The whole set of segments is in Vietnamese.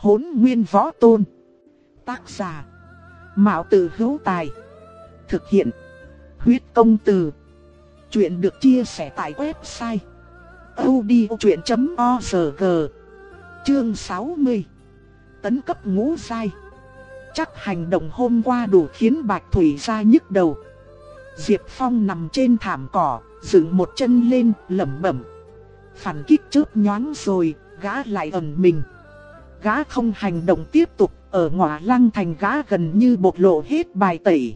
Hốn nguyên võ tôn. Tác giả. Mạo tử hữu tài. Thực hiện. Huyết công từ. Chuyện được chia sẻ tại website. odchuyện.org Chương 60 Tấn cấp ngũ sai Chắc hành động hôm qua đủ khiến Bạch Thủy ra nhức đầu Diệp Phong nằm trên thảm cỏ, Dựng một chân lên, lẩm bẩm Phản kích chớp nhoáng rồi, Gã lại ẩn mình Gã không hành động tiếp tục, Ở ngọa lăng thành gã gần như bộc lộ hết bài tẩy.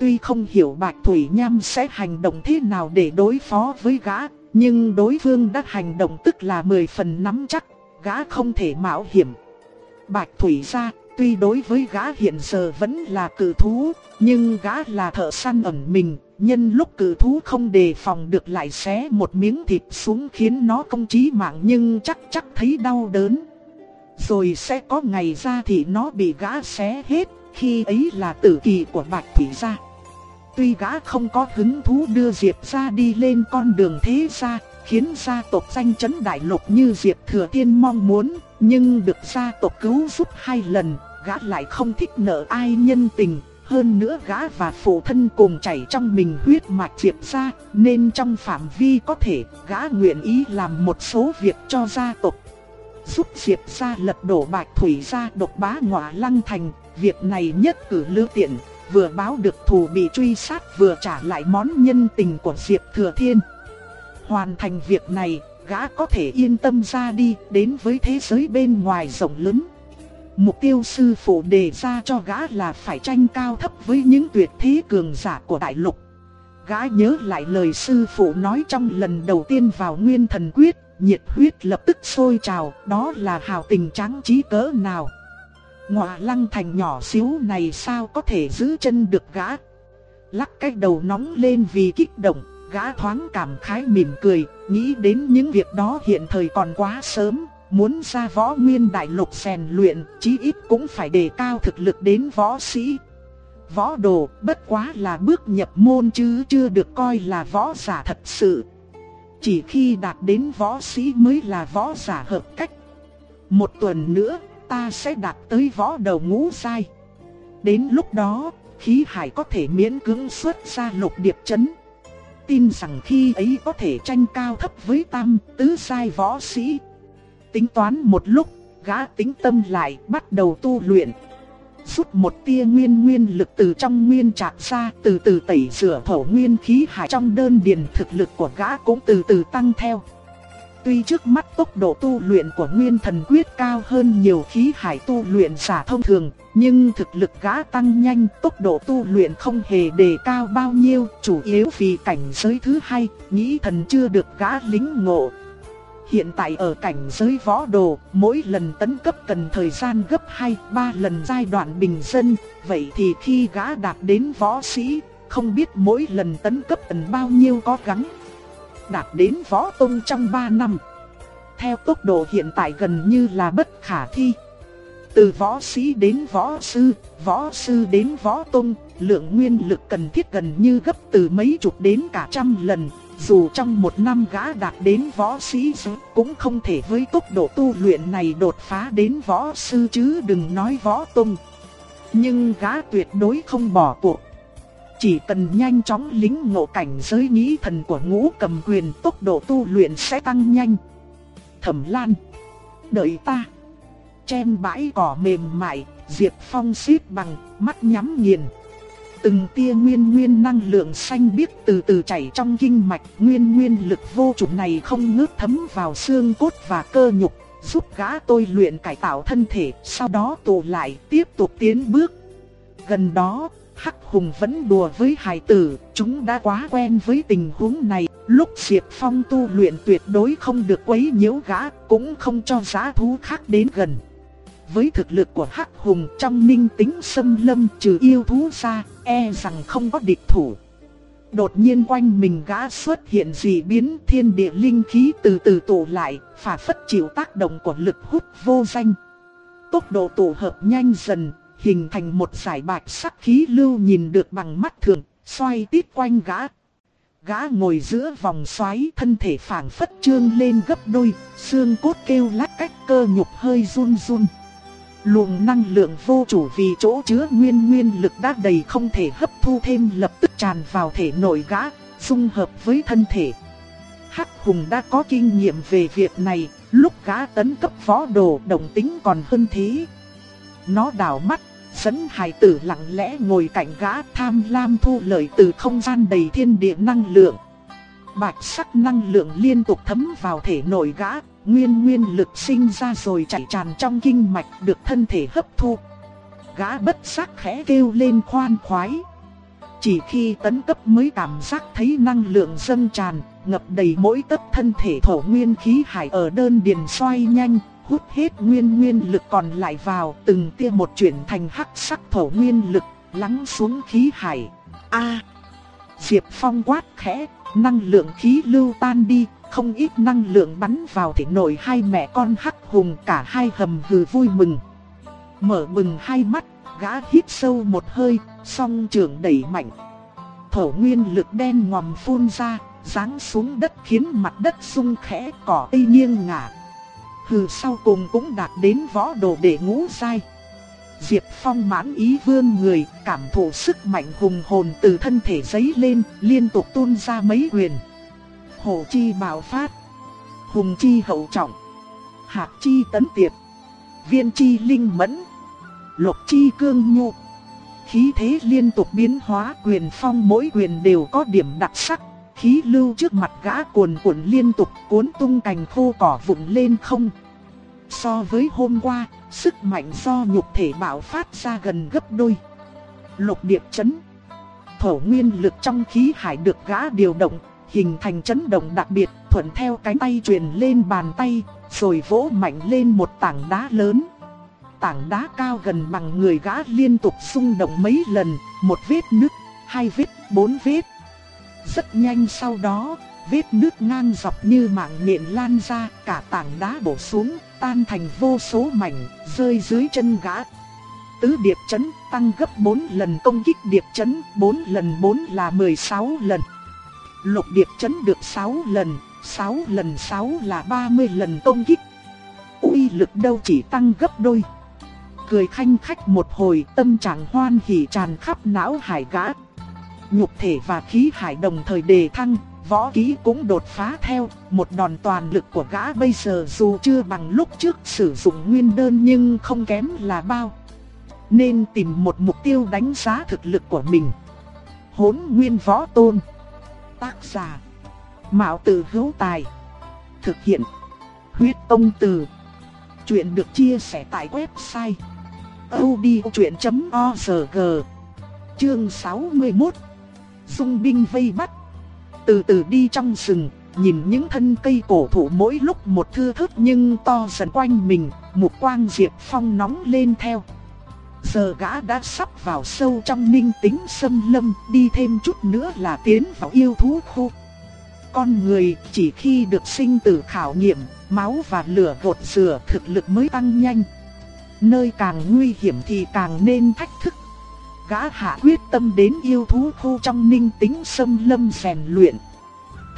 Tuy không hiểu Bạch Thủy Nham sẽ hành động thế nào để đối phó với gã, Nhưng đối phương đã hành động tức là 10 phần nắm chắc, Gã không thể mạo hiểm. Bạch Thủy ra, tuy đối với gã hiện giờ vẫn là cử thú, Nhưng gã là thợ săn ẩn mình, Nhân lúc cử thú không đề phòng được lại xé một miếng thịt xuống khiến nó không chí mạng nhưng chắc chắc thấy đau đớn. Rồi sẽ có ngày ra thì nó bị gã xé hết Khi ấy là tử kỳ của Bạch Thủy gia Tuy gã không có hứng thú đưa Diệp gia đi lên con đường thế gia, khiến gia tộc danh chấn đại lục như Diệp Thừa Tiên mong muốn, nhưng được gia tộc cứu giúp hai lần, gã lại không thích nợ ai nhân tình. Hơn nữa gã và phụ thân cùng chảy trong mình huyết mạch Diệp gia nên trong phạm vi có thể, gã nguyện ý làm một số việc cho gia tộc. Giúp Diệp gia lật đổ bạch thủy gia độc bá ngọa lăng thành, việc này nhất cử lưu tiện, vừa báo được thù bị truy sát vừa trả lại món nhân tình của Diệp Thừa Thiên. Hoàn thành việc này, gã có thể yên tâm ra đi, đến với thế giới bên ngoài rộng lớn. Mục tiêu sư phụ đề ra cho gã là phải tranh cao thấp với những tuyệt thế cường giả của đại lục. Gã nhớ lại lời sư phụ nói trong lần đầu tiên vào nguyên thần quyết, nhiệt huyết lập tức sôi trào, đó là hào tình tráng trí cỡ nào. Ngọa lăng thành nhỏ xíu này sao có thể giữ chân được gã. Lắc cái đầu nóng lên vì kích động, gã thoáng cảm khái mỉm cười, nghĩ đến những việc đó hiện thời còn quá sớm. Muốn ra võ nguyên đại lục rèn luyện, chí ít cũng phải đề cao thực lực đến võ sĩ. Võ đồ bất quá là bước nhập môn chứ chưa được coi là võ giả thật sự. Chỉ khi đạt đến võ sĩ mới là võ giả hợp cách. Một tuần nữa, ta sẽ đạt tới võ đầu ngũ sai. Đến lúc đó, khí hải có thể miễn cưỡng xuất ra lục điệp chấn. Tin rằng khi ấy có thể tranh cao thấp với tam tứ sai võ sĩ. Tính toán một lúc, gã tính tâm lại bắt đầu tu luyện. Rút một tia nguyên nguyên lực từ trong nguyên trạc ra, từ từ tẩy rửa thổ nguyên khí hải trong đơn điền thực lực của gã cũng từ từ tăng theo. Tuy trước mắt tốc độ tu luyện của Nguyên Thần Quyết cao hơn nhiều khí hải tu luyện giả thông thường, nhưng thực lực gã tăng nhanh, tốc độ tu luyện không hề đề cao bao nhiêu, chủ yếu vì cảnh giới thứ hai, nghĩ thần chưa được gã lính ngộ. Hiện tại ở cảnh giới võ đồ, mỗi lần tấn cấp cần thời gian gấp 2-3 lần giai đoạn bình dân, vậy thì khi gã đạt đến võ sĩ, không biết mỗi lần tấn cấp cần bao nhiêu có gắng đạt đến võ tông trong 3 năm. Theo tốc độ hiện tại gần như là bất khả thi. Từ võ sĩ đến võ sư, võ sư đến võ tông, lượng nguyên lực cần thiết gần như gấp từ mấy chục đến cả trăm lần. Dù trong một năm gã đạt đến võ sĩ cũng không thể với tốc độ tu luyện này đột phá đến võ sư chứ đừng nói võ tông. Nhưng gã tuyệt đối không bỏ cuộc. Chỉ cần nhanh chóng lính ngộ cảnh giới nghĩ thần của ngũ cầm quyền tốc độ tu luyện sẽ tăng nhanh. Thẩm Lan. Đợi ta. Trên bãi cỏ mềm mại, Diệp Phong xít bằng, mắt nhắm nghiền. Từng tia nguyên nguyên năng lượng xanh biếc từ từ chảy trong kinh mạch, nguyên nguyên lực vô chủ này không ngớt thấm vào xương cốt và cơ nhục, giúp gã tôi luyện cải tạo thân thể, sau đó tụ lại, tiếp tục tiến bước. Gần đó, Hắc Hùng vẫn đùa với hải tử, chúng đã quá quen với tình huống này. Lúc Diệp Phong tu luyện tuyệt đối không được quấy nhiễu gã, cũng không cho giá thú khác đến gần. Với thực lực của Hắc Hùng trong ninh tính xâm lâm trừ yêu thú ra, e rằng không có địch thủ. Đột nhiên quanh mình gã xuất hiện dị biến thiên địa linh khí từ từ tụ lại, phả phất chịu tác động của lực hút vô danh. Tốc độ tụ hợp nhanh dần, hình thành một giải bạch sắc khí lưu nhìn được bằng mắt thường, xoay tít quanh gã. Gã ngồi giữa vòng xoáy thân thể phảng phất trương lên gấp đôi, xương cốt kêu lách cách cơ nhục hơi run run. Luồng năng lượng vô chủ vì chỗ chứa nguyên nguyên lực đã đầy không thể hấp thu thêm lập tức tràn vào thể nội gã, dung hợp với thân thể. Hắc Hùng đã có kinh nghiệm về việc này, lúc gã tấn cấp võ đồ đồng tính còn hơn thế. Nó đảo mắt, dẫn hải tử lặng lẽ ngồi cạnh gã tham lam thu lợi từ không gian đầy thiên địa năng lượng. Bạch sắc năng lượng liên tục thấm vào thể nội gã, nguyên nguyên lực sinh ra rồi chảy tràn trong kinh mạch được thân thể hấp thu. Gã bất giác khẽ kêu lên khoan khoái. Chỉ khi tấn cấp mới cảm giác thấy năng lượng dâng tràn, ngập đầy mỗi tấc thân thể thổ nguyên khí hải ở đơn điền xoay nhanh, hút hết nguyên nguyên lực còn lại vào, từng tia một chuyển thành hắc sắc thổ nguyên lực, lắng xuống khí hải. A! Diệp Phong quát khẽ, năng lượng khí lưu tan đi, không ít năng lượng bắn vào thể nội hai mẹ con hắc hùng cả hai hầm hừ vui mừng. Mở bừng hai mắt, gã hít sâu một hơi, song trường đẩy mạnh. Thổ nguyên lực đen ngòm phun ra, giáng xuống đất khiến mặt đất sung khẽ cỏ cây nghiêng ngả. Hừ sau cùng cũng đạt đến võ đồ để ngũ dai. Diệp Phong mãn ý vươn người, cảm thụ sức mạnh hùng hồn từ thân thể giấy lên, liên tục tuôn ra mấy quyền. Hổ chi bạo phát, hùng chi hậu trọng, hạt chi tấn tiệp, viên chi linh mẫn, lục chi cương nhu. Khí thế liên tục biến hóa quyền phong mỗi quyền đều có điểm đặc sắc, khí lưu trước mặt gã cuồn cuộn liên tục cuốn tung cành khô cỏ vụn lên không. So với hôm qua, sức mạnh do nhục thể bạo phát ra gần gấp đôi. Lục điệp chấn Thổ nguyên lực trong khí hải được gã điều động, hình thành chấn động đặc biệt, thuận theo cánh tay truyền lên bàn tay, rồi vỗ mạnh lên một tảng đá lớn. Tảng đá cao gần bằng người gã liên tục xung động mấy lần, một vết nứt, hai vết, bốn vết. Rất nhanh sau đó, vết nước ngang dọc như mạng nhện lan ra, cả tảng đá bổ xuống, tan thành vô số mảnh, rơi dưới chân gã. Tứ điệp chấn tăng gấp 4 lần công kích điệp chấn, 4 lần 4 là 16 lần. Lục điệp chấn được 6 lần, 6 lần 6 là 30 lần công kích. uy lực đâu chỉ tăng gấp đôi. Cười khanh khách một hồi tâm trạng hoan hỉ tràn khắp não hải gã. Nhục thể và khí hải đồng thời đề thăng, võ kỹ cũng đột phá theo, một đòn toàn lực của gã bây giờ dù chưa bằng lúc trước sử dụng nguyên đơn nhưng không kém là bao. Nên tìm một mục tiêu đánh giá thực lực của mình. Hốn nguyên võ tôn. Tác giả. Mạo tử hữu tài. Thực hiện. Huyết công từ. Chuyện được chia sẻ tại website. odchuyện.org Chương 61 Dung binh vây bắt từ từ đi trong rừng, nhìn những thân cây cổ thụ mỗi lúc một thưa thớt nhưng to dần quanh mình, một quang diệp phong nóng lên theo. Giờ gã đã sắp vào sâu trong ninh tính sâm lâm, đi thêm chút nữa là tiến vào yêu thú khu. Con người chỉ khi được sinh tử khảo nghiệm, máu và lửa gột rửa thực lực mới tăng nhanh. Nơi càng nguy hiểm thì càng nên thách thức gã hạ quyết tâm đến yêu thú khu trong ninh tính sâm lâm rèn luyện.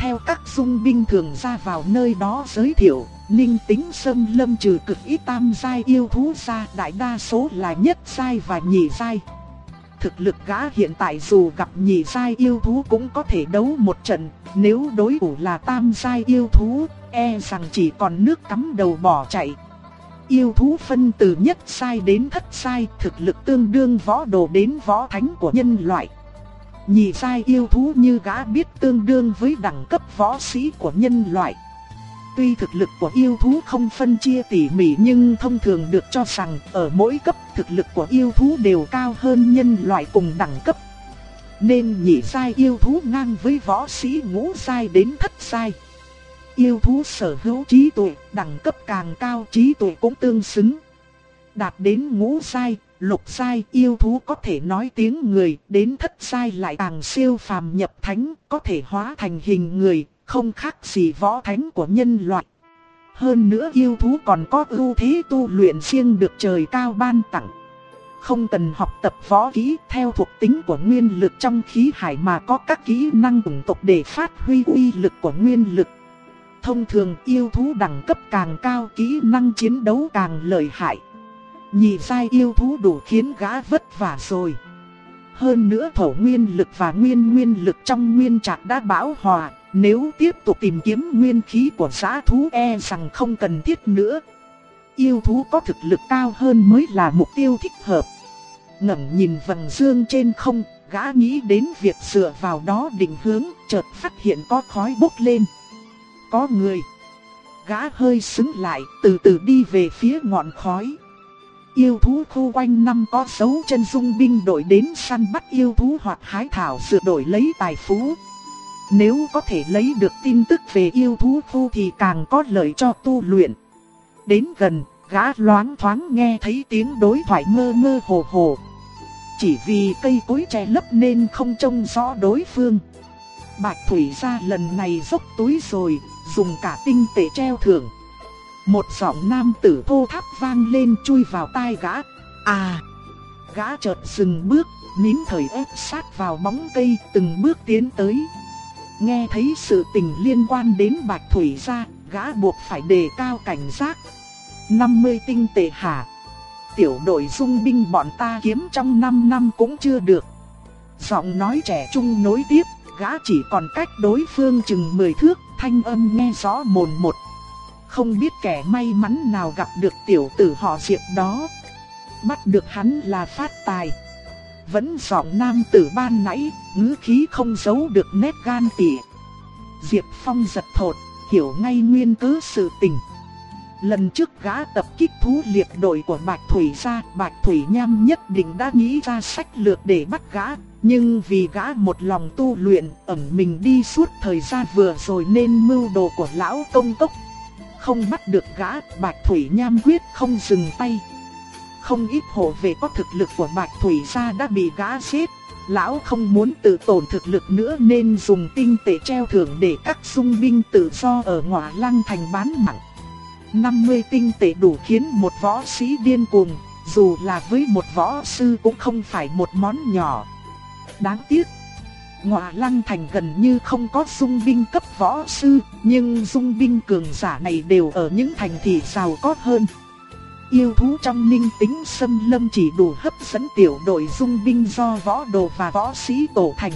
Theo các dung binh thường ra vào nơi đó giới thiệu, ninh tính sâm lâm trừ cực ít tam giai yêu thú ra đại đa số là nhất giai và nhị giai. Thực lực gã hiện tại dù gặp nhị giai yêu thú cũng có thể đấu một trận, nếu đối thủ là tam giai yêu thú, e rằng chỉ còn nước cắm đầu bỏ chạy, Yêu thú phân từ nhất sai đến thất sai, thực lực tương đương võ đồ đến võ thánh của nhân loại. Nhị sai yêu thú như gã biết tương đương với đẳng cấp võ sĩ của nhân loại. Tuy thực lực của yêu thú không phân chia tỉ mỉ nhưng thông thường được cho rằng ở mỗi cấp thực lực của yêu thú đều cao hơn nhân loại cùng đẳng cấp. Nên nhị sai yêu thú ngang với võ sĩ ngũ sai đến thất sai. Yêu thú sở hữu trí tuệ, đẳng cấp càng cao trí tuệ cũng tương xứng. Đạt đến ngũ sai, lục sai, yêu thú có thể nói tiếng người, đến thất sai lại tàng siêu phàm nhập thánh, có thể hóa thành hình người, không khác gì võ thánh của nhân loại. Hơn nữa yêu thú còn có ưu thế tu luyện riêng được trời cao ban tặng. Không cần học tập võ kỹ theo thuộc tính của nguyên lực trong khí hải mà có các kỹ năng ủng tộc để phát huy uy lực của nguyên lực. Thông thường yêu thú đẳng cấp càng cao kỹ năng chiến đấu càng lợi hại. Nhị sai yêu thú đủ khiến gã vất vả rồi. Hơn nữa thổ nguyên lực và nguyên nguyên lực trong nguyên trạc đã bão hòa, nếu tiếp tục tìm kiếm nguyên khí của giã thú e rằng không cần thiết nữa. Yêu thú có thực lực cao hơn mới là mục tiêu thích hợp. ngẩng nhìn vầng dương trên không, gã nghĩ đến việc dựa vào đó định hướng, chợt phát hiện có khói bốc lên. Có người. Gã hơi xứng lại, từ từ đi về phía ngọn khói. Yêu thú khu quanh năm có dấu chân dung binh đội đến săn bắt yêu thú hoặc hái thảo sửa đổi lấy tài phú. Nếu có thể lấy được tin tức về yêu thú khu thì càng có lợi cho tu luyện. Đến gần, gã loáng thoáng nghe thấy tiếng đối thoại mơ mơ hồ hồ. Chỉ vì cây cối che lấp nên không trông rõ đối phương. Bạch Thủy ra lần này dốc túi rồi, dùng cả tinh tệ treo thưởng. Một giọng nam tử thô tháp vang lên chui vào tai gã. À! Gã chợt dừng bước, nín thời ép sát vào bóng cây từng bước tiến tới. Nghe thấy sự tình liên quan đến Bạch Thủy ra, gã buộc phải đề cao cảnh giác. 50 tinh tệ hả? Tiểu đội dung binh bọn ta kiếm trong 5 năm cũng chưa được. Giọng nói trẻ trung nối tiếp, gã chỉ còn cách đối phương chừng 10 thước, thanh âm nghe rõ mồn một. Không biết kẻ may mắn nào gặp được tiểu tử họ Diệp đó. Bắt được hắn là phát tài. Vẫn giọng nam tử ban nãy, ngữ khí không giấu được nét gan tỉ. Diệp Phong giật thột, hiểu ngay nguyên cớ sự tình. Lần trước gã tập kích thú liệt đội của Bạch Thủy ra, Bạch Thủy Nham nhất định đã nghĩ ra sách lược để bắt gã. Nhưng vì gã một lòng tu luyện, ẩn mình đi suốt thời gian vừa rồi nên mưu đồ của lão công tốc không bắt được gã, Bạch Thủy Nham quyết không dừng tay. Không ít hộ vệ có thực lực của Bạch Thủy gia đã bị gã giết. Lão không muốn tự tổn thực lực nữa nên dùng tinh tệ treo thưởng để các dung binh tự do ở ngọa lăng thành bán mạng. 50 tinh tệ đủ khiến một võ sĩ điên cuồng, dù là với một võ sư cũng không phải một món nhỏ. Đáng tiếc Ngọa lăng thành gần như không có dung binh cấp võ sư, nhưng dung binh cường giả này đều ở những thành thị giàu có hơn. Yêu thú trong ninh tính sâm lâm chỉ đủ hấp dẫn tiểu đội dung binh do võ đồ và võ sĩ tổ thành.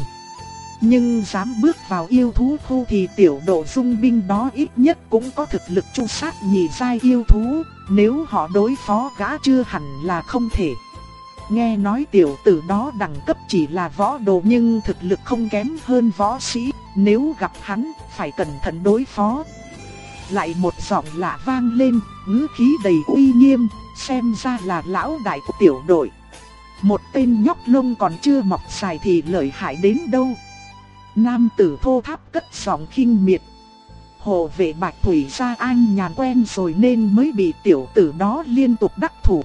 Nhưng dám bước vào yêu thú khu thì tiểu độ dung binh đó ít nhất cũng có thực lực trung sát nhị giai yêu thú, nếu họ đối phó gã chưa hẳn là không thể. Nghe nói tiểu tử đó đẳng cấp chỉ là võ đồ nhưng thực lực không kém hơn võ sĩ, nếu gặp hắn phải cẩn thận đối phó. Lại một giọng lạ vang lên, ngữ khí đầy uy nghiêm, xem ra là lão đại của tiểu đội. Một tên nhóc lông còn chưa mọc xài thì lợi hại đến đâu. Nam tử thô tháp cất giọng khinh miệt. Hồ vệ bạch thủy ra an nhàn quen rồi nên mới bị tiểu tử đó liên tục đắc thủ.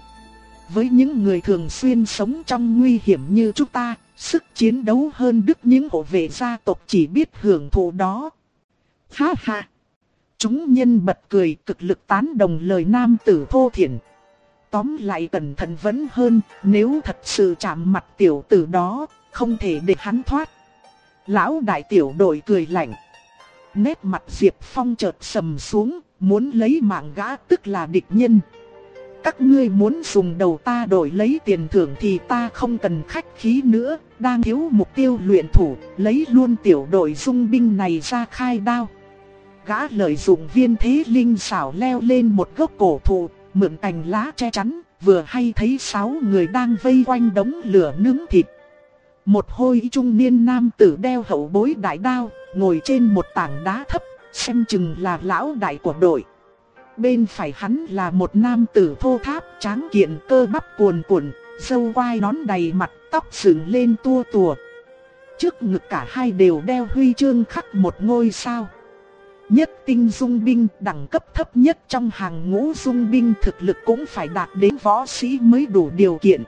Với những người thường xuyên sống trong nguy hiểm như chúng ta, sức chiến đấu hơn đức những hộ vệ gia tộc chỉ biết hưởng thụ đó. Ha ha! Chúng nhân bật cười cực lực tán đồng lời nam tử thô thiển. Tóm lại cẩn thận vẫn hơn, nếu thật sự chạm mặt tiểu tử đó, không thể để hắn thoát. Lão đại tiểu đội cười lạnh. Nét mặt Diệp Phong chợt sầm xuống, muốn lấy mạng gã tức là địch nhân. Các ngươi muốn dùng đầu ta đổi lấy tiền thưởng thì ta không cần khách khí nữa, đang thiếu mục tiêu luyện thủ, lấy luôn tiểu đội dung binh này ra khai đao. Gã lợi dụng viên thế linh xảo leo lên một gốc cổ thụ, mượn cành lá che chắn, vừa hay thấy sáu người đang vây quanh đống lửa nướng thịt. Một hôi trung niên nam tử đeo hậu bối đại đao, ngồi trên một tảng đá thấp, xem chừng là lão đại của đội. Bên phải hắn là một nam tử thô tháp tráng kiện cơ bắp cuồn cuộn, sâu quai nón đầy mặt tóc dựng lên tua tùa. Trước ngực cả hai đều đeo huy chương khắc một ngôi sao. Nhất tinh dung binh đẳng cấp thấp nhất trong hàng ngũ dung binh thực lực cũng phải đạt đến võ sĩ mới đủ điều kiện.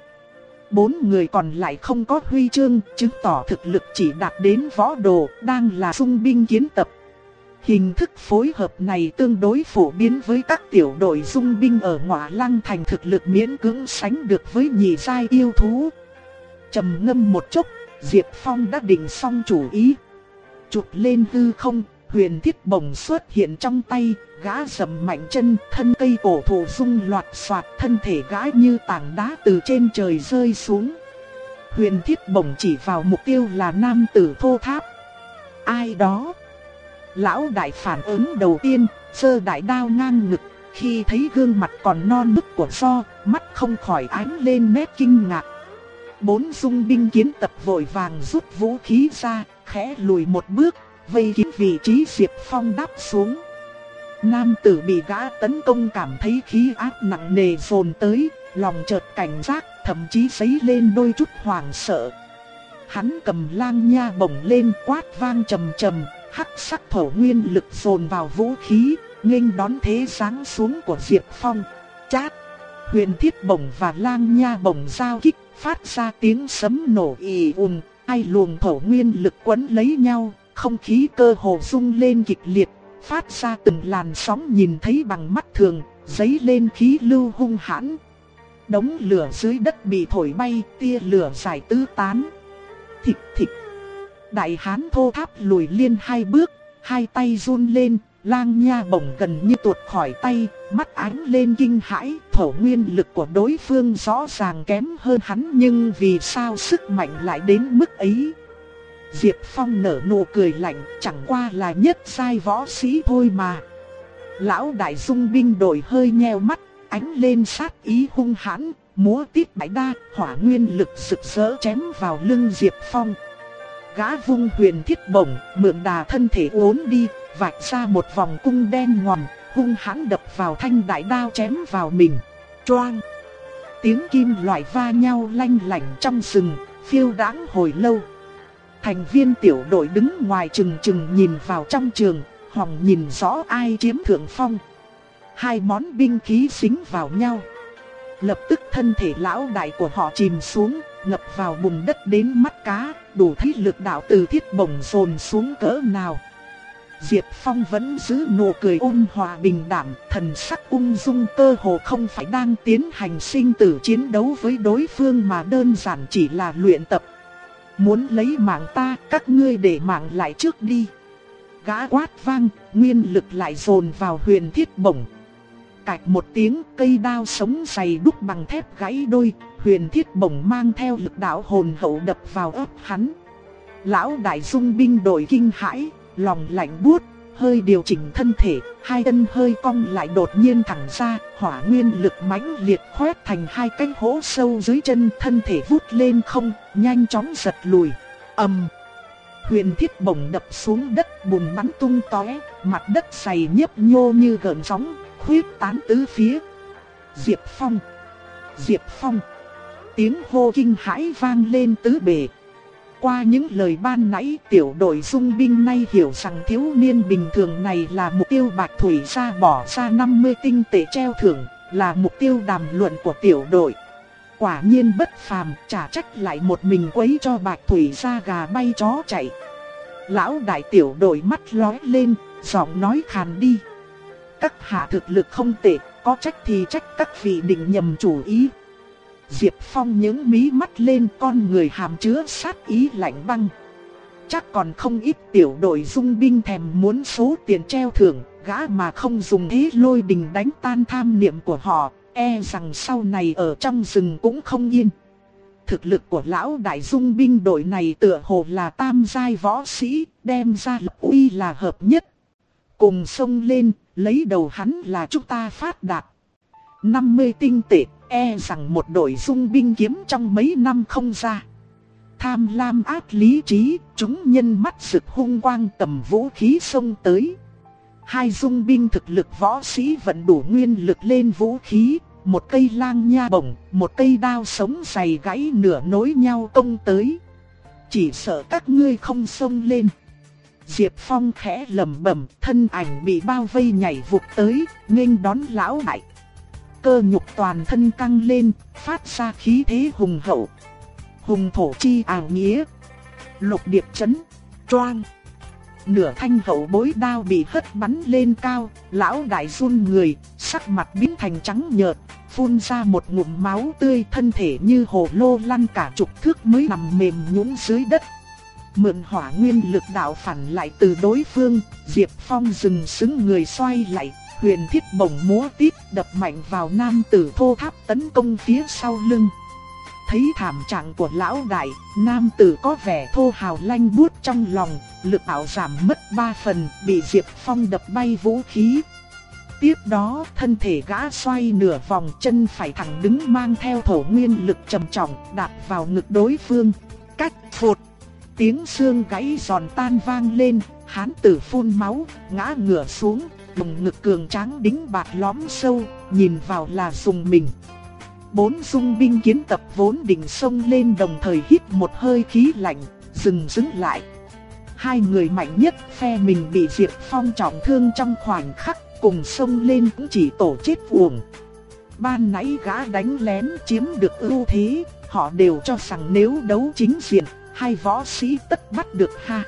Bốn người còn lại không có huy chương, chứng tỏ thực lực chỉ đạt đến võ đồ, đang là dung binh kiến tập. Hình thức phối hợp này tương đối phổ biến với các tiểu đội dung binh ở ngọa lăng thành thực lực miễn cưỡng sánh được với nhị giai yêu thú. trầm ngâm một chốc Diệp Phong đã định xong chủ ý. Chụp lên hư không, huyền thiết bổng xuất hiện trong tay, gã dầm mạnh chân, thân cây cổ thụ rung loạt soạt thân thể gã như tảng đá từ trên trời rơi xuống. Huyền thiết bổng chỉ vào mục tiêu là nam tử thô tháp. Ai đó? Lão đại phản ứng đầu tiên, sơ đại đao ngang ngực, khi thấy gương mặt còn non nức của do, mắt không khỏi ánh lên nét kinh ngạc. Bốn dung binh kiến tập vội vàng rút vũ khí ra, khẽ lùi một bước, vây kín vị trí Diệp Phong đáp xuống. Nam tử bị gã tấn công cảm thấy khí áp nặng nề dồn tới, lòng chợt cảnh giác, thậm chí sấy lên đôi chút hoảng sợ. Hắn cầm lang nha bổng lên quát vang trầm trầm, hắc sắc thổ nguyên lực dồn vào vũ khí, nghênh đón thế sáng xuống của Diệp Phong. Chát! Huyền thiết bổng và lang nha bổng giao kích, phát ra tiếng sấm nổ ì ùn, hai luồng thổ nguyên lực quấn lấy nhau, không khí cơ hồ rung lên kịch liệt, phát ra từng làn sóng nhìn thấy bằng mắt thường, giấy lên khí lưu hung hãn. Đống lửa dưới đất bị thổi bay, tia lửa giải tứ tán. Thịch thịch. Đại hán thô tháp lùi liên hai bước, hai tay run lên, lang nha bổng gần như tuột khỏi tay, mắt ánh lên kinh hãi, thổ nguyên lực của đối phương rõ ràng kém hơn hắn nhưng vì sao sức mạnh lại đến mức ấy. Diệp Phong nở nụ cười lạnh, chẳng qua là nhất sai võ sĩ thôi mà. Lão đại dung binh đổi hơi nheo mắt, ánh lên sát ý hung hãn, múa tít bãi đa, hỏa nguyên lực rực rỡ chém vào lưng Diệp Phong. Gã vung huyền thiết bổng, mượn đà thân thể uốn đi, vạch ra một vòng cung đen ngòm, hung hãn đập vào thanh đại đao chém vào mình. Choang! Tiếng kim loại va nhau lanh lảnh trong sừng phiêu đáng hồi lâu. Thành viên tiểu đội đứng ngoài chừng chừng nhìn vào trong trường, hòng nhìn rõ ai chiếm thượng phong. Hai món binh khí xính vào nhau. Lập tức thân thể lão đại của họ chìm xuống, ngập vào bùn đất đến mắt cá, đủ thấy lực đạo từ thiết bổng dồn xuống cỡ nào. Diệp Phong vẫn giữ nụ cười ôn hòa bình đảm, thần sắc ung dung cơ hồ không phải đang tiến hành sinh tử chiến đấu với đối phương mà đơn giản chỉ là luyện tập. Muốn lấy mạng ta, các ngươi để mạng lại trước đi. Gã quát vang, nguyên lực lại dồn vào huyền thiết bổng. Cạch một tiếng cây đao sống dày đúc bằng thép gãy đôi, huyền thiết bổng mang theo lực đạo hồn hậu đập vào ớt hắn. Lão đại dung binh đội kinh hãi, lòng lạnh buốt, hơi điều chỉnh thân thể, hai chân hơi cong lại đột nhiên thẳng ra, hỏa nguyên lực mãnh liệt khoét thành hai cái hố sâu dưới chân, thân thể vút lên không, nhanh chóng giật lùi. ầm, huyền thiết bổng đập xuống đất, bùn bắn tung tóe, mặt đất dày nhấp nhô như gợn sóng, khuyết tán tứ phía. Diệp Phong, Diệp Phong, tiếng hô kinh hãi vang lên tứ bề. Qua những lời ban nãy tiểu đội dung binh nay hiểu rằng thiếu niên bình thường này là mục tiêu Bạch Thủy ra bỏ ra 50 tinh tệ treo thưởng, là mục tiêu đàm luận của tiểu đội. Quả nhiên bất phàm, trả trách lại một mình quấy cho Bạch Thủy ra gà bay chó chạy. Lão đại tiểu đội mắt lóe lên, giọng nói khàn đi. Các hạ thực lực không tệ, có trách thì trách các vị định nhầm chủ ý. Diệp Phong những mí mắt lên con người hàm chứa sát ý lạnh băng. Chắc còn không ít tiểu đội dung binh thèm muốn số tiền treo thưởng, gã mà không dùng thế lôi đình đánh tan tham niệm của họ, e rằng sau này ở trong rừng cũng không yên. Thực lực của lão đại dung binh đội này tựa hồ là tam giai võ sĩ, đem ra lập uy là hợp nhất. Cùng sông lên, lấy đầu hắn là chúng ta phát đạt. 50 tinh tệ e rằng một đội dung binh kiếm trong mấy năm không ra. Tham lam ác lý trí, chúng nhân mắt rực hung quang cầm vũ khí xông tới. Hai dung binh thực lực võ sĩ vẫn đủ nguyên lực lên vũ khí, một cây lang nha bổng, một cây đao sống dày gãy nửa nối nhau công tới. Chỉ sợ các ngươi không xông lên. Diệp Phong khẽ lẩm bẩm, thân ảnh bị bao vây nhảy vụt tới, nghênh đón lão đại cơ nhục toàn thân căng lên, phát ra khí thế hùng hậu. Hùng thổ chi ảo nghĩa. Lục điệp chấn, choang. Nửa thanh hậu bối đao bị hất bắn lên cao, lão đại run người, sắc mặt biến thành trắng nhợt, phun ra một ngụm máu tươi thân thể như hồ lô lăn cả chục thước mới nằm mềm nhũn dưới đất mượn hỏa nguyên lực đạo phản lại từ đối phương, Diệp Phong dừng xứng người xoay lại, huyền thiết bổng múa tít đập mạnh vào nam tử thô tháp tấn công phía sau lưng. Thấy thảm trạng của lão đại, nam tử có vẻ thô hào lanh buốt trong lòng, lực ảo giảm mất ba phần, bị Diệp Phong đập bay vũ khí. Tiếp đó, thân thể gã xoay nửa vòng chân phải thẳng đứng mang theo thổ nguyên lực trầm trọng đạp vào ngực đối phương. Cách phụt, tiếng xương gãy giòn tan vang lên, hán tử phun máu, ngã ngửa xuống, bụng ngực cường tráng đính bạc lõm sâu, nhìn vào là dùng mình. Bốn dung binh kiến tập vốn đỉnh sông lên đồng thời hít một hơi khí lạnh, dừng dừng lại. Hai người mạnh nhất phe mình bị Diệp Phong trọng thương trong khoảnh khắc cùng sông lên cũng chỉ tổ chết uổng. Ban nãy gã đánh lén chiếm được ưu thế, họ đều cho rằng nếu đấu chính diện, hai võ sĩ tất bắt được ha.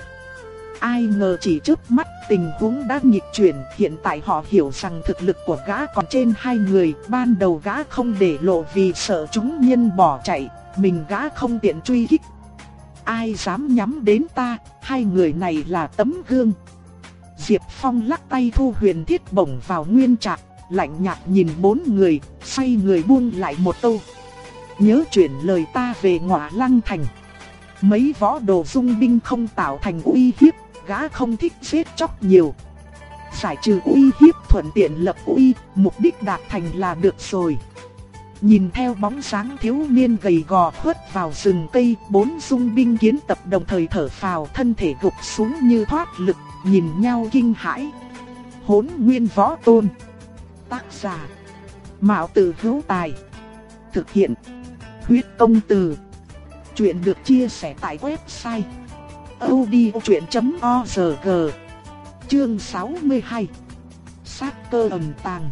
Ai ngờ chỉ trước mắt tình huống đã nghịch chuyển, hiện tại họ hiểu rằng thực lực của gã còn trên hai người, ban đầu gã không để lộ vì sợ chúng nhân bỏ chạy, mình gã không tiện truy kích. Ai dám nhắm đến ta, hai người này là tấm gương. Diệp Phong lắc tay thu huyền thiết bổng vào nguyên trạc, lạnh nhạt nhìn bốn người, xoay người buông lại một câu. Nhớ chuyển lời ta về ngọa lăng thành. Mấy võ đồ dung binh không tạo thành uy hiếp, gã không thích giết chóc nhiều. Giải trừ uy hiếp thuận tiện lập uy, mục đích đạt thành là được rồi. Nhìn theo bóng sáng thiếu niên gầy gò khuất vào rừng cây, bốn dung binh kiến tập đồng thời thở phào thân thể gục xuống như thoát lực, nhìn nhau kinh hãi. Hốn nguyên võ tôn. Tác giả. Mạo tử hữu tài. Thực hiện. Huyết công từ. Chuyện được chia sẻ tại website. odchuyện.org Chương 62 Sát cơ ẩn tàng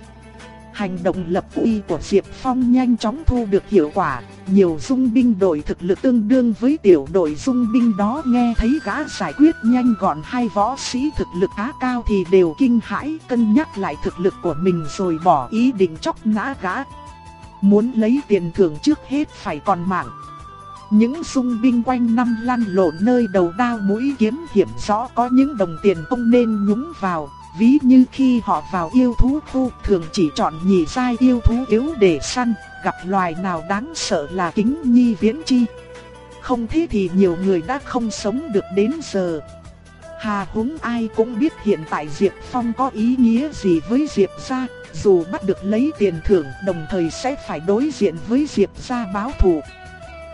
Hành động lập uy của Diệp Phong nhanh chóng thu được hiệu quả, nhiều dung binh đội thực lực tương đương với tiểu đội dung binh đó nghe thấy gã giải quyết nhanh gọn hai võ sĩ thực lực khá cao thì đều kinh hãi cân nhắc lại thực lực của mình rồi bỏ ý định chóc nã gã. Muốn lấy tiền thưởng trước hết phải còn mạng. Những sung binh quanh năm lăn lộn nơi đầu đao mũi kiếm hiểm rõ có những đồng tiền không nên nhúng vào, Ví như khi họ vào yêu thú khu thường chỉ chọn nhị giai yêu thú yếu để săn, gặp loài nào đáng sợ là kính nhi viễn chi. Không thế thì nhiều người đã không sống được đến giờ. Hà húng ai cũng biết hiện tại Diệp Phong có ý nghĩa gì với Diệp gia, dù bắt được lấy tiền thưởng đồng thời sẽ phải đối diện với Diệp gia báo thù.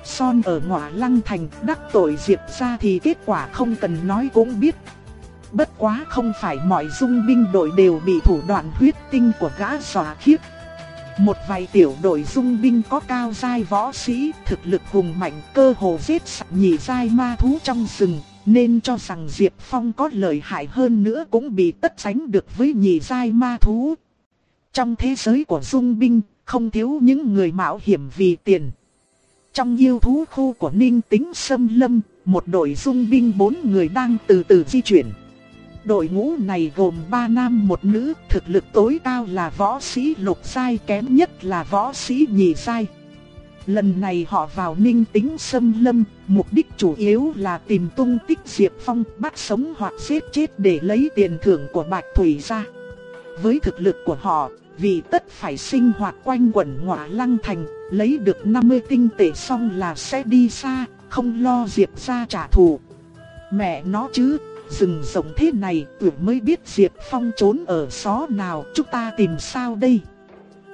Son ở ngọa lăng thành đắc tội Diệp gia thì kết quả không cần nói cũng biết, Bất quá không phải mọi dung binh đội đều bị thủ đoạn huyết tinh của gã xóa khiếp. Một vài tiểu đội dung binh có cao giai võ sĩ, thực lực hùng mạnh cơ hồ giết sạch nhị giai ma thú trong rừng, nên cho rằng Diệp Phong có lợi hại hơn nữa cũng bị tất sánh được với nhị giai ma thú. Trong thế giới của dung binh, không thiếu những người mạo hiểm vì tiền. Trong yêu thú khu của Ninh Tính Sâm Lâm, một đội dung binh bốn người đang từ từ di chuyển. Đội ngũ này gồm 3 nam một nữ, thực lực tối cao là võ sĩ lục sai kém nhất là võ sĩ nhị sai. Lần này họ vào ninh tính xâm lâm, mục đích chủ yếu là tìm tung tích Diệp Phong bắt sống hoặc giết chết để lấy tiền thưởng của Bạch Thủy ra. Với thực lực của họ, vì tất phải sinh hoạt quanh quẩn ngọa lăng thành, lấy được 50 tinh tệ xong là sẽ đi xa, không lo Diệp ra trả thù. Mẹ nó chứ, Rừng rộng thế này tưởng mới biết Diệp Phong trốn ở xó nào chúng ta tìm sao đây?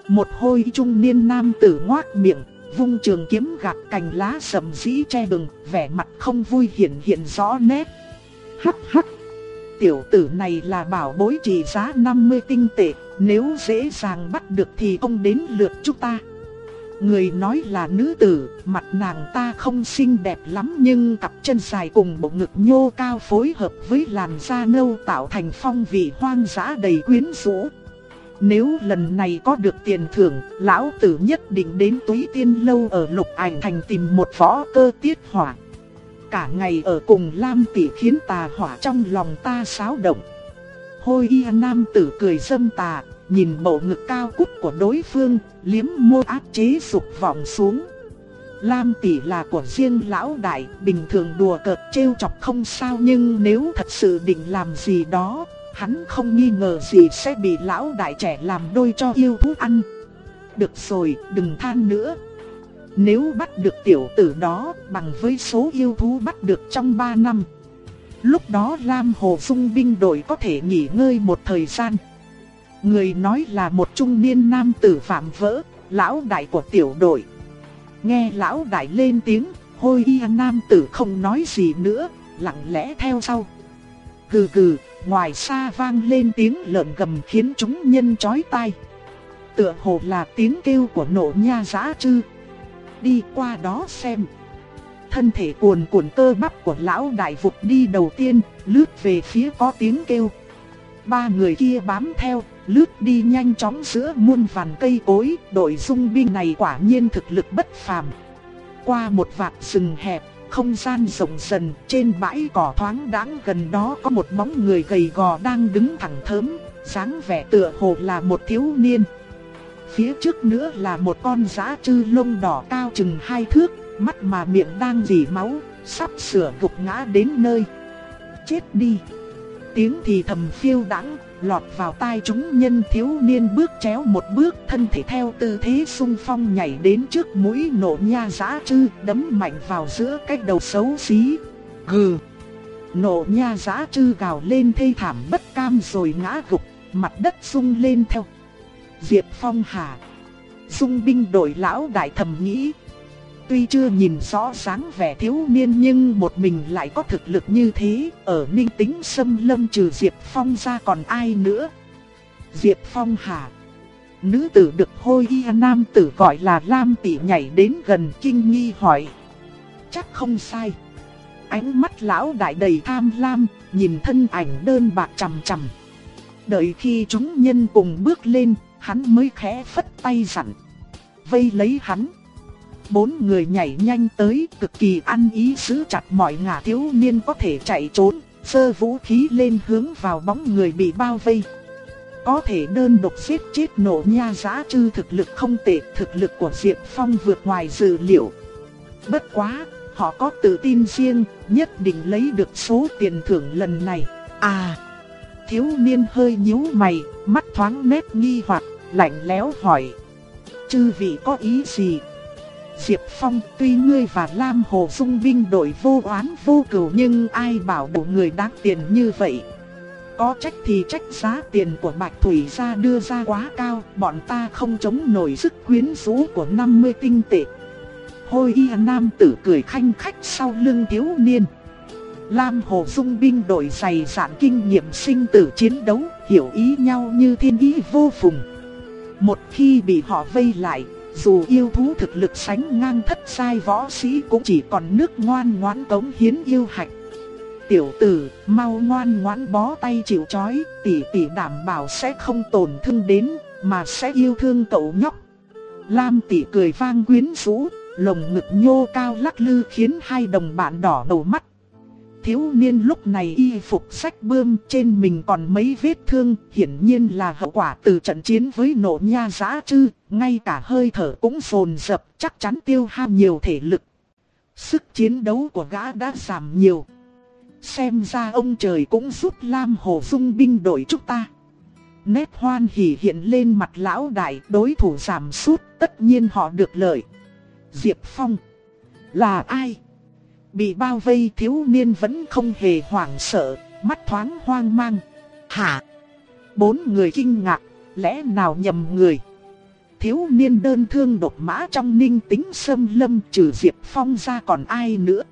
Một hôi trung niên nam tử ngoác miệng Vung trường kiếm gạt cành lá sầm dĩ che bừng Vẻ mặt không vui hiện hiện rõ nét. Hắc hắc Tiểu tử này là bảo bối trị giá 50 tinh tệ Nếu dễ dàng bắt được thì ông đến lượt chúng ta. Người nói là nữ tử, mặt nàng ta không xinh đẹp lắm nhưng cặp chân dài cùng bộ ngực nhô cao phối hợp với làn da nâu tạo thành phong vị hoang dã đầy quyến rũ. Nếu lần này có được tiền thưởng, lão tử nhất định đến túy tiên lâu ở lục ảnh thành tìm một võ cơ tiết hỏa. Cả ngày ở cùng Lam tỷ khiến tà hỏa trong lòng ta xáo động. Hôi y nam tử cười dâm tà, nhìn bộ ngực cao cút của đối phương, liếm môi áp chế dục vọng xuống. Lam tỷ là của riêng lão đại, bình thường đùa cợt trêu chọc không sao nhưng nếu thật sự định làm gì đó, hắn không nghi ngờ gì sẽ bị lão đại trẻ làm đôi cho yêu thú ăn. Được rồi, đừng than nữa. Nếu bắt được tiểu tử đó bằng với số yêu thú bắt được trong 3 năm. Lúc đó Lam Hồ Dung binh đội có thể nghỉ ngơi một thời gian. Người nói là một trung niên nam tử phạm vỡ, lão đại của tiểu đội. Nghe lão đại lên tiếng, hôi y nam tử không nói gì nữa, lặng lẽ theo sau. Gừ gừ, ngoài xa vang lên tiếng lợn gầm khiến chúng nhân chói tai. Tựa hồ là tiếng kêu của nộ nha giã chư Đi qua đó xem. Thân thể cuồn cuộn cơ bắp của lão đại vụt đi đầu tiên, lướt về phía có tiếng kêu. Ba người kia bám theo, lướt đi nhanh chóng giữa muôn vàn cây cối, đội dung binh này quả nhiên thực lực bất phàm. Qua một vạt rừng hẹp, không gian rộng dần, trên bãi cỏ thoáng đãng gần đó có một bóng người gầy gò đang đứng thẳng thớm, dáng vẻ tựa hồ là một thiếu niên. Phía trước nữa là một con dã trư lông đỏ cao chừng hai thước, mắt mà miệng đang dì máu, sắp sửa gục ngã đến nơi. Chết đi! Tiếng thì thầm phiêu đãng lọt vào tai chúng nhân thiếu niên bước chéo một bước thân thể theo tư thế sung phong nhảy đến trước mũi nổ nha giã trư đấm mạnh vào giữa cái đầu xấu xí. Gừ! Nổ nha giã trư gào lên thê thảm bất cam rồi ngã gục, mặt đất sung lên theo. Diệp Phong hà. Dung binh đội lão đại thầm nghĩ. Tuy chưa nhìn rõ dáng vẻ thiếu niên nhưng một mình lại có thực lực như thế, ở ninh tính xâm lâm trừ Diệp Phong ra còn ai nữa. Diệp Phong hả? Nữ tử được hôi y nam tử gọi là Lam tỷ nhảy đến gần kinh nghi hỏi. Chắc không sai. Ánh mắt lão đại đầy tham lam, nhìn thân ảnh đơn bạc chằm chằm. Đợi khi chúng nhân cùng bước lên, hắn mới khẽ phất tay dặn. Vây lấy hắn. Bốn người nhảy nhanh tới, cực kỳ ăn ý giữ chặt mọi ngả thiếu niên có thể chạy trốn, sơ vũ khí lên hướng vào bóng người bị bao vây. Có thể đơn độc giết chết nổ nha giã chư thực lực không tệ, thực lực của Diệp Phong vượt ngoài dự liệu. Bất quá, họ có tự tin riêng, nhất định lấy được số tiền thưởng lần này. À, thiếu niên hơi nhíu mày, mắt thoáng nét nghi hoặc, lạnh lẽo hỏi. Chư vị có ý gì? Diệp Phong tuy ngươi và Lam Hồ Dung binh đội vô oán vô cửu nhưng ai bảo bộ người đáng tiền như vậy. Có trách thì trách giá tiền của Bạch Thủy gia đưa ra quá cao, bọn ta không chống nổi sức quyến rũ của 50 tinh tệ. Hôi y nam tử cười khanh khách sau lưng thiếu niên. Lam Hồ Dung binh đội dày dạn kinh nghiệm sinh tử chiến đấu, hiểu ý nhau như thiên ý vô phùng. Một khi bị họ vây lại, dù yêu thú thực lực sánh ngang thất sai võ sĩ cũng chỉ còn nước ngoan ngoãn cống hiến yêu hạch. Tiểu tử, mau ngoan ngoãn bó tay chịu chói, tỷ tỷ đảm bảo sẽ không tổn thương đến, mà sẽ yêu thương cậu nhóc. Lam tỷ cười vang quyến rũ, lồng ngực nhô cao lắc lư khiến hai đồng bạn đỏ đầu mắt thiếu niên lúc này y phục sách bươm trên mình còn mấy vết thương, hiển nhiên là hậu quả từ trận chiến với nổ nha giã chư ngay cả hơi thở cũng phồn dập, chắc chắn tiêu hao nhiều thể lực. Sức chiến đấu của gã đã giảm nhiều. Xem ra ông trời cũng giúp Lam Hồ Dung binh đội chúng ta. Nét hoan hỉ hiện lên mặt lão đại, đối thủ giảm sút, tất nhiên họ được lợi. Diệp Phong là ai? Bị bao vây thiếu niên vẫn không hề hoảng sợ, mắt thoáng hoang mang. Hả? Bốn người kinh ngạc, lẽ nào nhầm người? Thiếu niên đơn thương độc mã trong ninh tính sâm lâm trừ Diệp Phong ra còn ai nữa?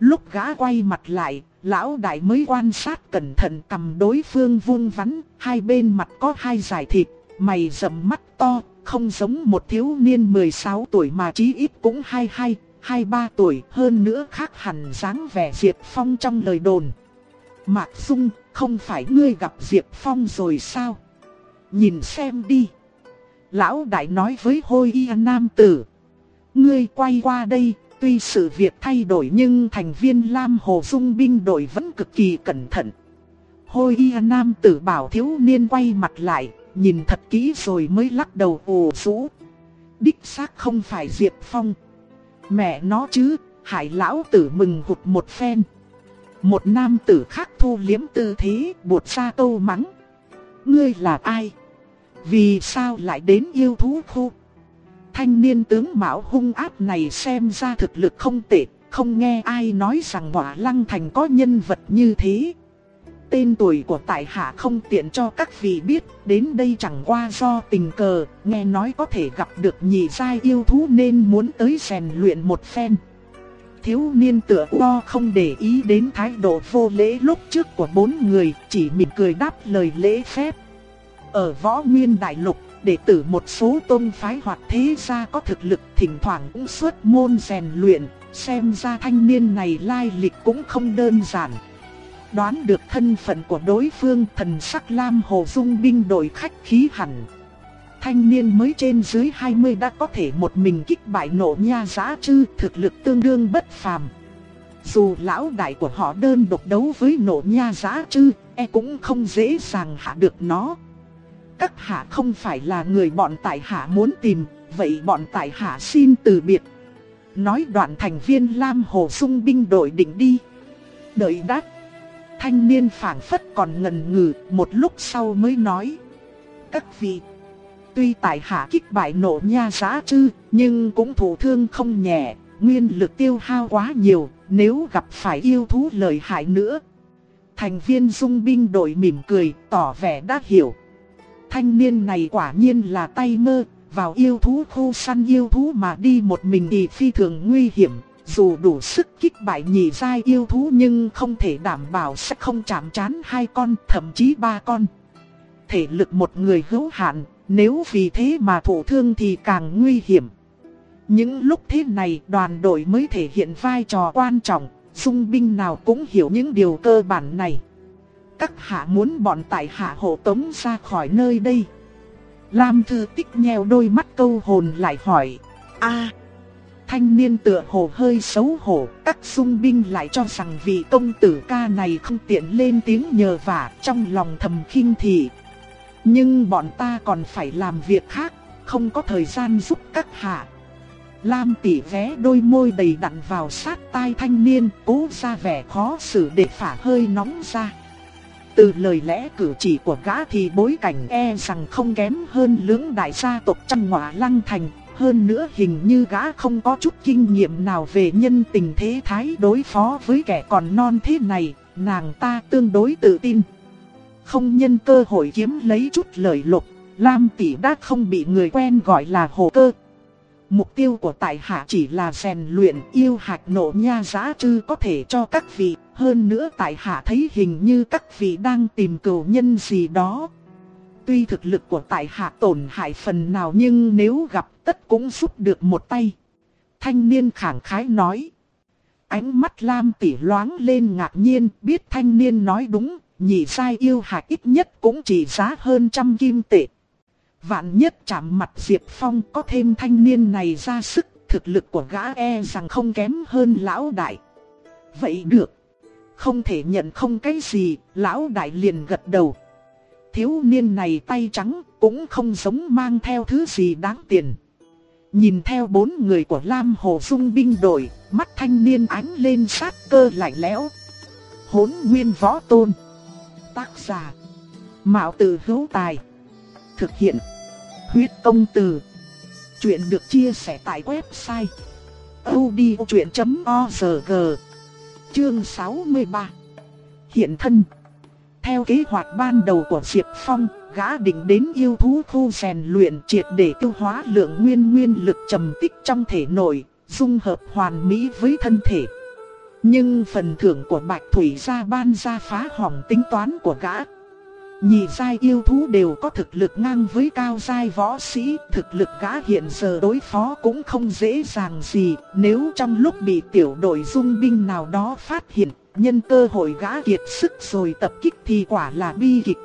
Lúc gã quay mặt lại, lão đại mới quan sát cẩn thận cầm đối phương vuông vắn, hai bên mặt có hai giải thịt, mày rậm mắt to, không giống một thiếu niên 16 tuổi mà chí ít cũng 22, hai ba tuổi hơn nữa khác hẳn dáng vẻ Diệp Phong trong lời đồn. Mạc Dung, không phải ngươi gặp Diệp Phong rồi sao? Nhìn xem đi. Lão đại nói với hôi y nam tử. Ngươi quay qua đây, tuy sự việc thay đổi nhưng thành viên Lam Hồ Dung binh đội vẫn cực kỳ cẩn thận. Hôi y nam tử bảo thiếu niên quay mặt lại, nhìn thật kỹ rồi mới lắc đầu ồ rũ. Đích xác không phải Diệp Phong. Mẹ nó chứ, hải lão tử mừng hụt một phen. Một nam tử khác thu liếm tư thế, buột ra câu mắng. Ngươi là ai? Vì sao lại đến yêu thú khu? Thanh niên tướng mạo hung ác này xem ra thực lực không tệ, không nghe ai nói rằng hỏa lăng thành có nhân vật như thế. Tên tuổi của tại hạ không tiện cho các vị biết, đến đây chẳng qua do tình cờ, nghe nói có thể gặp được nhị giai yêu thú nên muốn tới rèn luyện một phen. Thiếu niên tựa lo không để ý đến thái độ vô lễ lúc trước của bốn người, chỉ mỉm cười đáp lời lễ phép. Ở võ nguyên đại lục, đệ tử một số tôn phái hoặc thế gia có thực lực thỉnh thoảng cũng xuất môn rèn luyện, xem ra thanh niên này lai lịch cũng không đơn giản. Đoán được thân phận của đối phương thần sắc Lam Hồ Dung binh đội khách khí hẳn. Thanh niên mới trên dưới 20 đã có thể một mình kích bại nổ nha giá chư thực lực tương đương bất phàm. Dù lão đại của họ đơn độc đấu với nổ nha giá chư, e cũng không dễ dàng hạ được nó. Các hạ không phải là người bọn tại hạ muốn tìm, vậy bọn tại hạ xin từ biệt. Nói đoạn thành viên Lam Hồ Dung binh đội định đi. Đợi đắt. Thanh niên phảng phất còn ngần ngừ, một lúc sau mới nói. Các vị, tuy tại hạ kích bại nổ nha giá chư, nhưng cũng thụ thương không nhẹ, nguyên lực tiêu hao quá nhiều, nếu gặp phải yêu thú lợi hại nữa. Thành viên dung binh đội mỉm cười, tỏ vẻ đã hiểu. Thanh niên này quả nhiên là tay mơ, vào yêu thú khu săn yêu thú mà đi một mình thì phi thường nguy hiểm, dù đủ sức kích bại nhị giai yêu thú nhưng không thể đảm bảo sẽ không chạm chán hai con, thậm chí ba con. Thể lực một người hữu hạn, nếu vì thế mà thổ thương thì càng nguy hiểm. Những lúc thế này đoàn đội mới thể hiện vai trò quan trọng, dung binh nào cũng hiểu những điều cơ bản này. Các hạ muốn bọn tại hạ hộ tống ra khỏi nơi đây. Lam Thư Tích nheo đôi mắt câu hồn lại hỏi. a thanh niên tựa hồ hơi xấu hổ, các dung binh lại cho rằng vị công tử ca này không tiện lên tiếng nhờ vả trong lòng thầm khinh thị. Nhưng bọn ta còn phải làm việc khác, không có thời gian giúp các hạ. Lam tỷ vé đôi môi đầy đặn vào sát tai thanh niên, cố ra vẻ khó xử để phả hơi nóng ra. Từ lời lẽ cử chỉ của gã thì bối cảnh e rằng không kém hơn lưỡng đại gia tộc trong ngọa lăng thành. Hơn nữa hình như gã không có chút kinh nghiệm nào về nhân tình thế thái đối phó với kẻ còn non thế này, nàng ta tương đối tự tin. Không nhân cơ hội kiếm lấy chút lợi lộc, Lam tỷ đã không bị người quen gọi là hồ cơ. Mục tiêu của tại hạ chỉ là rèn luyện yêu hạt nộ nha giá chứ có thể cho các vị hơn nữa tại hạ thấy hình như các vị đang tìm cầu nhân gì đó. Tuy thực lực của tại hạ tổn hại phần nào nhưng nếu gặp tất cũng giúp được một tay. Thanh niên khẳng khái nói. Ánh mắt Lam tỉ loáng lên ngạc nhiên biết thanh niên nói đúng, nhị sai yêu hạt ít nhất cũng chỉ giá hơn trăm kim tệ. Vạn nhất chạm mặt Diệp Phong có thêm thanh niên này ra sức, thực lực của gã e rằng không kém hơn lão đại. Vậy được. Không thể nhận không cái gì, lão đại liền gật đầu. Thiếu niên này tay trắng, cũng không giống mang theo thứ gì đáng tiền. Nhìn theo bốn người của Lam Hồ Dung binh đội, mắt thanh niên ánh lên sát cơ lạnh lẽo. Hốn nguyên võ tôn. Tác giả. Mạo tử hữu tài. Thực hiện. Huyết công từ. Chuyện được chia sẻ tại website. odchuyện.org Chương 63 Hiện thân theo kế hoạch ban đầu của Diệp Phong, gã định đến yêu thú khu rèn luyện triệt để tiêu hóa lượng nguyên nguyên lực trầm tích trong thể nội, dung hợp hoàn mỹ với thân thể. Nhưng phần thưởng của Bạch Thủy gia ban ra phá hỏng tính toán của gã. Nhị giai yêu thú đều có thực lực ngang với cao giai võ sĩ, thực lực gã hiện giờ đối phó cũng không dễ dàng gì, nếu trong lúc bị tiểu đội dung binh nào đó phát hiện, nhân cơ hội gã kiệt sức rồi tập kích thì quả là bi kịch.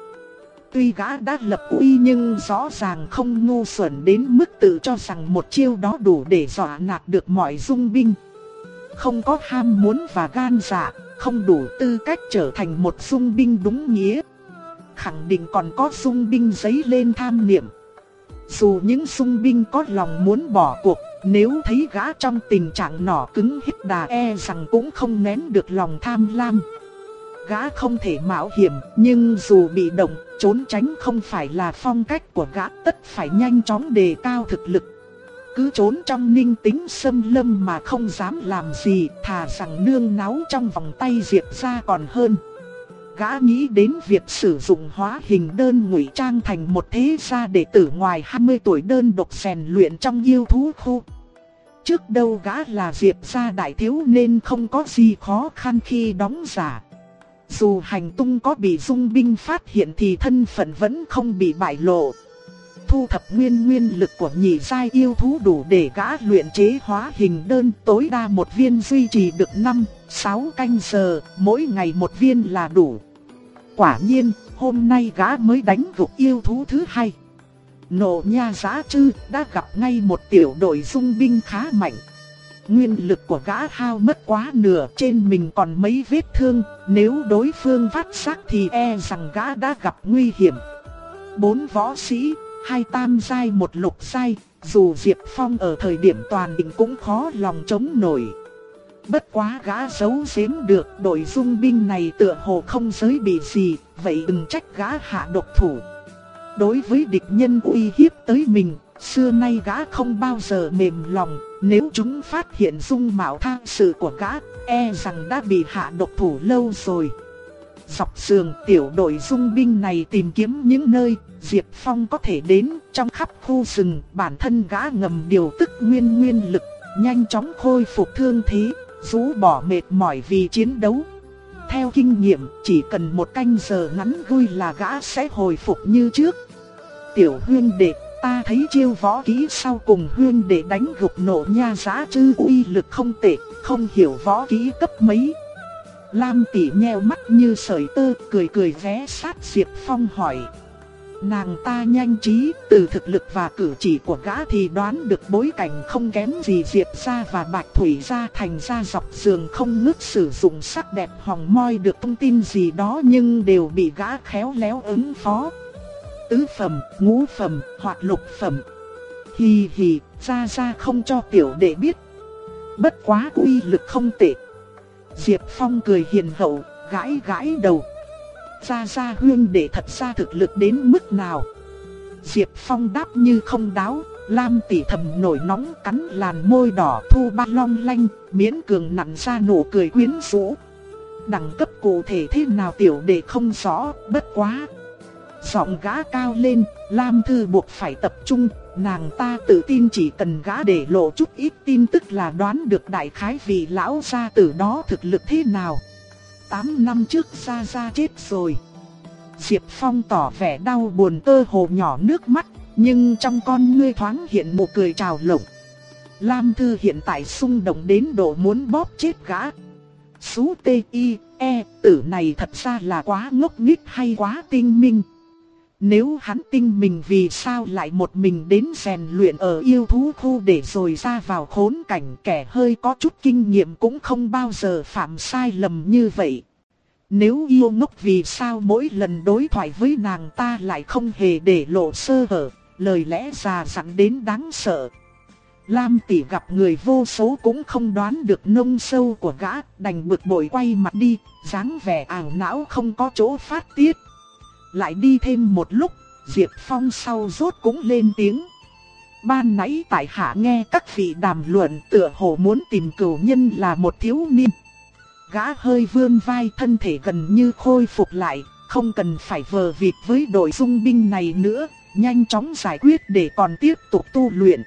Tuy gã đã lập uy nhưng rõ ràng không ngu xuẩn đến mức tự cho rằng một chiêu đó đủ để dọa nạt được mọi dung binh. Không có ham muốn và gan dạ, không đủ tư cách trở thành một dung binh đúng nghĩa khẳng định còn có sung binh giấy lên tham niệm. Dù những sung binh có lòng muốn bỏ cuộc, Nếu thấy gã trong tình trạng nỏ cứng hết đà e rằng cũng không nén được lòng tham lam. Gã không thể mạo hiểm, nhưng dù bị động, trốn tránh không phải là phong cách của gã tất phải nhanh chóng đề cao thực lực. Cứ trốn trong ninh tính sâm lâm mà không dám làm gì, thà rằng nương náu trong vòng tay diệt ra còn hơn. Gã nghĩ đến việc sử dụng hóa hình đơn ngụy trang thành một thế gia đệ tử ngoài 20 tuổi đơn độc rèn luyện trong yêu thú khu. Trước đâu gã là diệp gia đại thiếu nên không có gì khó khăn khi đóng giả. Dù hành tung có bị dung binh phát hiện thì thân phận vẫn không bị bại lộ. Thu thập nguyên nguyên lực của nhị giai yêu thú đủ để gã luyện chế hóa hình đơn tối đa một viên duy trì được 5, 6 canh giờ, mỗi ngày một viên là đủ. Quả nhiên, hôm nay gã mới đánh gục yêu thú thứ hai. Nộ nha giá chư đã gặp ngay một tiểu đội dung binh khá mạnh. Nguyên lực của gã hao mất quá nửa trên mình còn mấy vết thương, nếu đối phương phát sát thì e rằng gã đã gặp nguy hiểm. Bốn võ sĩ, hai tam giai một lục giai, dù Diệp Phong ở thời điểm toàn định cũng khó lòng chống nổi. Bất quá gã giấu giếm được đội dung binh này tựa hồ không giới bị gì, vậy đừng trách gã hạ độc thủ. Đối với địch nhân uy hiếp tới mình, xưa nay gã không bao giờ mềm lòng, nếu chúng phát hiện dung mạo thang sự của gã, e rằng đã bị hạ độc thủ lâu rồi. Dọc sườn tiểu đội dung binh này tìm kiếm những nơi Diệp Phong có thể đến trong khắp khu rừng, bản thân gã ngầm điều tức nguyên nguyên lực, nhanh chóng khôi phục thương thế, rũ bỏ mệt mỏi vì chiến đấu. Theo kinh nghiệm, chỉ cần một canh giờ ngắn vui là gã sẽ hồi phục như trước. Tiểu huyên đệ, ta thấy chiêu võ kỹ sau cùng huyên đệ đánh gục nổ nha giá chư uy lực không tệ, không hiểu võ kỹ cấp mấy. Lam tỷ nheo mắt như sợi tơ, cười cười ghé sát Diệp Phong hỏi. Nàng ta nhanh trí, từ thực lực và cử chỉ của gã thì đoán được bối cảnh không kém gì Diệp gia và Bạch Thủy gia thành ra dọc giường không ngớt sử dụng sắc đẹp hòng moi được thông tin gì đó nhưng đều bị gã khéo léo ứng phó. Tứ phẩm, ngũ phẩm, hoặc lục phẩm. Hì hì, gia gia không cho tiểu đệ biết. Bất quá uy lực không tệ. Diệp Phong cười hiền hậu, gãi gãi đầu. Gia Gia huyên để thật ra thực lực đến mức nào? Diệp Phong đáp như không đáo, Lam tỷ thầm nổi nóng cắn làn môi đỏ thu ba long lanh, miễn cường nặn ra nụ cười quyến rũ. Đẳng cấp cụ thể thế nào tiểu đệ không rõ, bất quá. Giọng gã cao lên, Lam Thư buộc phải tập trung, nàng ta tự tin chỉ cần gã để lộ chút ít tin tức là đoán được đại khái vị lão gia tử đó thực lực thế nào. 8 năm trước Gia Gia chết rồi. Diệp Phong tỏ vẻ đau buồn tơ hồ nhỏ nước mắt, nhưng trong con ngươi thoáng hiện một cười trào lộng. Lam Thư hiện tại xung động đến độ muốn bóp chết gã. Sú tê y, e, tử này thật ra là quá ngốc nghếch hay quá tinh minh. Nếu hắn tinh mình vì sao lại một mình đến rèn luyện ở yêu thú khu để rồi ra vào khốn cảnh kẻ hơi có chút kinh nghiệm cũng không bao giờ phạm sai lầm như vậy. Nếu yêu ngốc vì sao mỗi lần đối thoại với nàng ta lại không hề để lộ sơ hở, lời lẽ già dặn đến đáng sợ. Lam tỷ gặp người vô số cũng không đoán được nông sâu của gã, đành bực bội quay mặt đi, dáng vẻ ảo não không có chỗ phát tiết. Lại đi thêm một lúc, Diệp Phong sau rốt cũng lên tiếng. Ban nãy tại hạ nghe các vị đàm luận tựa hồ muốn tìm cửu nhân là một thiếu niên. Gã hơi vươn vai thân thể gần như khôi phục lại, không cần phải vờ vịt với đội dung binh này nữa, nhanh chóng giải quyết để còn tiếp tục tu luyện.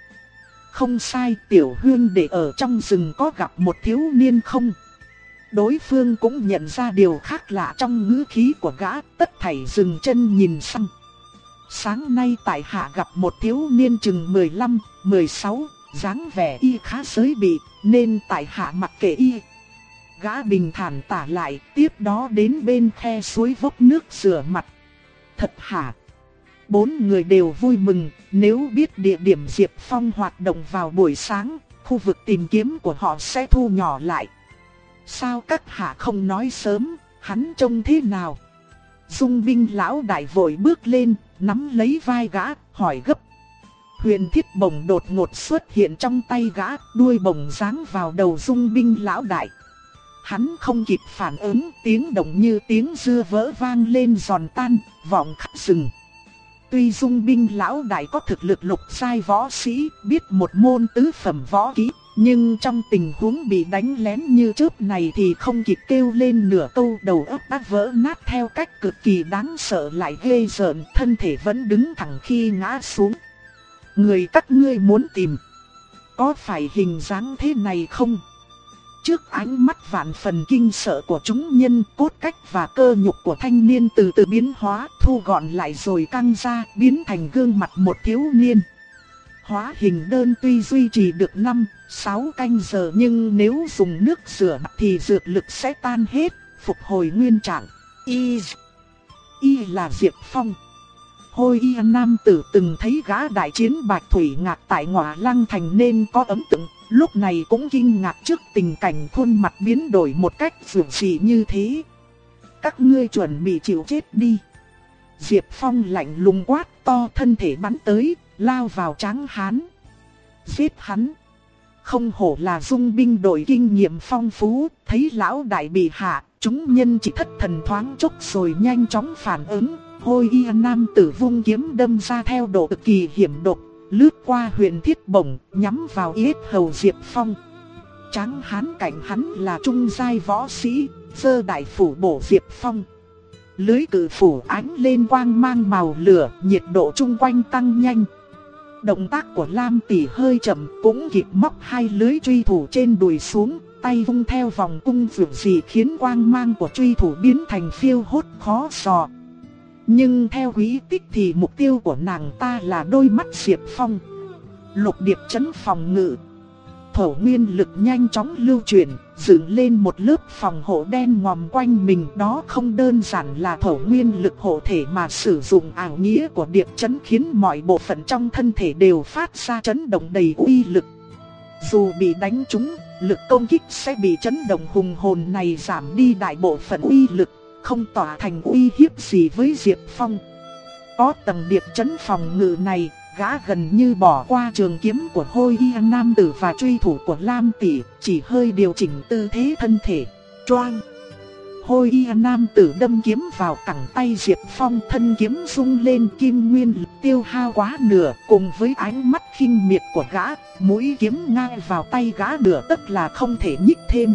Không sai tiểu hương để ở trong rừng có gặp một thiếu niên không? Đối phương cũng nhận ra điều khác lạ trong ngữ khí của gã, tất thảy dừng chân nhìn sang. Sáng nay tại hạ gặp một thiếu niên chừng 15, 16, dáng vẻ y khá giới bị, nên tại hạ mặc kệ y. Gã bình thản tả lại, tiếp đó đến bên khe suối vốc nước rửa mặt. Thật hả? Bốn người đều vui mừng, nếu biết địa điểm Diệp Phong hoạt động vào buổi sáng, khu vực tìm kiếm của họ sẽ thu nhỏ lại. Sao các hạ không nói sớm, hắn trông thế nào? Dung binh lão đại vội bước lên, nắm lấy vai gã, hỏi gấp. Huyền thiết bổng đột ngột xuất hiện trong tay gã, đuôi bổng giáng vào đầu dung binh lão đại. Hắn không kịp phản ứng, tiếng động như tiếng dưa vỡ vang lên giòn tan, vọng khắp rừng. Tuy dung binh lão đại có thực lực lục sai võ sĩ, biết một môn tứ phẩm võ kỹ, nhưng trong tình huống bị đánh lén như trước này thì không kịp kêu lên nửa câu đầu óc đã vỡ nát theo cách cực kỳ đáng sợ lại ghê rợn, thân thể vẫn đứng thẳng khi ngã xuống. Người các ngươi muốn tìm, có phải hình dáng thế này không? Trước ánh mắt vạn phần kinh sợ của chúng nhân, cốt cách và cơ nhục của thanh niên từ từ biến hóa, thu gọn lại rồi căng ra, biến thành gương mặt một thiếu niên. Hóa hình đơn tuy duy trì được 5, 6 canh giờ nhưng nếu dùng nước rửa mặt thì dược lực sẽ tan hết, phục hồi nguyên trạng. Y, y là Diệp Phong. Hôi y nam tử từng thấy gã đại chiến bạch thủy ngạc tại ngọa lăng thành nên có ấn tượng, lúc này cũng kinh ngạc trước tình cảnh khuôn mặt biến đổi một cách dường dị như thế. Các ngươi chuẩn bị chịu chết đi. Diệp Phong lạnh lùng quát to thân thể bắn tới, lao vào tráng hán. Giết hắn. Không hổ là dung binh đội kinh nghiệm phong phú, thấy lão đại bị hạ, chúng nhân chỉ thất thần thoáng chốc rồi nhanh chóng phản ứng. Hôi y nam tử vung kiếm đâm ra theo độ cực kỳ hiểm độc, lướt qua huyện thiết bổng, nhắm vào yết hầu Diệp Phong. Tráng hán cảnh hắn là trung giai võ sĩ, sơ đại phủ bổ Diệp Phong. Lưới cử phủ ánh lên quang mang màu lửa, nhiệt độ chung quanh tăng nhanh. Động tác của Lam tỷ hơi chậm cũng kịp móc hai lưới truy thủ trên đùi xuống, tay vung theo vòng cung vượt gì khiến quang mang của truy thủ biến thành phiêu hốt khó sò. Nhưng theo quý tích thì mục tiêu của nàng ta là đôi mắt Diệp Phong. Lục điệp chấn phòng ngự. Thổ nguyên lực nhanh chóng lưu chuyển, dựng lên một lớp phòng hộ đen ngòm quanh mình đó không đơn giản là thổ nguyên lực hộ thể mà sử dụng ảo nghĩa của điệp chấn khiến mọi bộ phận trong thân thể đều phát ra chấn động đầy uy lực. Dù bị đánh trúng, lực công kích sẽ bị chấn động hùng hồn này giảm đi đại bộ phận uy lực, không tỏa thành uy hiếp gì với Diệp Phong. Có tầng điệp chấn phòng ngự này, gã gần như bỏ qua trường kiếm của Hôi Y Nam Tử và truy thủ của Lam Tỷ, chỉ hơi điều chỉnh tư thế thân thể. Choang! Hôi Y Nam Tử đâm kiếm vào cẳng tay Diệp Phong thân kiếm rung lên kim nguyên lực tiêu hao quá nửa cùng với ánh mắt khinh miệt của gã, mũi kiếm ngang vào tay gã nửa tất là không thể nhích thêm.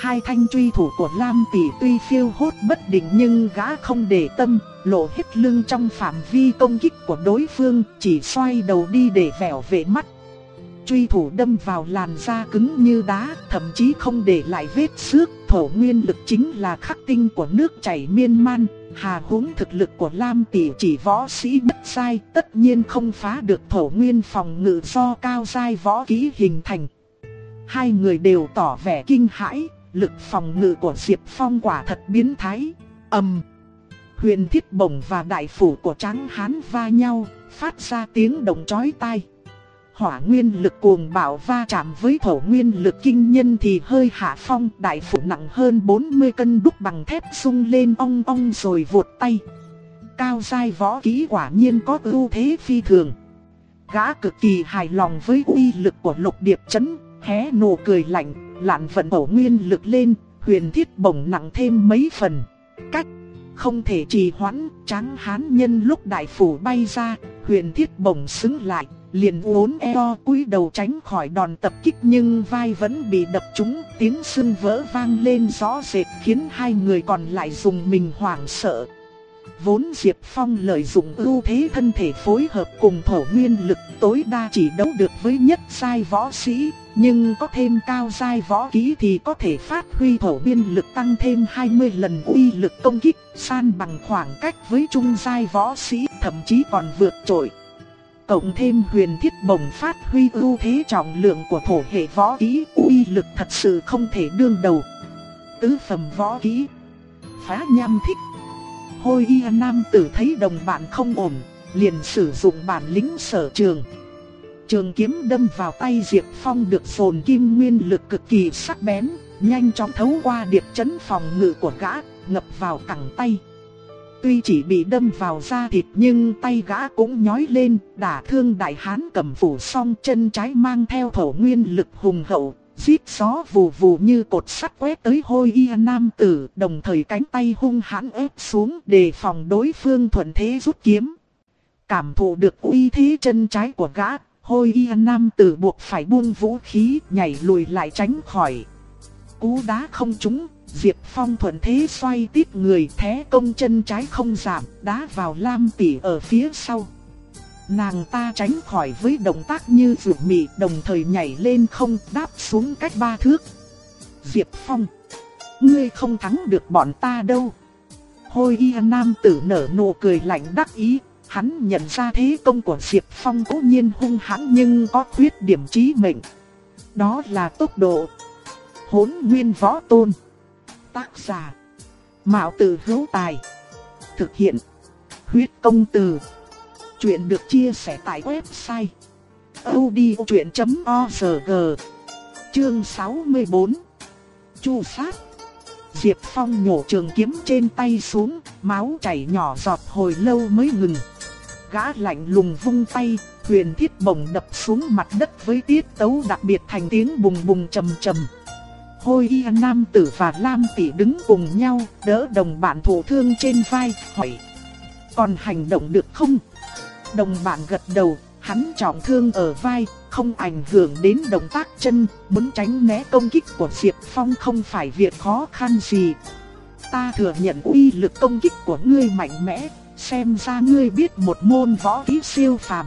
Hai thanh truy thủ của Lam Tỷ tuy phiêu hốt bất định nhưng gã không để tâm, lộ hết lưng trong phạm vi công kích của đối phương, chỉ xoay đầu đi để vẻo vệ mắt. Truy thủ đâm vào làn da cứng như đá, thậm chí không để lại vết xước, thổ nguyên lực chính là khắc tinh của nước chảy miên man. Hà huống thực lực của Lam Tỷ chỉ võ sĩ bất sai, tất nhiên không phá được thổ nguyên phòng ngự do cao sai võ kỹ hình thành. Hai người đều tỏ vẻ kinh hãi, lực phòng ngự của Diệp Phong quả thật biến thái. ầm, huyền thiết bổng và đại phủ của tráng hán va nhau, phát ra tiếng động chói tai. Hỏa nguyên lực cuồng bạo va chạm với thổ nguyên lực kinh nhân thì hơi hạ phong, đại phủ nặng hơn 40 cân đúc bằng thép sung lên ong ong rồi vụt tay. Cao giai võ kỹ quả nhiên có ưu thế phi thường. Gã cực kỳ hài lòng với uy lực của lục điệp chấn, hé nụ cười lạnh, lạn vận ổ nguyên lực lên, huyền thiết bổng nặng thêm mấy phần. Cách không thể trì hoãn, tráng hán nhân lúc đại phủ bay ra, huyền thiết bổng xứng lại, liền uốn eo cúi đầu tránh khỏi đòn tập kích nhưng vai vẫn bị đập trúng, tiếng sưng vỡ vang lên rõ rệt khiến hai người còn lại dùng mình hoảng sợ. Vốn Diệp Phong lợi dụng ưu thế thân thể phối hợp cùng thổ nguyên lực tối đa chỉ đấu được với nhất sai võ sĩ, nhưng có thêm cao giai võ kỹ thì có thể phát huy thổ biên lực tăng thêm 20 lần uy lực công kích, san bằng khoảng cách với trung giai võ sĩ, thậm chí còn vượt trội. Cộng thêm huyền thiết bổng phát huy ưu thế trọng lượng của thổ hệ võ kỹ, uy lực thật sự không thể đương đầu. Tứ phẩm võ kỹ, phá nham thích. Hôi y nam tử thấy đồng bạn không ổn, liền sử dụng bản lĩnh sở trường. Trường kiếm đâm vào tay Diệp Phong được phồn kim nguyên lực cực kỳ sắc bén, nhanh chóng thấu qua điệp chấn phòng ngự của gã, ngập vào cẳng tay. Tuy chỉ bị đâm vào da thịt nhưng tay gã cũng nhói lên, đả thương đại hán cầm phủ song chân trái mang theo thổ nguyên lực hùng hậu, giết gió vù vù như cột sắt quét tới hôi y nam tử, đồng thời cánh tay hung hãn ép xuống để phòng đối phương thuận thế rút kiếm. Cảm thụ được uy thế chân trái của gã, hôi y nam tử buộc phải buông vũ khí, nhảy lùi lại tránh khỏi. Cú đá không trúng, Diệp Phong thuận thế xoay tiếp người thế công chân trái không giảm, đá vào Lam Tỷ ở phía sau. Nàng ta tránh khỏi với động tác như rượu mị đồng thời nhảy lên không đáp xuống cách ba thước. Diệp Phong, ngươi không thắng được bọn ta đâu. Hôi y nam tử nở nụ cười lạnh đắc ý, hắn nhận ra thế công của Diệp Phong cố nhiên hung hãn nhưng có khuyết điểm trí mệnh. Đó là tốc độ. Hốn nguyên võ tôn. Tác giả. Mạo tử hữu tài. Thực hiện. Huyết công từ. Chuyện được chia sẻ tại website. odchuyện.org Chương 64 Chu sát Diệp Phong nhổ trường kiếm trên tay xuống, máu chảy nhỏ giọt hồi lâu mới ngừng. Gã lạnh lùng vung tay, huyền thiết bổng đập xuống mặt đất với tiết tấu đặc biệt thành tiếng bùng bùng trầm trầm. Hôi y nam tử và Lam tỷ đứng cùng nhau, đỡ đồng bạn thổ thương trên vai, hỏi. Còn hành động được không? Đồng bạn gật đầu, hắn trọng thương ở vai, không ảnh hưởng đến động tác chân, muốn tránh né công kích của Diệp Phong không phải việc khó khăn gì. Ta thừa nhận uy lực công kích của ngươi mạnh mẽ, xem ra ngươi biết một môn võ kỹ siêu phàm.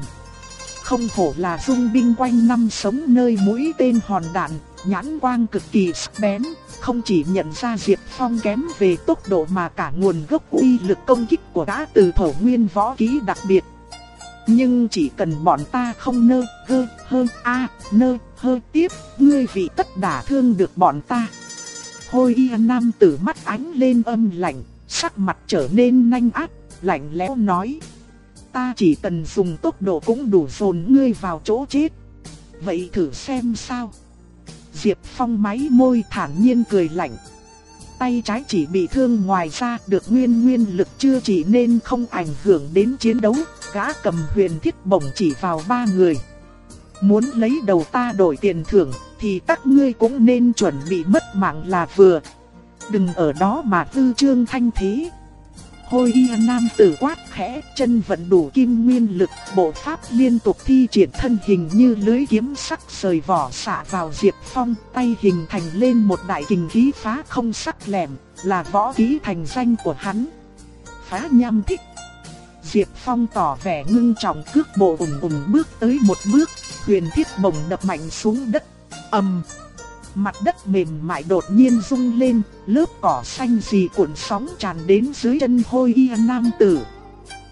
Không hổ là dung binh quanh năm sống nơi mũi tên hòn đạn, nhãn quang cực kỳ sắc bén, không chỉ nhận ra Diệp Phong kém về tốc độ mà cả nguồn gốc uy lực công kích của đã từ thổ nguyên võ kỹ đặc biệt. Nhưng chỉ cần bọn ta không nơ, gơ, hơ, a, nơ, hơ tiếp, ngươi vị tất đả thương được bọn ta. Hôi y nam tử mắt ánh lên âm lạnh, sắc mặt trở nên nanh ác, lạnh lẽo nói. Ta chỉ cần dùng tốc độ cũng đủ dồn ngươi vào chỗ chết. Vậy thử xem sao. Diệp Phong máy môi thản nhiên cười lạnh. Tay trái chỉ bị thương ngoài ra được nguyên nguyên lực chưa chỉ nên không ảnh hưởng đến chiến đấu, gã cầm huyền thiết bổng chỉ vào ba người. Muốn lấy đầu ta đổi tiền thưởng thì các ngươi cũng nên chuẩn bị mất mạng là vừa. Đừng ở đó mà tư trương thanh thế. Hôi y nam tử quát khẽ, chân vận đủ kim nguyên lực, bộ pháp liên tục thi triển thân hình như lưới kiếm sắc rời vỏ xả vào Diệp Phong, tay hình thành lên một đại kình khí phá không sắc lẻm, là võ khí thành danh của hắn. Phá nham thích. Diệp Phong tỏ vẻ ngưng trọng cước bộ ủng ủng bước tới một bước, huyền thiết bổng đập mạnh xuống đất, ầm. Mặt đất mềm mại đột nhiên rung lên, lớp cỏ xanh gì cuộn sóng tràn đến dưới chân hôi y nam tử.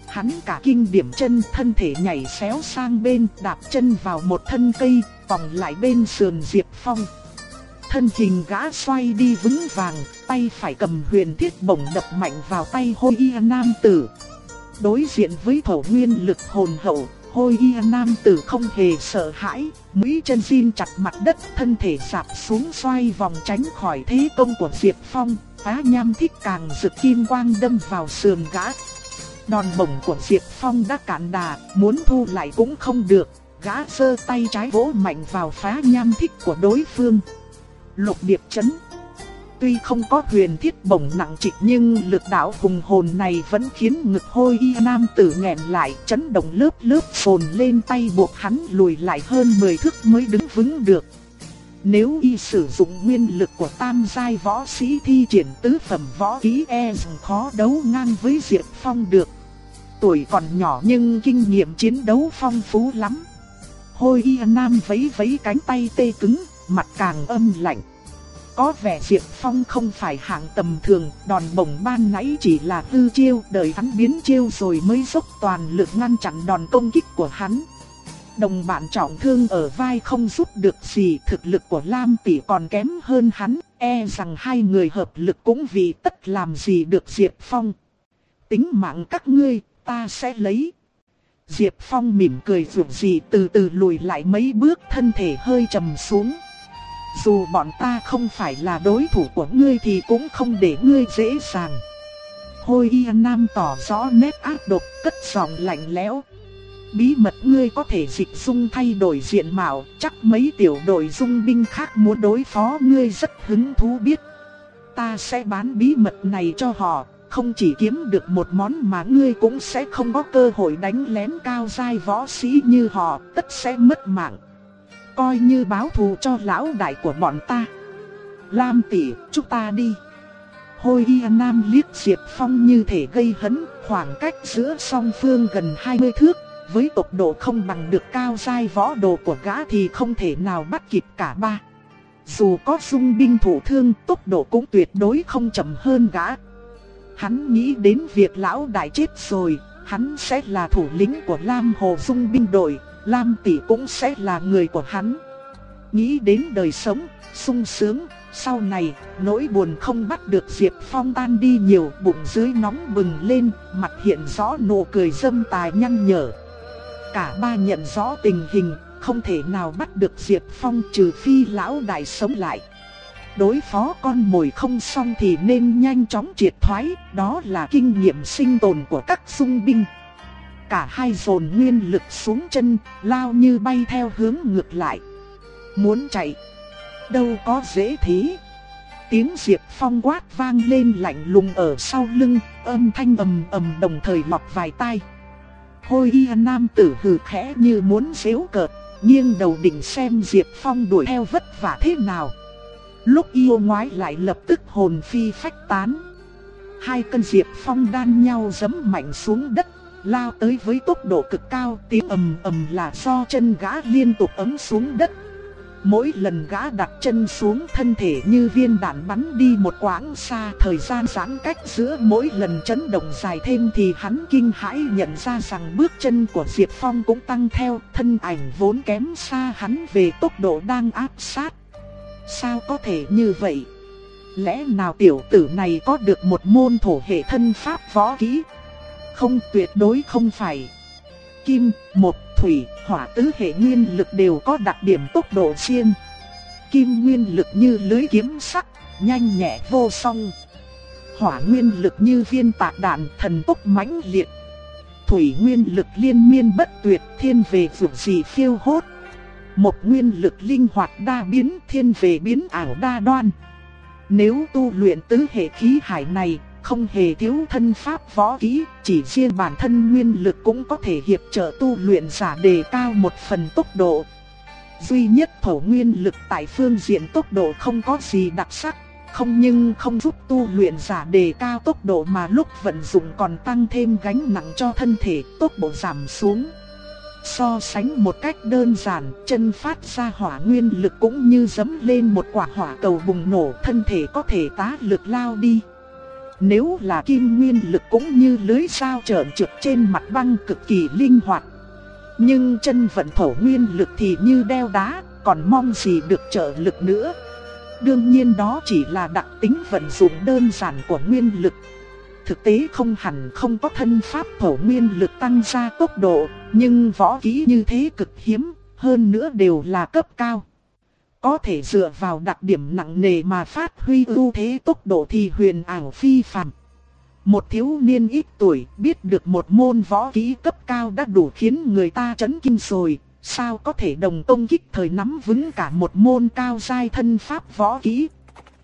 Hắn cả kinh điểm chân thân thể nhảy xéo sang bên đạp chân vào một thân cây, vòng lại bên sườn Diệp Phong. Thân hình gã xoay đi vững vàng, tay phải cầm huyền thiết bổng đập mạnh vào tay hôi y nam tử. Đối diện với thổ nguyên lực hồn hậu, hôi y nam tử không hề sợ hãi, mũi chân xin chặt mặt đất, thân thể sạp xuống xoay vòng tránh khỏi thế công của Diệp Phong, phá nham thích càng rực kim quang đâm vào sườn gã. Đòn bổng của Diệp Phong đã cản đà, muốn thu lại cũng không được, gã giơ tay trái vỗ mạnh vào phá nham thích của đối phương. Lục điệp chấn Tuy không có huyền thiết bổng nặng trịch nhưng lực đạo hùng hồn này vẫn khiến ngực hôi y nam tử nghẹn lại chấn động lớp lớp phồn lên tay buộc hắn lùi lại hơn 10 thước mới đứng vững được. Nếu y sử dụng nguyên lực của tam giai võ sĩ thi triển tứ phẩm võ ký e rằng khó đấu ngang với Diệp Phong được. Tuổi còn nhỏ nhưng kinh nghiệm chiến đấu phong phú lắm. Hôi y nam vấy vấy cánh tay tê cứng, mặt càng âm lạnh. Có vẻ Diệp Phong không phải hạng tầm thường, đòn bổng ban nãy chỉ là tư chiêu, đợi hắn biến chiêu rồi mới dốc toàn lực ngăn chặn đòn công kích của hắn. Đồng bạn trọng thương ở vai không giúp được gì, thực lực của Lam Tỷ còn kém hơn hắn, e rằng hai người hợp lực cũng vì tất làm gì được Diệp Phong. Tính mạng các ngươi, ta sẽ lấy. Diệp Phong mỉm cười dù gì từ từ lùi lại mấy bước thân thể hơi trầm xuống. Dù bọn ta không phải là đối thủ của ngươi thì cũng không để ngươi dễ dàng. Hôi y nam tỏ rõ nét ác độc, cất giọng lạnh lẽo. Bí mật ngươi có thể dịch dung thay đổi diện mạo, chắc mấy tiểu đội dung binh khác muốn đối phó ngươi rất hứng thú biết. Ta sẽ bán bí mật này cho họ, không chỉ kiếm được một món mà ngươi cũng sẽ không có cơ hội đánh lén cao giai võ sĩ như họ, tất sẽ mất mạng. Coi như báo thù cho lão đại của bọn ta. Lam tỷ, chúng ta đi. Hôi y nam liếc Diệp Phong như thể gây hấn, khoảng cách giữa song phương gần 20 thước, với tốc độ không bằng được cao dai võ đồ của gã thì không thể nào bắt kịp cả ba. Dù có dung binh thủ thương, tốc độ cũng tuyệt đối không chậm hơn gã. Hắn nghĩ đến việc lão đại chết rồi, hắn sẽ là thủ lĩnh của Lam Hồ Dung binh đội, Lam Tỷ cũng sẽ là người của hắn. Nghĩ đến đời sống, sung sướng, sau này, nỗi buồn không bắt được Diệp Phong tan đi nhiều, bụng dưới nóng bừng lên, mặt hiện rõ nụ cười dâm tài nhăn nhở. Cả ba nhận rõ tình hình, không thể nào bắt được Diệp Phong trừ phi lão đại sống lại. Đối phó con mồi không xong thì nên nhanh chóng triệt thoái, đó là kinh nghiệm sinh tồn của các dung binh. Cả hai dồn nguyên lực xuống chân, lao như bay theo hướng ngược lại. Muốn chạy, đâu có dễ thế. Tiếng Diệp Phong quát vang lên lạnh lùng ở sau lưng, âm thanh ầm ầm đồng thời lọt vài tai. Hôi y nam tử hừ khẽ như muốn xéo cợt, nghiêng đầu định xem Diệp Phong đuổi theo vất vả thế nào. Lúc yêu ngoái lại lập tức hồn phi phách tán. Hai cân Diệp Phong đan nhau giấm mạnh xuống đất, lao tới với tốc độ cực cao, tiếng ầm ầm là do chân gã liên tục ấm xuống đất. Mỗi lần gã đặt chân xuống thân thể như viên đạn bắn đi một quãng xa Thời gian giãn cách giữa mỗi lần chấn động dài thêm thì hắn kinh hãi nhận ra rằng bước chân của Diệp Phong cũng tăng theo Thân ảnh vốn kém xa hắn về tốc độ đang áp sát Sao có thể như vậy? Lẽ nào tiểu tử này có được một môn thổ hệ thân pháp võ kỹ? Không tuyệt đối không phải Kim, một thủy, hỏa tứ hệ nguyên lực đều có đặc điểm tốc độ riêng. Kim nguyên lực như lưới kiếm sắc, nhanh nhẹ vô song. Hỏa nguyên lực như viên tạc đạn thần tốc mãnh liệt. Thủy nguyên lực liên miên bất tuyệt thiên về vượt dị phiêu hốt. Một nguyên lực linh hoạt đa biến thiên về biến ảo đa đoan. Nếu tu luyện tứ hệ khí hải này, không hề thiếu thân pháp võ kỹ, chỉ riêng bản thân nguyên lực cũng có thể hiệp trợ tu luyện giả đề cao một phần tốc độ. Duy nhất thổ nguyên lực tại phương diện tốc độ không có gì đặc sắc, không nhưng không giúp tu luyện giả đề cao tốc độ mà lúc vận dụng còn tăng thêm gánh nặng cho thân thể, tốc độ giảm xuống. So sánh một cách đơn giản, chân phát ra hỏa nguyên lực cũng như dấm lên một quả hỏa cầu bùng nổ, thân thể có thể tá lực lao đi. Nếu là kim nguyên lực cũng như lưới sao trợn trượt trên mặt băng cực kỳ linh hoạt. Nhưng chân vận thổ nguyên lực thì như đeo đá, còn mong gì được trợ lực nữa. Đương nhiên đó chỉ là đặc tính vận dụng đơn giản của nguyên lực. Thực tế không hẳn không có thân pháp thổ nguyên lực tăng ra tốc độ, nhưng võ kỹ như thế cực hiếm, hơn nữa đều là cấp cao. Có thể dựa vào đặc điểm nặng nề mà phát huy ưu thế tốc độ thì huyền ảo phi phàm. Một thiếu niên ít tuổi biết được một môn võ kỹ cấp cao đã đủ khiến người ta chấn kinh rồi, sao có thể đồng công kích thời nắm vững cả một môn cao giai thân pháp võ kỹ.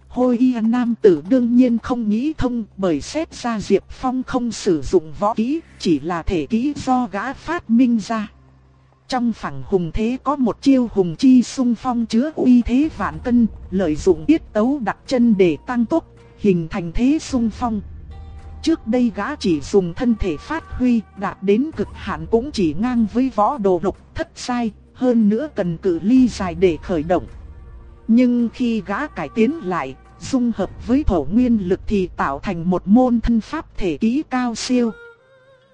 Hôi y nam tử đương nhiên không nghĩ thông bởi xét ra Diệp Phong không sử dụng võ kỹ, chỉ là thể kỹ do gã phát minh ra. Trong phẳng hùng thế có một chiêu hùng chi sung phong chứa uy thế vạn cân, lợi dụng tiết tấu đặt chân để tăng tốc, hình thành thế sung phong. Trước đây gã chỉ dùng thân thể phát huy, đạt đến cực hạn cũng chỉ ngang với võ đồ lục thất sai, hơn nữa cần cự ly dài để khởi động. Nhưng khi gã cải tiến lại, dung hợp với thổ nguyên lực thì tạo thành một môn thân pháp thể kỹ cao siêu.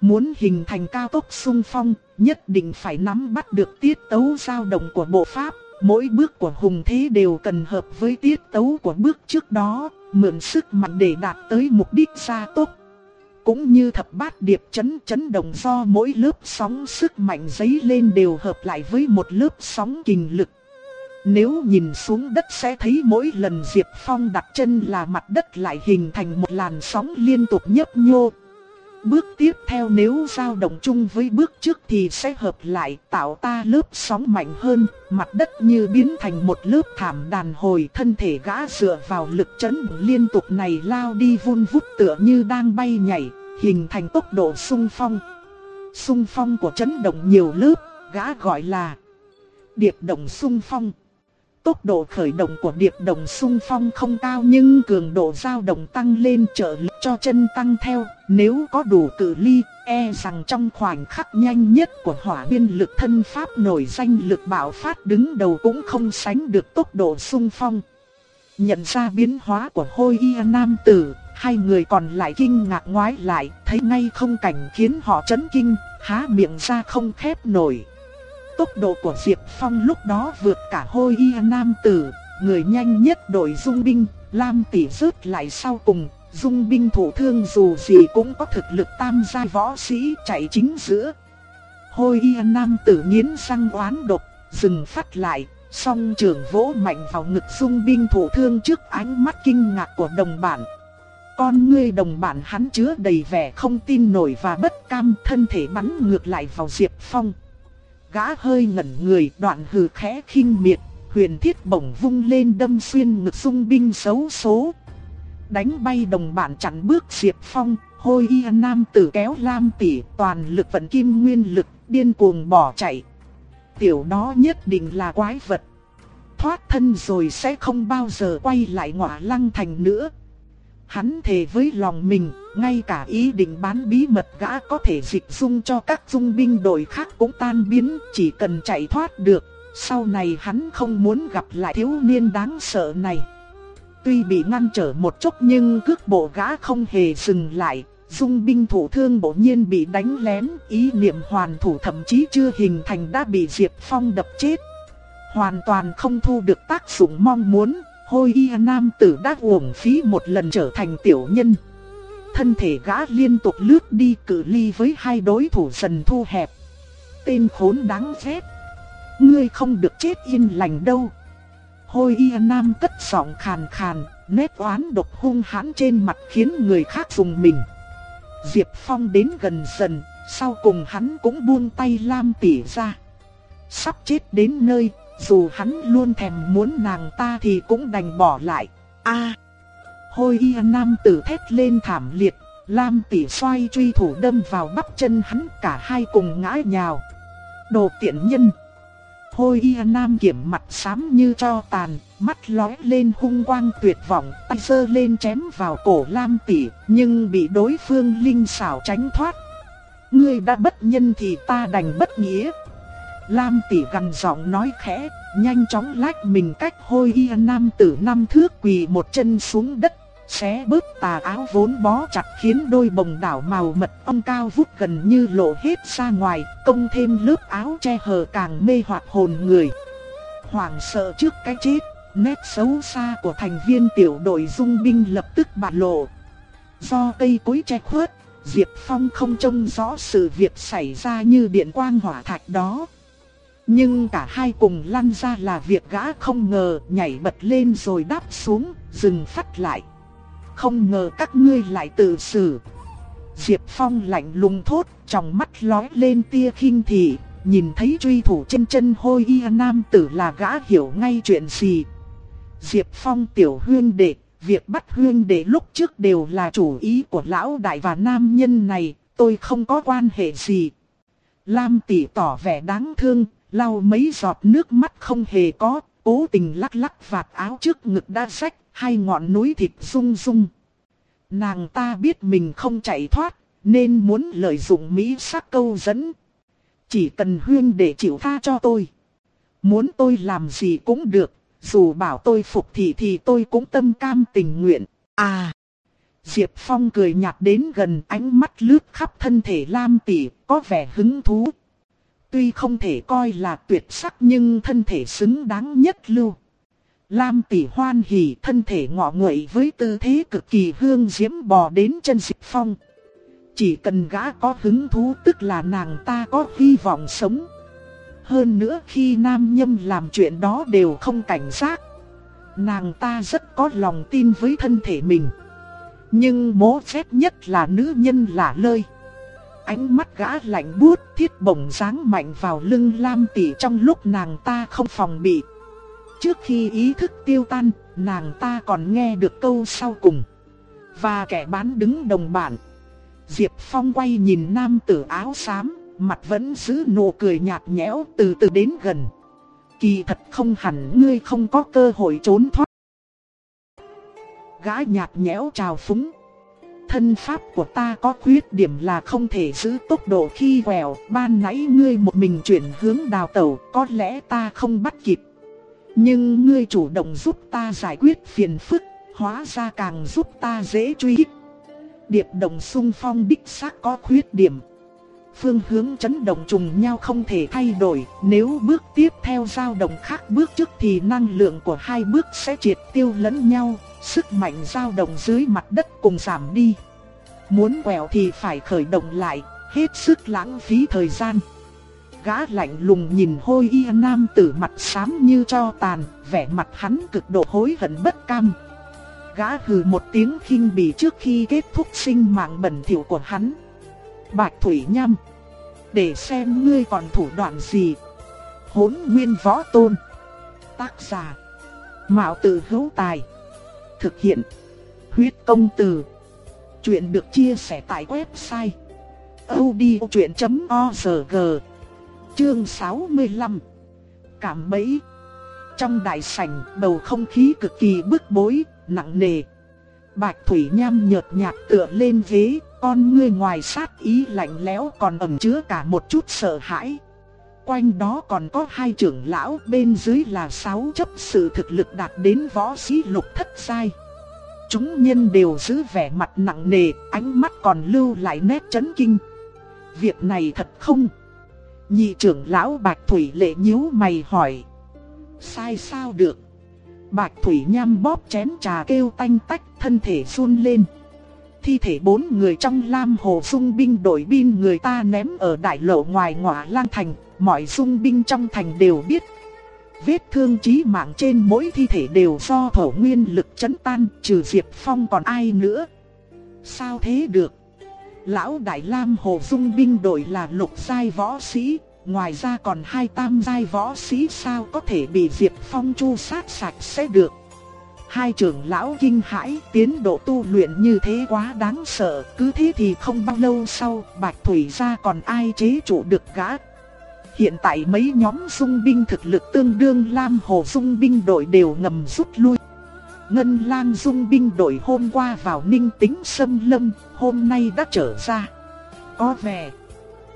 Muốn hình thành cao tốc sung phong, nhất định phải nắm bắt được tiết tấu dao động của bộ pháp. Mỗi bước của hùng thế đều cần hợp với tiết tấu của bước trước đó, mượn sức mạnh để đạt tới mục đích gia tốc. Cũng như thập bát điệp chấn chấn động do mỗi lớp sóng sức mạnh giấy lên đều hợp lại với một lớp sóng kình lực. Nếu nhìn xuống đất sẽ thấy mỗi lần Diệp Phong đặt chân là mặt đất lại hình thành một làn sóng liên tục nhấp nhô. Bước tiếp theo nếu dao động chung với bước trước thì sẽ hợp lại tạo ta lớp sóng mạnh hơn, mặt đất như biến thành một lớp thảm đàn hồi thân thể gã dựa vào lực chấn liên tục này lao đi vun vút tựa như đang bay nhảy, hình thành tốc độ sung phong. Sung phong của chấn động nhiều lớp, gã gọi là điệp động sung phong. Tốc độ khởi động của điệp động sung phong không cao nhưng cường độ dao động tăng lên trợ lực cho chân tăng theo. Nếu có đủ cự ly, e rằng trong khoảnh khắc nhanh nhất của hỏa biên lực thân pháp nổi danh lực bạo phát đứng đầu cũng không sánh được tốc độ xung phong. Nhận ra biến hóa của hôi y nam tử, hai người còn lại kinh ngạc ngoái lại, thấy ngay không cảnh khiến họ chấn kinh, há miệng ra không khép nổi. Tốc độ của Diệp Phong lúc đó vượt cả hôi y nam tử, người nhanh nhất đội dung binh, Lam tỷ rớt lại sau cùng, dung binh thủ thương dù gì cũng có thực lực tam giai võ sĩ chạy chính giữa. Hôi y nam tử nghiến răng oán độc, dừng phát lại, song trường vỗ mạnh vào ngực dung binh thủ thương trước ánh mắt kinh ngạc của đồng bản. Con ngươi đồng bản hắn chứa đầy vẻ không tin nổi và bất cam thân thể bắn ngược lại vào Diệp Phong. Gã hơi ngẩn người đoạn hừ khẽ khinh miệt, huyền thiết bổng vung lên đâm xuyên ngực dung binh xấu số. Đánh bay đồng bạn chặn bước Diệp Phong, hôi y nam tử kéo lam tỷ toàn lực vận kim nguyên lực, điên cuồng bỏ chạy. Tiểu đó nhất định là quái vật. Thoát thân rồi sẽ không bao giờ quay lại ngọa lăng thành nữa. Hắn thề với lòng mình, ngay cả ý định bán bí mật gã có thể dịch dung cho các dung binh đội khác cũng tan biến, chỉ cần chạy thoát được. Sau này hắn không muốn gặp lại thiếu niên đáng sợ này. Tuy bị ngăn trở một chút nhưng cước bộ gã không hề dừng lại. Dung binh thủ thương bỗng nhiên bị đánh lén, ý niệm hoàn thủ thậm chí chưa hình thành đã bị Diệp Phong đập chết. Hoàn toàn không thu được tác dụng mong muốn, hôi y nam tử đã uổng phí một lần trở thành tiểu nhân. Thân thể gã liên tục lướt đi cự ly với hai đối thủ dần thu hẹp. Tên khốn đáng ghét. Ngươi không được chết yên lành đâu. Hôi y nam cất giọng khàn khàn, nét oán độc hung hãn trên mặt khiến người khác dùng mình. Diệp Phong đến gần dần, sau cùng hắn cũng buông tay Lam Tỷ ra. Sắp chết đến nơi, dù hắn luôn thèm muốn nàng ta thì cũng đành bỏ lại. A! hôi y nam tử thét lên thảm liệt, Lam tỷ xoay truy thủ đâm vào bắp chân hắn cả hai cùng ngã nhào. Đồ tiện nhân! Hôi y nam kiểm mặt xám như cho tàn, mắt lóe lên hung quang tuyệt vọng, tay sơ lên chém vào cổ Lam tỷ, nhưng bị đối phương linh xảo tránh thoát. Ngươi đã bất nhân thì ta đành bất nghĩa. Lam tỷ gằn giọng nói khẽ, nhanh chóng lách mình cách hôi y nam tử năm thước quỳ một chân xuống đất, xé bớt tà áo vốn bó chặt khiến đôi bồng đảo màu mật ong cao vút gần như lộ hết ra ngoài, công thêm lớp áo che hờ càng mê hoặc hồn người. Hoảng sợ trước cái chết, nét xấu xa của thành viên tiểu đội dung binh lập tức bại lộ. Do cây cối che khuất, Diệp Phong không trông rõ sự việc xảy ra như điện quang hỏa thạch đó. Nhưng cả hai cùng lăn ra là việc gã không ngờ nhảy bật lên rồi đáp xuống, dừng phát lại. Không ngờ các ngươi lại tự xử. Diệp Phong lạnh lùng thốt, trong mắt lóe lên tia khinh thị, nhìn thấy truy thủ trên chân hôi y nam tử là gã hiểu ngay chuyện gì. Diệp Phong tiểu huyên đệ, việc bắt huyên đệ lúc trước đều là chủ ý của lão đại và nam nhân này, tôi không có quan hệ gì. Lam tỷ tỏ vẻ đáng thương, lau mấy giọt nước mắt không hề có, cố tình lắc lắc vạt áo trước ngực đã rách, hai ngọn núi thịt rung rung. Nàng ta biết mình không chạy thoát, nên muốn lợi dụng Mỹ sắc câu dẫn. Chỉ cần huyên để chịu tha cho tôi. Muốn tôi làm gì cũng được, dù bảo tôi phục thì thì tôi cũng tâm cam tình nguyện. À! Diệp Phong cười nhạt đến gần ánh mắt lướt khắp thân thể Lam Tỷ, có vẻ hứng thú. Tuy không thể coi là tuyệt sắc nhưng thân thể xứng đáng nhất lưu. Lam tỷ hoan hỉ thân thể ngọ nguậy với tư thế cực kỳ hương diễm bò đến chân dịch Phong. Chỉ cần gã có hứng thú tức là nàng ta có hy vọng sống. Hơn nữa khi nam nhâm làm chuyện đó đều không cảnh giác. Nàng ta rất có lòng tin với thân thể mình. Nhưng mố phép nhất là nữ nhân lạ lơi. Ánh mắt gã lạnh buốt thiết bổng dáng mạnh vào lưng Lam tỷ trong lúc nàng ta không phòng bị. Trước khi ý thức tiêu tan, nàng ta còn nghe được câu sau cùng. Và kẻ bán đứng đồng bản. Diệp Phong quay nhìn nam tử áo xám, mặt vẫn giữ nụ cười nhạt nhẽo từ từ đến gần. Kỳ thật không hẳn ngươi không có cơ hội trốn thoát. Gã nhạt nhẽo chào phúng. Thân pháp của ta có khuyết điểm là không thể giữ tốc độ khi quẹo, ban nãy ngươi một mình chuyển hướng đào tẩu, có lẽ ta không bắt kịp. Nhưng ngươi chủ động giúp ta giải quyết phiền phức, hóa ra càng giúp ta dễ truy kích. Điệp đồng xung phong đích xác có khuyết điểm. Phương hướng chấn động trùng nhau không thể thay đổi, nếu bước tiếp theo dao động khác bước trước thì năng lượng của hai bước sẽ triệt tiêu lẫn nhau, sức mạnh dao động dưới mặt đất cùng giảm đi. Muốn quẹo thì phải khởi động lại, hết sức lãng phí thời gian. Gã lạnh lùng nhìn hôi y nam tử mặt xám như cho tàn, vẻ mặt hắn cực độ hối hận bất cam. Gã hừ một tiếng khinh bỉ trước khi kết thúc sinh mạng bẩn thỉu của hắn. Bạch Thủy Nhâm Để xem ngươi còn thủ đoạn gì Hốn nguyên võ tôn Tác giả Mạo tử hữu tài Thực hiện Huyết công từ Chuyện được chia sẻ tại website odchuyện.org Chương 65 Cảm bẫy Trong đại sảnh bầu không khí cực kỳ bức bối, nặng nề Bạch Thủy Nham nhợt nhạt tựa lên ghế con ngươi ngoài sát ý lạnh lẽo còn ẩn chứa cả một chút sợ hãi. Quanh đó còn có hai trưởng lão bên dưới là sáu chấp sự thực lực đạt đến võ sĩ lục thất sai. Chúng nhân đều giữ vẻ mặt nặng nề, ánh mắt còn lưu lại nét chấn kinh. Việc này thật không? Nhị trưởng lão Bạch Thủy lệ nhíu mày hỏi. Sai sao được? Bạch Thủy nham bóp chén trà kêu tanh tách thân thể run lên thi thể bốn người trong Lam Hồ Dung binh đội binh người ta ném ở đại lộ ngoài ngọa lang thành, mọi dung binh trong thành đều biết. Vết thương chí mạng trên mỗi thi thể đều do thổ nguyên lực chấn tan, trừ Diệp Phong còn ai nữa. Sao thế được? Lão Đại Lam Hồ Dung binh đội là lục giai võ sĩ, ngoài ra còn hai tam giai võ sĩ sao có thể bị Diệp Phong chu sát sạch sẽ được. Hai trưởng lão kinh hãi, tiến độ tu luyện như thế quá đáng sợ, cứ thế thì không bao lâu sau, Bạch Thủy gia còn ai chế trụ được gã. Hiện tại mấy nhóm dung binh thực lực tương đương Lam Hồ dung binh đội đều ngầm rút lui. Ngân lang dung binh đội hôm qua vào ninh tính sâm lâm, hôm nay đã trở ra. Có vẻ,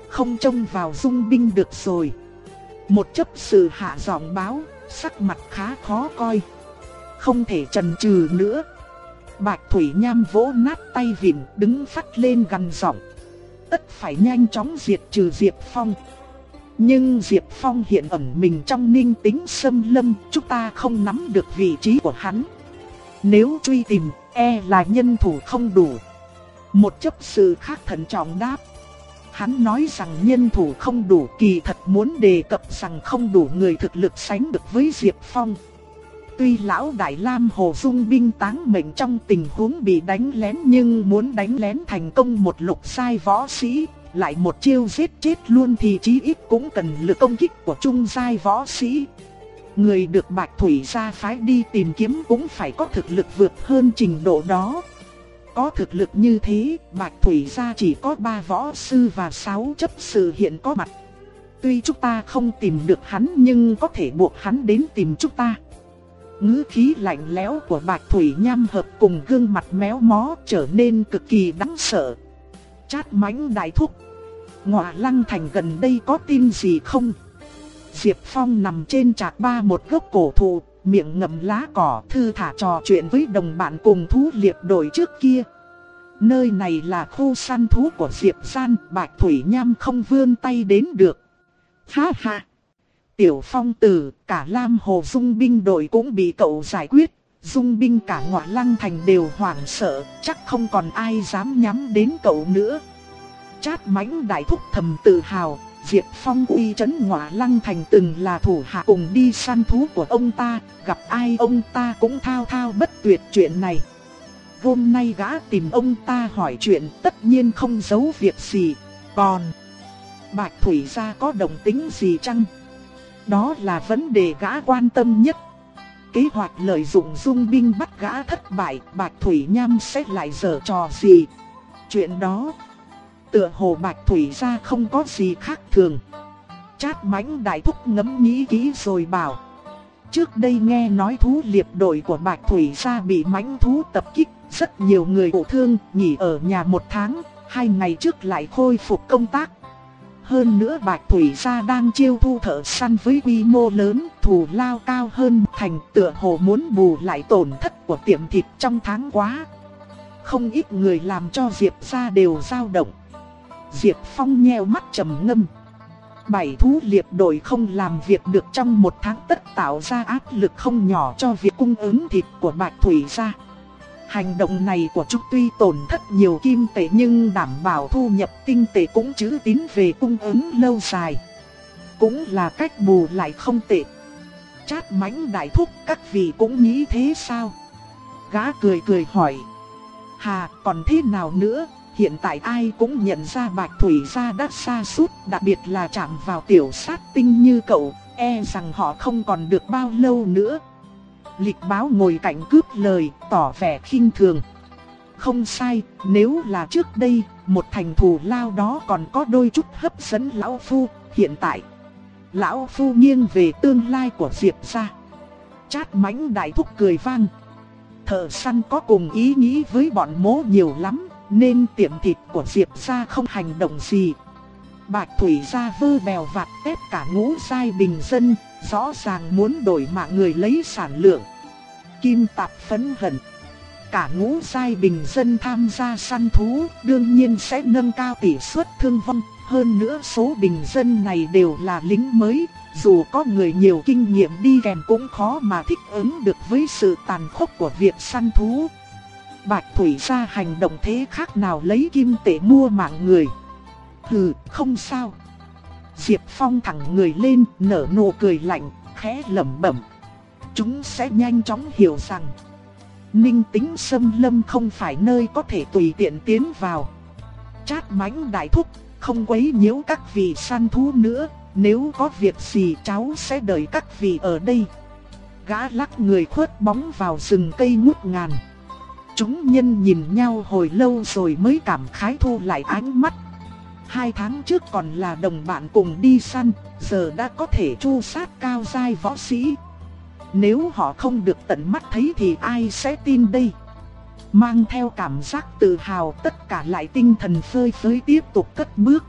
không trông vào dung binh được rồi. Một chấp sự hạ giọng báo, sắc mặt khá khó coi không thể trần trừ nữa. Bạch Thủy Nham vỗ nát tay vịn đứng phát lên gần giọng. Tất phải nhanh chóng diệt trừ Diệp Phong. Nhưng Diệp Phong hiện ẩn mình trong ninh tính sâm lâm, chúng ta không nắm được vị trí của hắn. Nếu truy tìm, e là nhân thủ không đủ. Một chấp sự khác thận trọng đáp. Hắn nói rằng nhân thủ không đủ kỳ thật muốn đề cập rằng không đủ người thực lực sánh được với Diệp Phong. Tuy lão Đại Lam Hồ Dung binh táng mệnh trong tình huống bị đánh lén nhưng muốn đánh lén thành công một lục sai võ sĩ, lại một chiêu giết chết luôn thì chí ít cũng cần lực công kích của trung sai võ sĩ. Người được Bạch Thủy gia phái đi tìm kiếm cũng phải có thực lực vượt hơn trình độ đó. Có thực lực như thế, Bạch Thủy gia chỉ có 3 võ sư và 6 chấp sự hiện có mặt. Tuy chúng ta không tìm được hắn nhưng có thể buộc hắn đến tìm chúng ta ngữ khí lạnh lẽo của Bạch Thủy Nham hợp cùng gương mặt méo mó trở nên cực kỳ đáng sợ. Chát mánh đại thúc. Ngọa lăng thành gần đây có tin gì không? Diệp Phong nằm trên trạc ba một gốc cổ thụ, miệng ngậm lá cỏ thư thả trò chuyện với đồng bạn cùng thú liệp đội trước kia. Nơi này là khu săn thú của Diệp San, Bạch Thủy Nham không vươn tay đến được. Ha ha! Tiểu phong tử, cả Lam Hồ Dung binh đội cũng bị cậu giải quyết. Dung binh cả ngọa lăng thành đều hoảng sợ, chắc không còn ai dám nhắm đến cậu nữa. Chát mãnh đại thúc thầm tự hào, Diệp Phong uy chấn ngọa lăng thành từng là thủ hạ cùng đi săn thú của ông ta, gặp ai ông ta cũng thao thao bất tuyệt chuyện này. Hôm nay gã tìm ông ta hỏi chuyện tất nhiên không giấu việc gì, còn Bạch Thủy gia có đồng tính gì chăng? Đó là vấn đề gã quan tâm nhất. Kế hoạch lợi dụng dung binh bắt gã thất bại, Bạch Thủy Nham sẽ lại dở trò gì? Chuyện đó, tựa hồ Bạch Thủy gia không có gì khác thường. Chát mánh đại thúc ngẫm nghĩ kỹ rồi bảo. Trước đây nghe nói thú liệp đội của Bạch Thủy gia bị mãnh thú tập kích, rất nhiều người bị thương, nghỉ ở nhà một tháng, hai ngày trước lại khôi phục công tác. Hơn nữa Bạch Thủy gia đang chiêu thu thợ săn với quy mô lớn, thù lao cao hơn thành tựa hồ muốn bù lại tổn thất của tiệm thịt trong tháng quá. Không ít người làm cho Diệp gia đều dao động. Diệp Phong nheo mắt trầm ngâm. Bảy thú liệp đội không làm việc được trong một tháng tất tạo ra áp lực không nhỏ cho việc cung ứng thịt của Bạch Thủy gia. Hành động này của chúng tuy tổn thất nhiều kim tệ nhưng đảm bảo thu nhập tinh tệ cũng chứ tín về cung ứng lâu dài. Cũng là cách bù lại không tệ. Chát mánh đại thúc các vị cũng nghĩ thế sao? Gã cười cười hỏi. Hà, còn thế nào nữa? Hiện tại ai cũng nhận ra Bạch Thủy gia đã xa suốt, đặc biệt là chạm vào tiểu sát tinh như cậu, e rằng họ không còn được bao lâu nữa. Lịch báo ngồi cạnh cướp lời, tỏ vẻ khinh thường. Không sai, nếu là trước đây, một thành thù lao đó còn có đôi chút hấp dẫn Lão Phu, hiện tại. Lão Phu nghiêng về tương lai của Diệp gia. Chát mãnh đại thúc cười vang. Thợ săn có cùng ý nghĩ với bọn mố nhiều lắm, nên tiệm thịt của Diệp gia không hành động gì. Bạch Thủy gia vơ bèo vặt tép cả ngũ sai bình dân, rõ ràng muốn đổi mạng người lấy sản lượng. Kim tạp phấn hận. Cả ngũ sai bình dân tham gia săn thú, đương nhiên sẽ nâng cao tỷ suất thương vong. Hơn nữa số bình dân này đều là lính mới, dù có người nhiều kinh nghiệm đi kèm cũng khó mà thích ứng được với sự tàn khốc của việc săn thú. Bạch Thủy gia hành động thế khác nào lấy kim tệ mua mạng người. Hừ, không sao. Diệp Phong thẳng người lên, nở nụ cười lạnh, khẽ lẩm bẩm. Chúng sẽ nhanh chóng hiểu rằng Ninh tính xâm lâm không phải nơi có thể tùy tiện tiến vào Chát mánh đại thúc Không quấy nhiễu các vị săn thú nữa Nếu có việc gì cháu sẽ đợi các vị ở đây Gã lắc người khuất bóng vào rừng cây ngút ngàn Chúng nhân nhìn nhau hồi lâu rồi mới cảm khái thu lại ánh mắt Hai tháng trước còn là đồng bạn cùng đi săn Giờ đã có thể chu sát cao giai võ sĩ nếu họ không được tận mắt thấy thì ai sẽ tin đây? Mang theo cảm giác tự hào tất cả lại tinh thần phơi phới tiếp tục cất bước.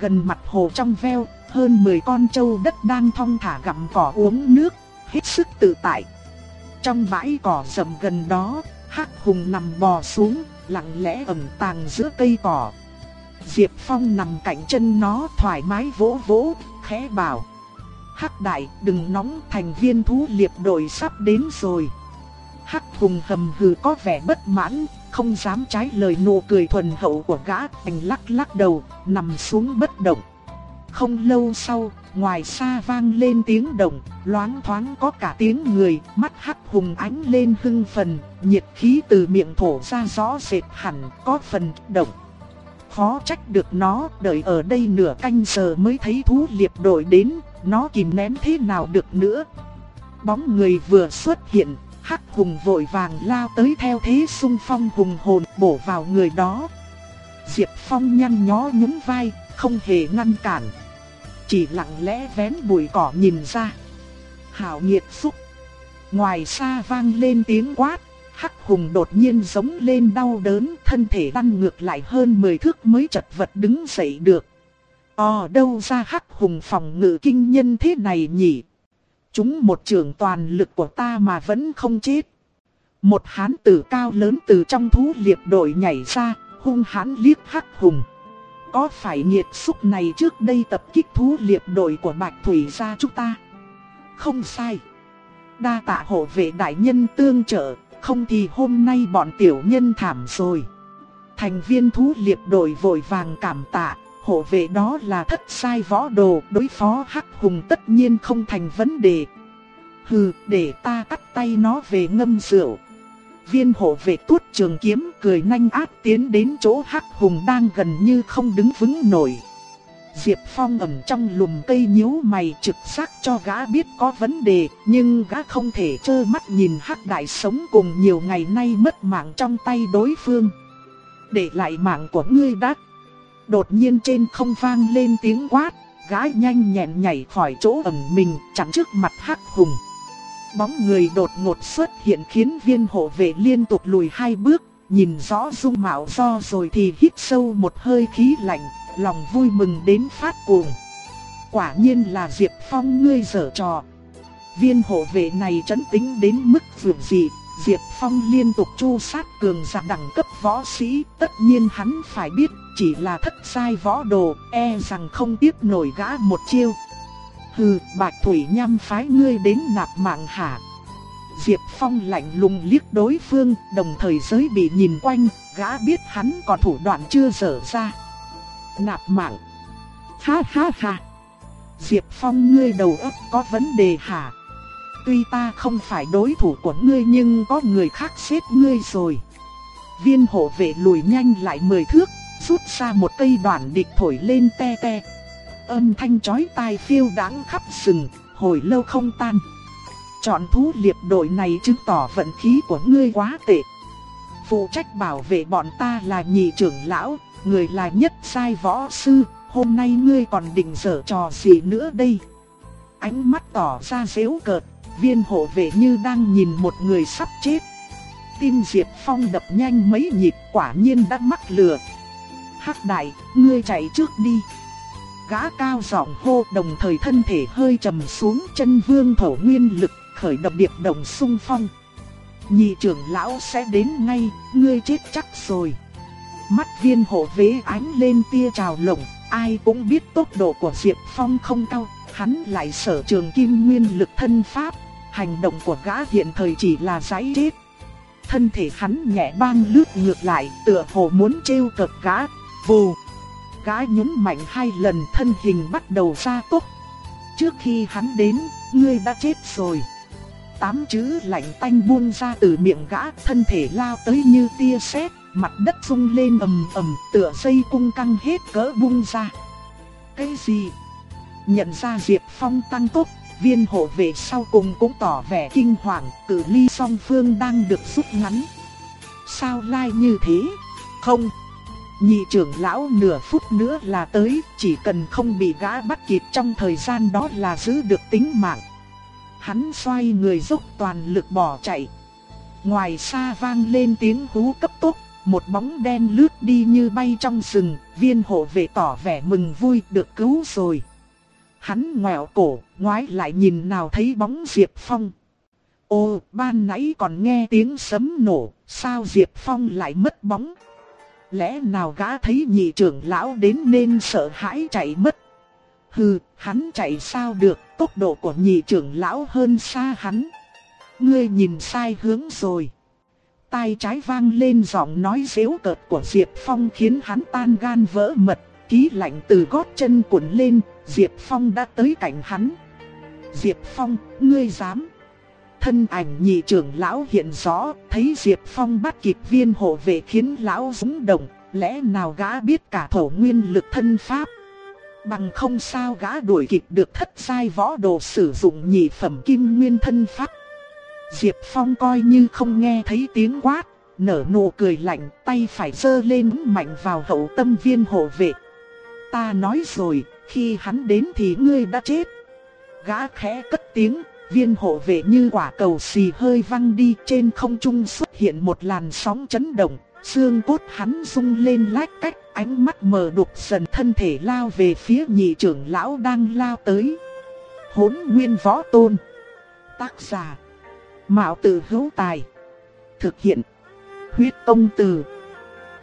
Gần mặt hồ trong veo, hơn 10 con trâu đất đang thong thả gặm cỏ uống nước, hết sức tự tại. Trong bãi cỏ rậm gần đó, Hắc Hùng nằm bò xuống, lặng lẽ ẩn tàng giữa cây cỏ. Diệp Phong nằm cạnh chân nó thoải mái vỗ vỗ, khẽ bảo. Hắc đại đừng nóng thành viên thú liệp đội sắp đến rồi. Hắc hùng hầm hừ có vẻ bất mãn, không dám trái lời nụ cười thuần hậu của gã, anh lắc lắc đầu, nằm xuống bất động. Không lâu sau, ngoài xa vang lên tiếng động, loáng thoáng có cả tiếng người, mắt hắc hùng ánh lên hưng phần, nhiệt khí từ miệng thổ ra rõ rệt hẳn, có phần động. Khó trách được nó, đợi ở đây nửa canh giờ mới thấy thú liệp đội đến, nó kìm nén thế nào được nữa. Bóng người vừa xuất hiện, Hắc Hùng vội vàng lao tới theo thế xung phong hùng hồn bổ vào người đó. Diệp Phong nhăn nhó nhún vai, không hề ngăn cản. Chỉ lặng lẽ vén bụi cỏ nhìn ra. Hảo nhiệt xúc. Ngoài xa vang lên tiếng quát, Hắc Hùng đột nhiên giống lên đau đớn, thân thể lăn ngược lại hơn 10 thước mới chật vật đứng dậy được. Ồ đâu ra hắc hùng phòng ngự kinh nhân thế này nhỉ? Chúng một trường toàn lực của ta mà vẫn không chết. Một hán tử cao lớn từ trong thú liệp đội nhảy ra, hung hãn liếc hắc hùng. Có phải nhiệt xúc này trước đây tập kích thú liệp đội của Bạch Thủy gia chúng ta? Không sai. Đa tạ hộ vệ đại nhân tương trợ, không thì hôm nay bọn tiểu nhân thảm rồi. Thành viên thú liệp đội vội vàng cảm tạ, hộ vệ đó là thất sai võ đồ, đối phó hắc hùng tất nhiên không thành vấn đề. Hừ, để ta cắt tay nó về ngâm rượu. Viên hộ vệ tuốt trường kiếm cười nhanh ác tiến đến chỗ hắc hùng đang gần như không đứng vững nổi. Diệp Phong ẩn trong lùm cây nhíu mày trực giác cho gã biết có vấn đề, nhưng gã không thể trơ mắt nhìn hắc đại sống cùng nhiều ngày nay mất mạng trong tay đối phương. Để lại mạng của ngươi đắc. Đột nhiên trên không vang lên tiếng quát, gã nhanh nhẹn nhảy khỏi chỗ ẩn mình chắn trước mặt hắc hùng. Bóng người đột ngột xuất hiện khiến viên hộ vệ liên tục lùi hai bước, nhìn rõ dung mạo do rồi thì hít sâu một hơi khí lạnh, lòng vui mừng đến phát cuồng. Quả nhiên là Diệp Phong ngươi dở trò. Viên hộ vệ này chấn tính đến mức vượt dị, Diệp Phong liên tục chu sát cường giả đẳng cấp võ sĩ, tất nhiên hắn phải biết chỉ là thất sai võ đồ, e rằng không tiếp nổi gã một chiêu. Hừ, Bạch Thủy Nham phái ngươi đến nạp mạng hả? Diệp Phong lạnh lùng liếc đối phương, đồng thời giới bị nhìn quanh, gã biết hắn còn thủ đoạn chưa dở ra. Nạp mạng. Ha ha ha. Diệp Phong ngươi đầu óc có vấn đề hả? Tuy ta không phải đối thủ của ngươi nhưng có người khác xếp ngươi rồi. Viên hộ vệ lùi nhanh lại 10 thước, rút ra một cây đoạn địch thổi lên te te. Âm thanh chói tai phiêu đáng khắp rừng, hồi lâu không tan. Chọn thú liệp đội này chứng tỏ vận khí của ngươi quá tệ. Phụ trách bảo vệ bọn ta là nhị trưởng lão, người là nhất sai võ sư, hôm nay ngươi còn định dở trò gì nữa đây? Ánh mắt tỏ ra dễu cợt, viên hộ vệ như đang nhìn một người sắp chết. Tim Diệp Phong đập nhanh mấy nhịp quả nhiên đã mắc lừa. Hắc đại, ngươi chạy trước đi. Gã cao giọng hô đồng thời thân thể hơi trầm xuống chân vương thổ nguyên lực khởi động điệp đồng sung phong. Nhị trưởng lão sẽ đến ngay, ngươi chết chắc rồi. Mắt viên hộ vế ánh lên tia trào lồng, ai cũng biết tốc độ của Diệp Phong không cao, hắn lại sở trường kim nguyên lực thân pháp, hành động của gã hiện thời chỉ là giấy chết. Thân thể hắn nhẹ bang lướt ngược lại, tựa hồ muốn trêu cợt gã, vù. Gã nhún mạnh hai lần thân hình bắt đầu ra tốc. Trước khi hắn đến, ngươi đã chết rồi. Tám chữ lạnh tanh buông ra từ miệng gã, thân thể lao tới như tia sét, mặt đất rung lên ầm ầm, tựa dây cung căng hết cỡ bung ra. Cái gì? Nhận ra Diệp Phong tăng tốc, viên hộ vệ sau cùng cũng tỏ vẻ kinh hoàng, cử ly song phương đang được rút ngắn. Sao lai như thế? Không. Nhị trưởng lão nửa phút nữa là tới, chỉ cần không bị gã bắt kịp trong thời gian đó là giữ được tính mạng. Hắn xoay người dốc toàn lực bỏ chạy. Ngoài xa vang lên tiếng hú cấp tốc, một bóng đen lướt đi như bay trong rừng, viên hộ vệ tỏ vẻ mừng vui được cứu rồi. Hắn ngoẹo cổ, ngoái lại nhìn nào thấy bóng Diệp Phong. Ô, ban nãy còn nghe tiếng sấm nổ, sao Diệp Phong lại mất bóng? Lẽ nào gã thấy nhị trưởng lão đến nên sợ hãi chạy mất? Hừ, hắn chạy sao được, tốc độ của nhị trưởng lão hơn xa hắn. Ngươi nhìn sai hướng rồi. Tai trái vang lên giọng nói dễu cợt của Diệp Phong khiến hắn tan gan vỡ mật, khí lạnh từ gót chân cuộn lên, Diệp Phong đã tới cạnh hắn. Diệp Phong, ngươi dám. Thân ảnh nhị trưởng lão hiện rõ, thấy Diệp Phong bắt kịp viên hộ vệ khiến lão rúng động, lẽ nào gã biết cả thổ nguyên lực thân pháp. Bằng không sao gã đuổi kịp được thất sai võ đồ sử dụng nhị phẩm kim nguyên thân pháp. Diệp Phong coi như không nghe thấy tiếng quát, nở nụ cười lạnh, tay phải giơ lên mạnh vào hậu tâm viên hộ vệ. Ta nói rồi, khi hắn đến thì ngươi đã chết. Gã khẽ cất tiếng, viên hộ vệ như quả cầu xì hơi văng đi trên không trung xuất hiện một làn sóng chấn động, xương cốt hắn rung lên lách cách, ánh mắt mờ đục dần thân thể lao về phía nhị trưởng lão đang lao tới. Hốn nguyên võ tôn. Tác giả. Mạo tử hữu tài. Thực hiện. Huyết công từ.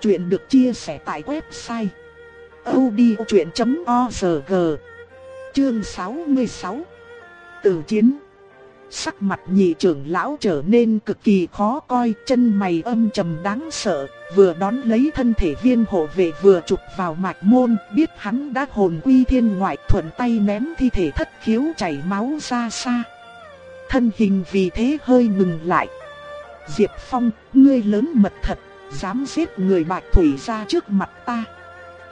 Chuyện được chia sẻ tại website. odchuyện.org Chương 66 Tử chiến Sắc mặt nhị trưởng lão trở nên cực kỳ khó coi, chân mày âm trầm đáng sợ, vừa đón lấy thân thể viên hộ vệ vừa chụp vào mạch môn, biết hắn đã hồn quy thiên ngoại thuận tay ném thi thể thất khiếu chảy máu ra xa. Thân hình vì thế hơi ngừng lại. Diệp Phong, ngươi lớn mật thật, dám giết người bạch thủy ra trước mặt ta.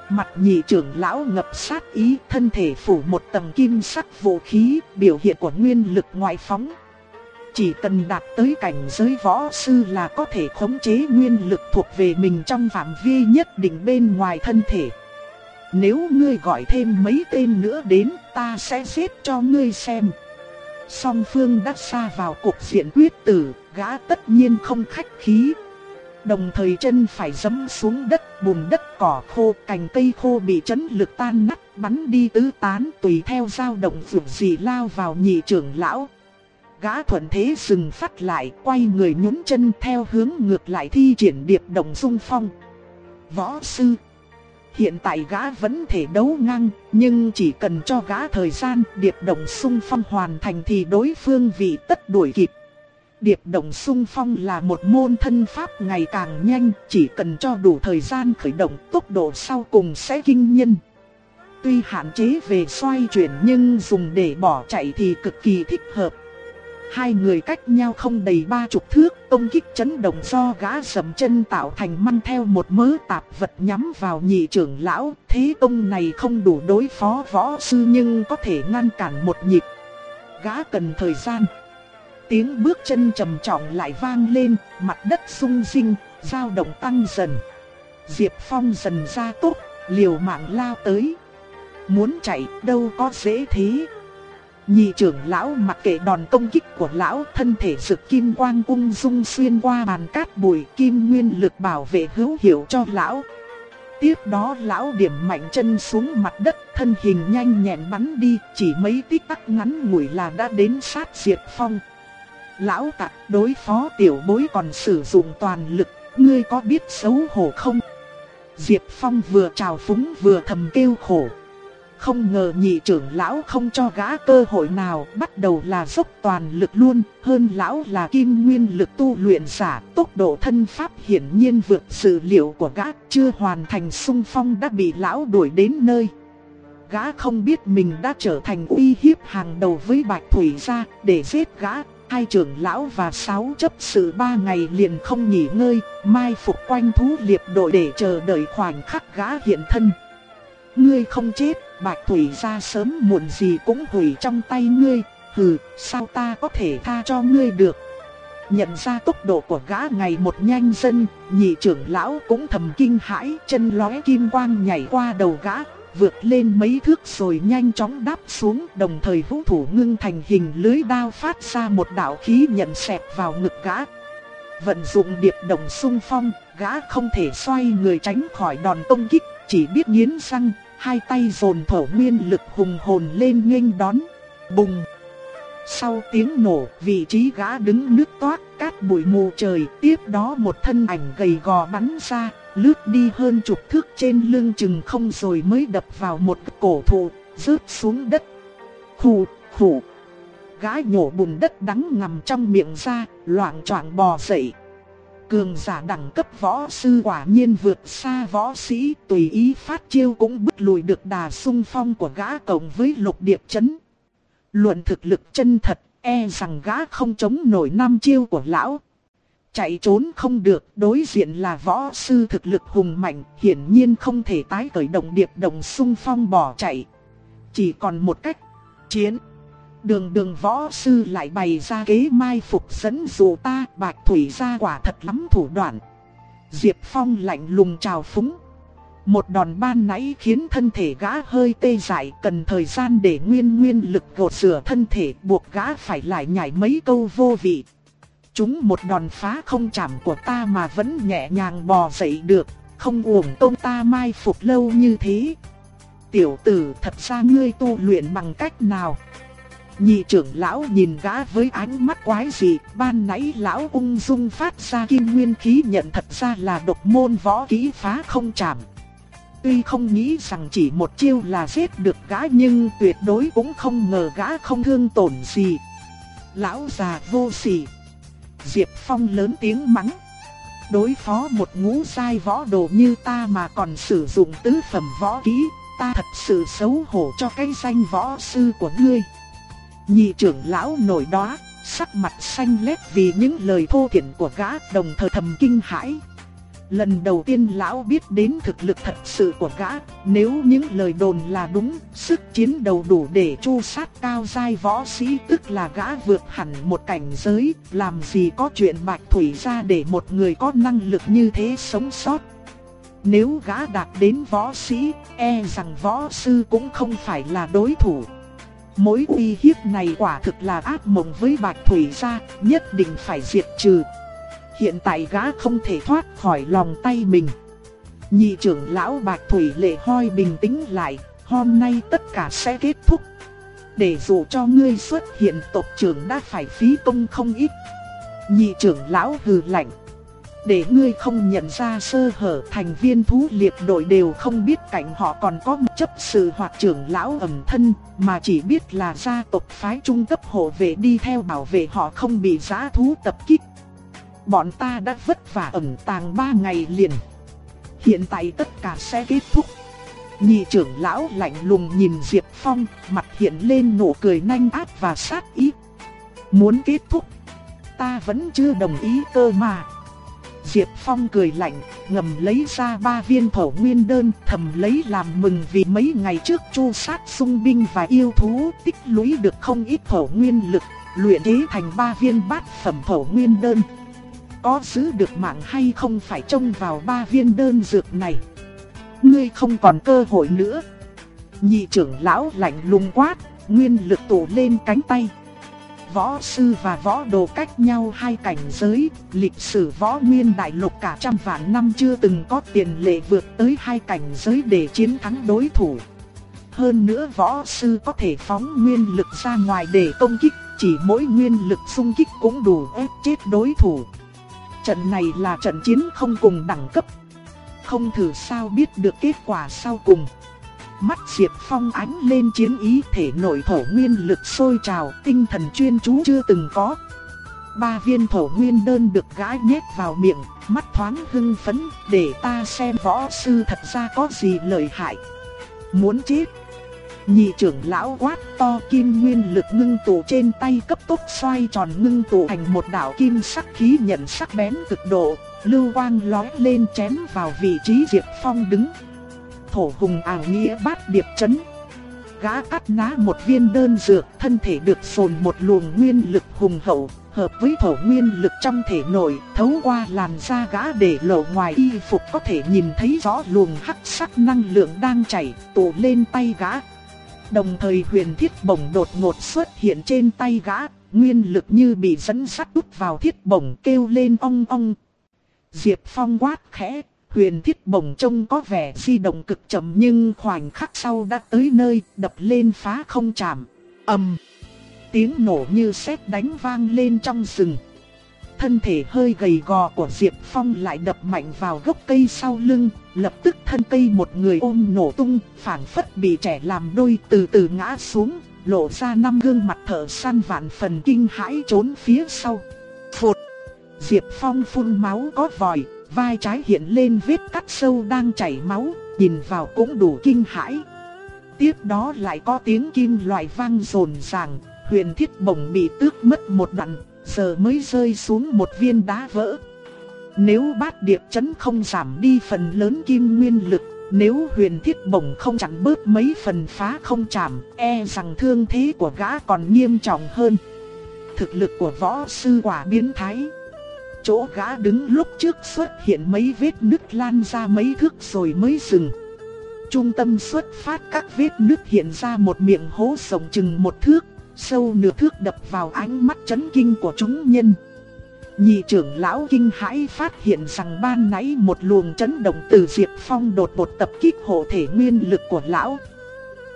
Mặt nhị trưởng lão ngập sát ý, thân thể phủ một tầng kim sắc vũ khí, biểu hiện của nguyên lực ngoại phóng. Chỉ cần đạt tới cảnh giới võ sư là có thể khống chế nguyên lực thuộc về mình trong phạm vi nhất định bên ngoài thân thể. Nếu ngươi gọi thêm mấy tên nữa đến, ta sẽ giết cho ngươi xem. Song phương đã xa vào cuộc diện quyết tử, gã tất nhiên không khách khí, Đồng thời chân phải giẫm xuống đất, bùn đất cỏ khô, cành cây khô bị chấn lực tan nát, bắn đi tứ tán tùy theo dao động vượt gì lao vào nhị trưởng lão. Gã thuận thế dừng phát lại, quay người nhún chân theo hướng ngược lại thi triển điệp đồng dung phong. Võ sư Hiện tại gã vẫn thể đấu ngang, nhưng chỉ cần cho gã thời gian điệp đồng xung phong hoàn thành thì đối phương vì tất đuổi kịp. Điệp động sung phong là một môn thân pháp ngày càng nhanh, chỉ cần cho đủ thời gian khởi động tốc độ sau cùng sẽ kinh nhân. Tuy hạn chế về xoay chuyển nhưng dùng để bỏ chạy thì cực kỳ thích hợp. Hai người cách nhau không đầy ba chục thước, công kích chấn động do gã sầm chân tạo thành măng theo một mớ tạp vật nhắm vào nhị trưởng lão. Thế công này không đủ đối phó võ sư nhưng có thể ngăn cản một nhịp. Gã cần thời gian. Tiếng bước chân trầm trọng lại vang lên, mặt đất sung sinh, dao động tăng dần. Diệp Phong dần ra tốt, liều mạng lao tới. Muốn chạy đâu có dễ thế. Nhị trưởng lão mặc kệ đòn công kích của lão thân thể rực kim quang ung dung xuyên qua bàn cát bụi kim nguyên lực bảo vệ hữu hiệu cho lão. Tiếp đó lão điểm mạnh chân xuống mặt đất thân hình nhanh nhẹn bắn đi chỉ mấy tích tắc ngắn ngủi là đã đến sát Diệp Phong. Lão tặc đối phó tiểu bối còn sử dụng toàn lực, ngươi có biết xấu hổ không? Diệp Phong vừa trào phúng vừa thầm kêu khổ. Không ngờ nhị trưởng lão không cho gã cơ hội nào, bắt đầu là dốc toàn lực luôn, hơn lão là kim nguyên lực tu luyện giả, tốc độ thân pháp hiển nhiên vượt sự liệu của gã, chưa hoàn thành sung phong đã bị lão đuổi đến nơi. Gã không biết mình đã trở thành uy hiếp hàng đầu với Bạch Thủy gia, để giết gã, Hai trưởng lão và sáu chấp sự ba ngày liền không nghỉ ngơi, mai phục quanh thú liệp đội để chờ đợi khoảnh khắc gã hiện thân. Ngươi không chết, bạch thủy ra sớm muộn gì cũng hủy trong tay ngươi, hừ, sao ta có thể tha cho ngươi được. Nhận ra tốc độ của gã ngày một nhanh dân, nhị trưởng lão cũng thầm kinh hãi, chân lóe kim quang nhảy qua đầu gã, vượt lên mấy thước rồi nhanh chóng đáp xuống, đồng thời vũ thủ ngưng thành hình lưới đao phát ra một đạo khí nhận xẹp vào ngực gã. Vận dụng điệp đồng sung phong, gã không thể xoay người tránh khỏi đòn công kích, chỉ biết nghiến răng, hai tay dồn thổ nguyên lực hùng hồn lên nghênh đón. Bùng! Sau tiếng nổ, vị trí gã đứng nước toát, cát bụi mù trời, tiếp đó một thân ảnh gầy gò bắn ra, lướt đi hơn chục thước trên lưng chừng không rồi mới đập vào một cổ thụ, rớt xuống đất. Khủ, khủ. Gái nhổ bùn đất đắng ngầm trong miệng ra, loạn choạng bò dậy. Cường giả đẳng cấp võ sư quả nhiên vượt xa võ sĩ, tùy ý phát chiêu cũng bứt lùi được đà sung phong của gã cộng với lục điệp chấn. Luận thực lực chân thật, e rằng gã không chống nổi năm chiêu của lão. Chạy trốn không được, đối diện là võ sư thực lực hùng mạnh, hiển nhiên không thể tái khởi động điệp động xung phong bỏ chạy. Chỉ còn một cách, chiến. Đường đường võ sư lại bày ra kế mai phục dẫn dụ ta, bạch thủy ra quả thật lắm thủ đoạn. Diệp Phong lạnh lùng chào phúng. Một đòn ban nãy khiến thân thể gã hơi tê dại cần thời gian để nguyên nguyên lực gột rửa thân thể buộc gã phải lại nhảy mấy câu vô vị. Chúng một đòn phá không chạm của ta mà vẫn nhẹ nhàng bò dậy được, không uổng công ta mai phục lâu như thế. Tiểu tử thật ra ngươi tu luyện bằng cách nào? Nhị trưởng lão nhìn gã với ánh mắt quái dị, ban nãy lão ung dung phát ra kim nguyên khí nhận thật ra là độc môn võ kỹ phá không chạm. Tuy không nghĩ rằng chỉ một chiêu là giết được gã nhưng tuyệt đối cũng không ngờ gã không thương tổn gì. Lão già vô sỉ. Diệp Phong lớn tiếng mắng. Đối phó một ngũ sai võ đồ như ta mà còn sử dụng tứ phẩm võ kỹ, ta thật sự xấu hổ cho cái danh võ sư của ngươi. Nhị trưởng lão nổi đóa, sắc mặt xanh lét vì những lời thô thiển của gã đồng thời thầm kinh hãi. Lần đầu tiên lão biết đến thực lực thật sự của gã, nếu những lời đồn là đúng, sức chiến đầu đủ để chu sát cao giai võ sĩ tức là gã vượt hẳn một cảnh giới, làm gì có chuyện bạch thủy ra để một người có năng lực như thế sống sót. Nếu gã đạt đến võ sĩ, e rằng võ sư cũng không phải là đối thủ. Mối uy hiếp này quả thực là ác mộng với Bạch Thủy gia, nhất định phải diệt trừ. Hiện tại gã không thể thoát khỏi lòng tay mình. Nhị trưởng lão Bạch Thủy lệ hoi bình tĩnh lại, hôm nay tất cả sẽ kết thúc. Để dù cho ngươi xuất hiện tộc trưởng đã phải phí công không ít. Nhị trưởng lão hừ lạnh. Để ngươi không nhận ra sơ hở thành viên thú liệt đội đều không biết cảnh họ còn có một chấp sự hoặc trưởng lão ẩn thân, mà chỉ biết là gia tộc phái trung cấp hộ vệ đi theo bảo vệ họ không bị giã thú tập kích. Bọn ta đã vất vả ẩn tàng ba ngày liền. Hiện tại tất cả sẽ kết thúc. Nhị trưởng lão lạnh lùng nhìn Diệp Phong, mặt hiện lên nụ cười nhanh ác và sát ý. Muốn kết thúc, ta vẫn chưa đồng ý cơ mà. Diệp Phong cười lạnh, ngầm lấy ra ba viên thổ nguyên đơn, thầm lấy làm mừng vì mấy ngày trước chu sát sung binh và yêu thú tích lũy được không ít thổ nguyên lực, luyện chế thành ba viên bát phẩm thổ nguyên đơn. Có giữ được mạng hay không phải trông vào ba viên đơn dược này. Ngươi không còn cơ hội nữa. Nhị trưởng lão lạnh lùng quát, nguyên lực tụ lên cánh tay võ sư và võ đồ cách nhau hai cảnh giới, lịch sử võ nguyên đại lục cả trăm vạn năm chưa từng có tiền lệ vượt tới hai cảnh giới để chiến thắng đối thủ. Hơn nữa võ sư có thể phóng nguyên lực ra ngoài để công kích, chỉ mỗi nguyên lực xung kích cũng đủ ép chết đối thủ. Trận này là trận chiến không cùng đẳng cấp. Không thử sao biết được kết quả sau cùng. Mắt Diệp Phong ánh lên chiến ý thể nội thổ nguyên lực sôi trào, tinh thần chuyên chú chưa từng có. Ba viên thổ nguyên đơn được gãi nhét vào miệng, mắt thoáng hưng phấn, để ta xem võ sư thật ra có gì lợi hại. Muốn chết. Nhị trưởng lão quát to kim nguyên lực ngưng tụ trên tay cấp tốc xoay tròn ngưng tụ thành một đạo kim sắc khí nhận sắc bén cực độ, lưu quang lói lên chém vào vị trí Diệp Phong đứng thổ hùng ảo nghĩa bát điệp chấn. Gã cắt ná một viên đơn dược, thân thể được phồn một luồng nguyên lực hùng hậu, hợp với thổ nguyên lực trong thể nội, thấu qua làn da gã để lộ ngoài y phục có thể nhìn thấy rõ luồng hắc sắc năng lượng đang chảy, tụ lên tay gã. Đồng thời huyền thiết bổng đột ngột xuất hiện trên tay gã, nguyên lực như bị dẫn sắt đút vào thiết bổng kêu lên ong ong. Diệp Phong quát khẽ, Huyền thiết bổng trông có vẻ di động cực chậm nhưng khoảnh khắc sau đã tới nơi đập lên phá không chạm. ầm Tiếng nổ như sét đánh vang lên trong rừng. Thân thể hơi gầy gò của Diệp Phong lại đập mạnh vào gốc cây sau lưng, lập tức thân cây một người ôm nổ tung, phảng phất bị trẻ làm đôi từ từ ngã xuống, lộ ra năm gương mặt thở săn vạn phần kinh hãi trốn phía sau. Phụt! Diệp Phong phun máu có vòi, vai trái hiện lên vết cắt sâu đang chảy máu, nhìn vào cũng đủ kinh hãi. Tiếp đó lại có tiếng kim loại vang rồn ràng, huyền thiết bổng bị tước mất một đoạn, giờ mới rơi xuống một viên đá vỡ. Nếu bát điệp chấn không giảm đi phần lớn kim nguyên lực, nếu huyền thiết bổng không chặn bớt mấy phần phá không chạm, e rằng thương thế của gã còn nghiêm trọng hơn. Thực lực của võ sư quả biến thái. Chỗ gã đứng lúc trước xuất hiện mấy vết nứt lan ra mấy thước rồi mới dừng. Trung tâm xuất phát các vết nứt hiện ra một miệng hố rộng chừng một thước, sâu nửa thước đập vào ánh mắt chấn kinh của chúng nhân. Nhị trưởng lão kinh hãi phát hiện rằng ban nãy một luồng chấn động từ Diệp Phong đột một tập kích hộ thể nguyên lực của lão.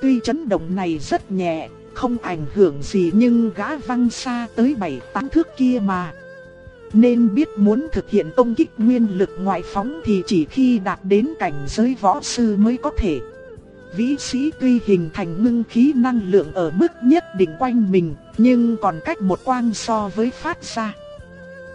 Tuy chấn động này rất nhẹ, không ảnh hưởng gì nhưng gã văng xa tới bảy tám thước kia mà. Nên biết muốn thực hiện công kích nguyên lực ngoại phóng thì chỉ khi đạt đến cảnh giới võ sư mới có thể. Vĩ sĩ tuy hình thành ngưng khí năng lượng ở mức nhất định quanh mình, Nhưng còn cách một quang so với phát ra.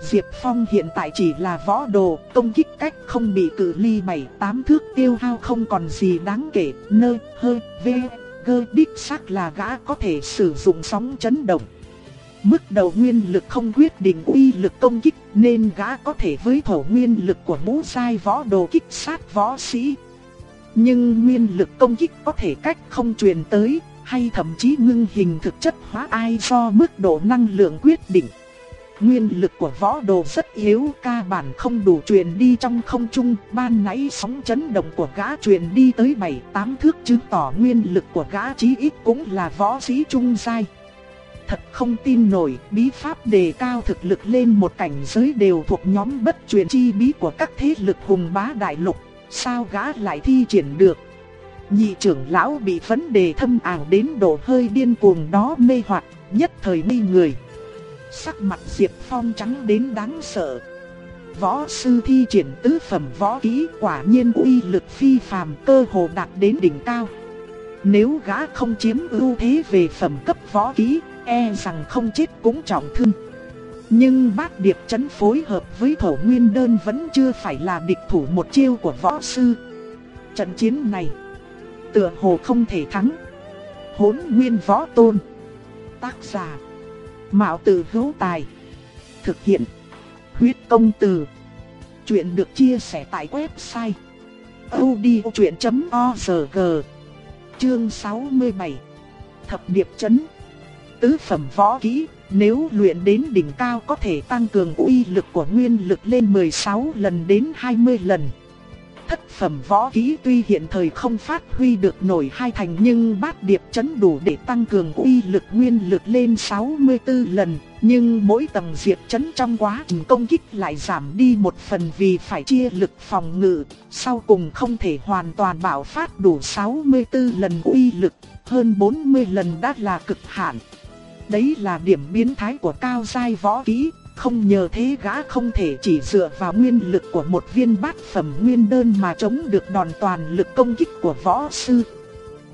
Diệp Phong hiện tại chỉ là võ đồ, công kích cách không bị cự ly 7-8 thước tiêu hao không còn gì đáng kể, nơ, hơ, vê, gơ đích xác là gã có thể sử dụng sóng chấn động. Mức đầu nguyên lực không quyết định uy lực công kích nên gã có thể với thổ nguyên lực của ngũ sai võ đồ kích sát võ sĩ. Nhưng nguyên lực công kích có thể cách không truyền tới hay thậm chí ngưng hình thực chất hóa ai do mức độ năng lượng quyết định. Nguyên lực của võ đồ rất yếu, ca bản không đủ truyền đi trong không trung, ban nãy sóng chấn động của gã truyền đi tới 7-8 thước chứng tỏ nguyên lực của gã chí ít cũng là võ sĩ trung giai. Thật không tin nổi, bí pháp đề cao thực lực lên một cảnh giới đều thuộc nhóm bất truyền chi bí của các thế lực hùng bá đại lục, sao gã lại thi triển được? Nhị trưởng lão bị vấn đề thâm ảo đến độ hơi điên cuồng đó mê hoặc, nhất thời nghi người. Sắc mặt Diệp Phong trắng đến đáng sợ. Võ sư thi triển tứ phẩm võ kỹ quả nhiên uy lực phi phàm cơ hồ đạt đến đỉnh cao. Nếu gã không chiếm ưu thế về phẩm cấp võ kỹ, e rằng không chết cũng trọng thương. Nhưng bát điệp chấn phối hợp với thổ nguyên đơn vẫn chưa phải là địch thủ một chiêu của võ sư. Trận chiến này, tựa hồ không thể thắng. Hốn nguyên võ tôn. Tác giả Mạo tử hữu tài. Thực hiện. Huyết công từ. Chuyện được chia sẻ tại website. odchuyện.org Chương 67 Thập điệp chấn Tứ phẩm võ kỹ nếu luyện đến đỉnh cao có thể tăng cường uy lực của nguyên lực lên 16 lần đến 20 lần thất phẩm võ kỹ tuy hiện thời không phát huy được nổi hai thành nhưng bát điệp chấn đủ để tăng cường uy lực nguyên lực lên 64 lần. Nhưng mỗi tầng diệp chấn trong quá trình công kích lại giảm đi một phần vì phải chia lực phòng ngự, sau cùng không thể hoàn toàn bảo phát đủ 64 lần uy lực, hơn 40 lần đã là cực hạn. Đấy là điểm biến thái của cao giai võ kỹ, không nhờ thế gã không thể chỉ dựa vào nguyên lực của một viên bát phẩm nguyên đơn mà chống được đòn toàn lực công kích của võ sư.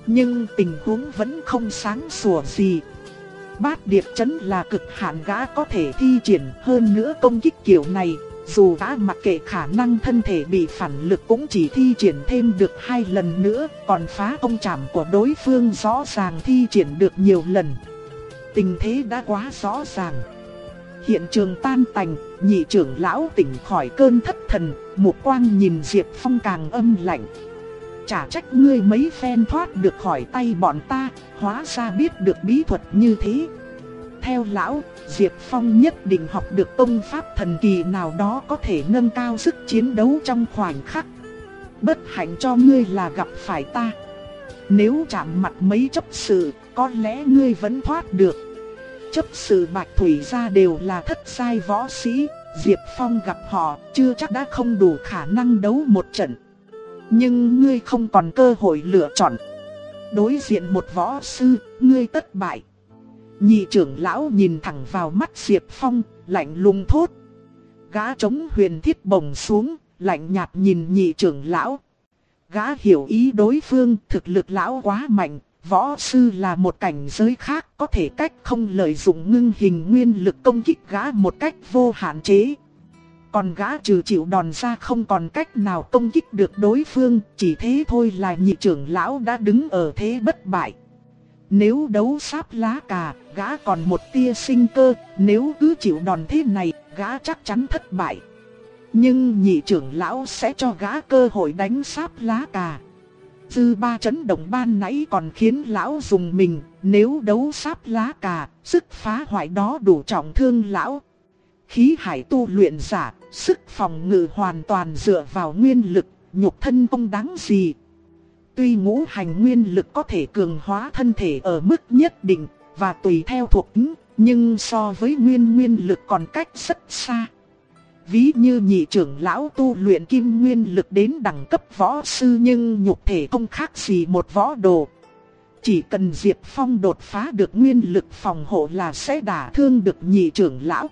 Nhưng tình huống vẫn không sáng sủa gì. Bát điệp chấn là cực hạn gã có thể thi triển hơn nữa công kích kiểu này. Dù gã mặc kệ khả năng thân thể bị phản lực cũng chỉ thi triển thêm được hai lần nữa, còn phá công chạm của đối phương rõ ràng thi triển được nhiều lần. Tình thế đã quá rõ ràng. Hiện trường tan tành, nhị trưởng lão tỉnh khỏi cơn thất thần, một quang nhìn Diệp Phong càng âm lạnh. Chả trách ngươi mấy phen thoát được khỏi tay bọn ta, hóa ra biết được bí thuật như thế. Theo lão, Diệp Phong nhất định học được công pháp thần kỳ nào đó có thể nâng cao sức chiến đấu trong khoảnh khắc. Bất hạnh cho ngươi là gặp phải ta. Nếu chạm mặt mấy chấp sự, có lẽ ngươi vẫn thoát được chấp sự Bạch Thủy gia đều là thất sai võ sĩ, Diệp Phong gặp họ chưa chắc đã không đủ khả năng đấu một trận. Nhưng ngươi không còn cơ hội lựa chọn. Đối diện một võ sư, ngươi tất bại. Nhị trưởng lão nhìn thẳng vào mắt Diệp Phong, lạnh lùng thốt. Gã chống huyền thiết bồng xuống, lạnh nhạt nhìn nhị trưởng lão. Gã hiểu ý đối phương, thực lực lão quá mạnh, Võ sư là một cảnh giới khác có thể cách không lợi dụng ngưng hình nguyên lực công kích gã một cách vô hạn chế. Còn gã trừ chịu đòn ra không còn cách nào công kích được đối phương, chỉ thế thôi là nhị trưởng lão đã đứng ở thế bất bại. Nếu đấu sáp lá cà, gã còn một tia sinh cơ, nếu cứ chịu đòn thế này, gã chắc chắn thất bại. Nhưng nhị trưởng lão sẽ cho gã cơ hội đánh sáp lá cà. Dư ba chấn động ban nãy còn khiến lão dùng mình, nếu đấu sáp lá cà, sức phá hoại đó đủ trọng thương lão. Khí hải tu luyện giả, sức phòng ngự hoàn toàn dựa vào nguyên lực, nhục thân không đáng gì. Tuy ngũ hành nguyên lực có thể cường hóa thân thể ở mức nhất định, và tùy theo thuộc tính, nhưng so với nguyên nguyên lực còn cách rất xa. Ví như nhị trưởng lão tu luyện kim nguyên lực đến đẳng cấp võ sư nhưng nhục thể không khác gì một võ đồ. Chỉ cần Diệp Phong đột phá được nguyên lực phòng hộ là sẽ đả thương được nhị trưởng lão.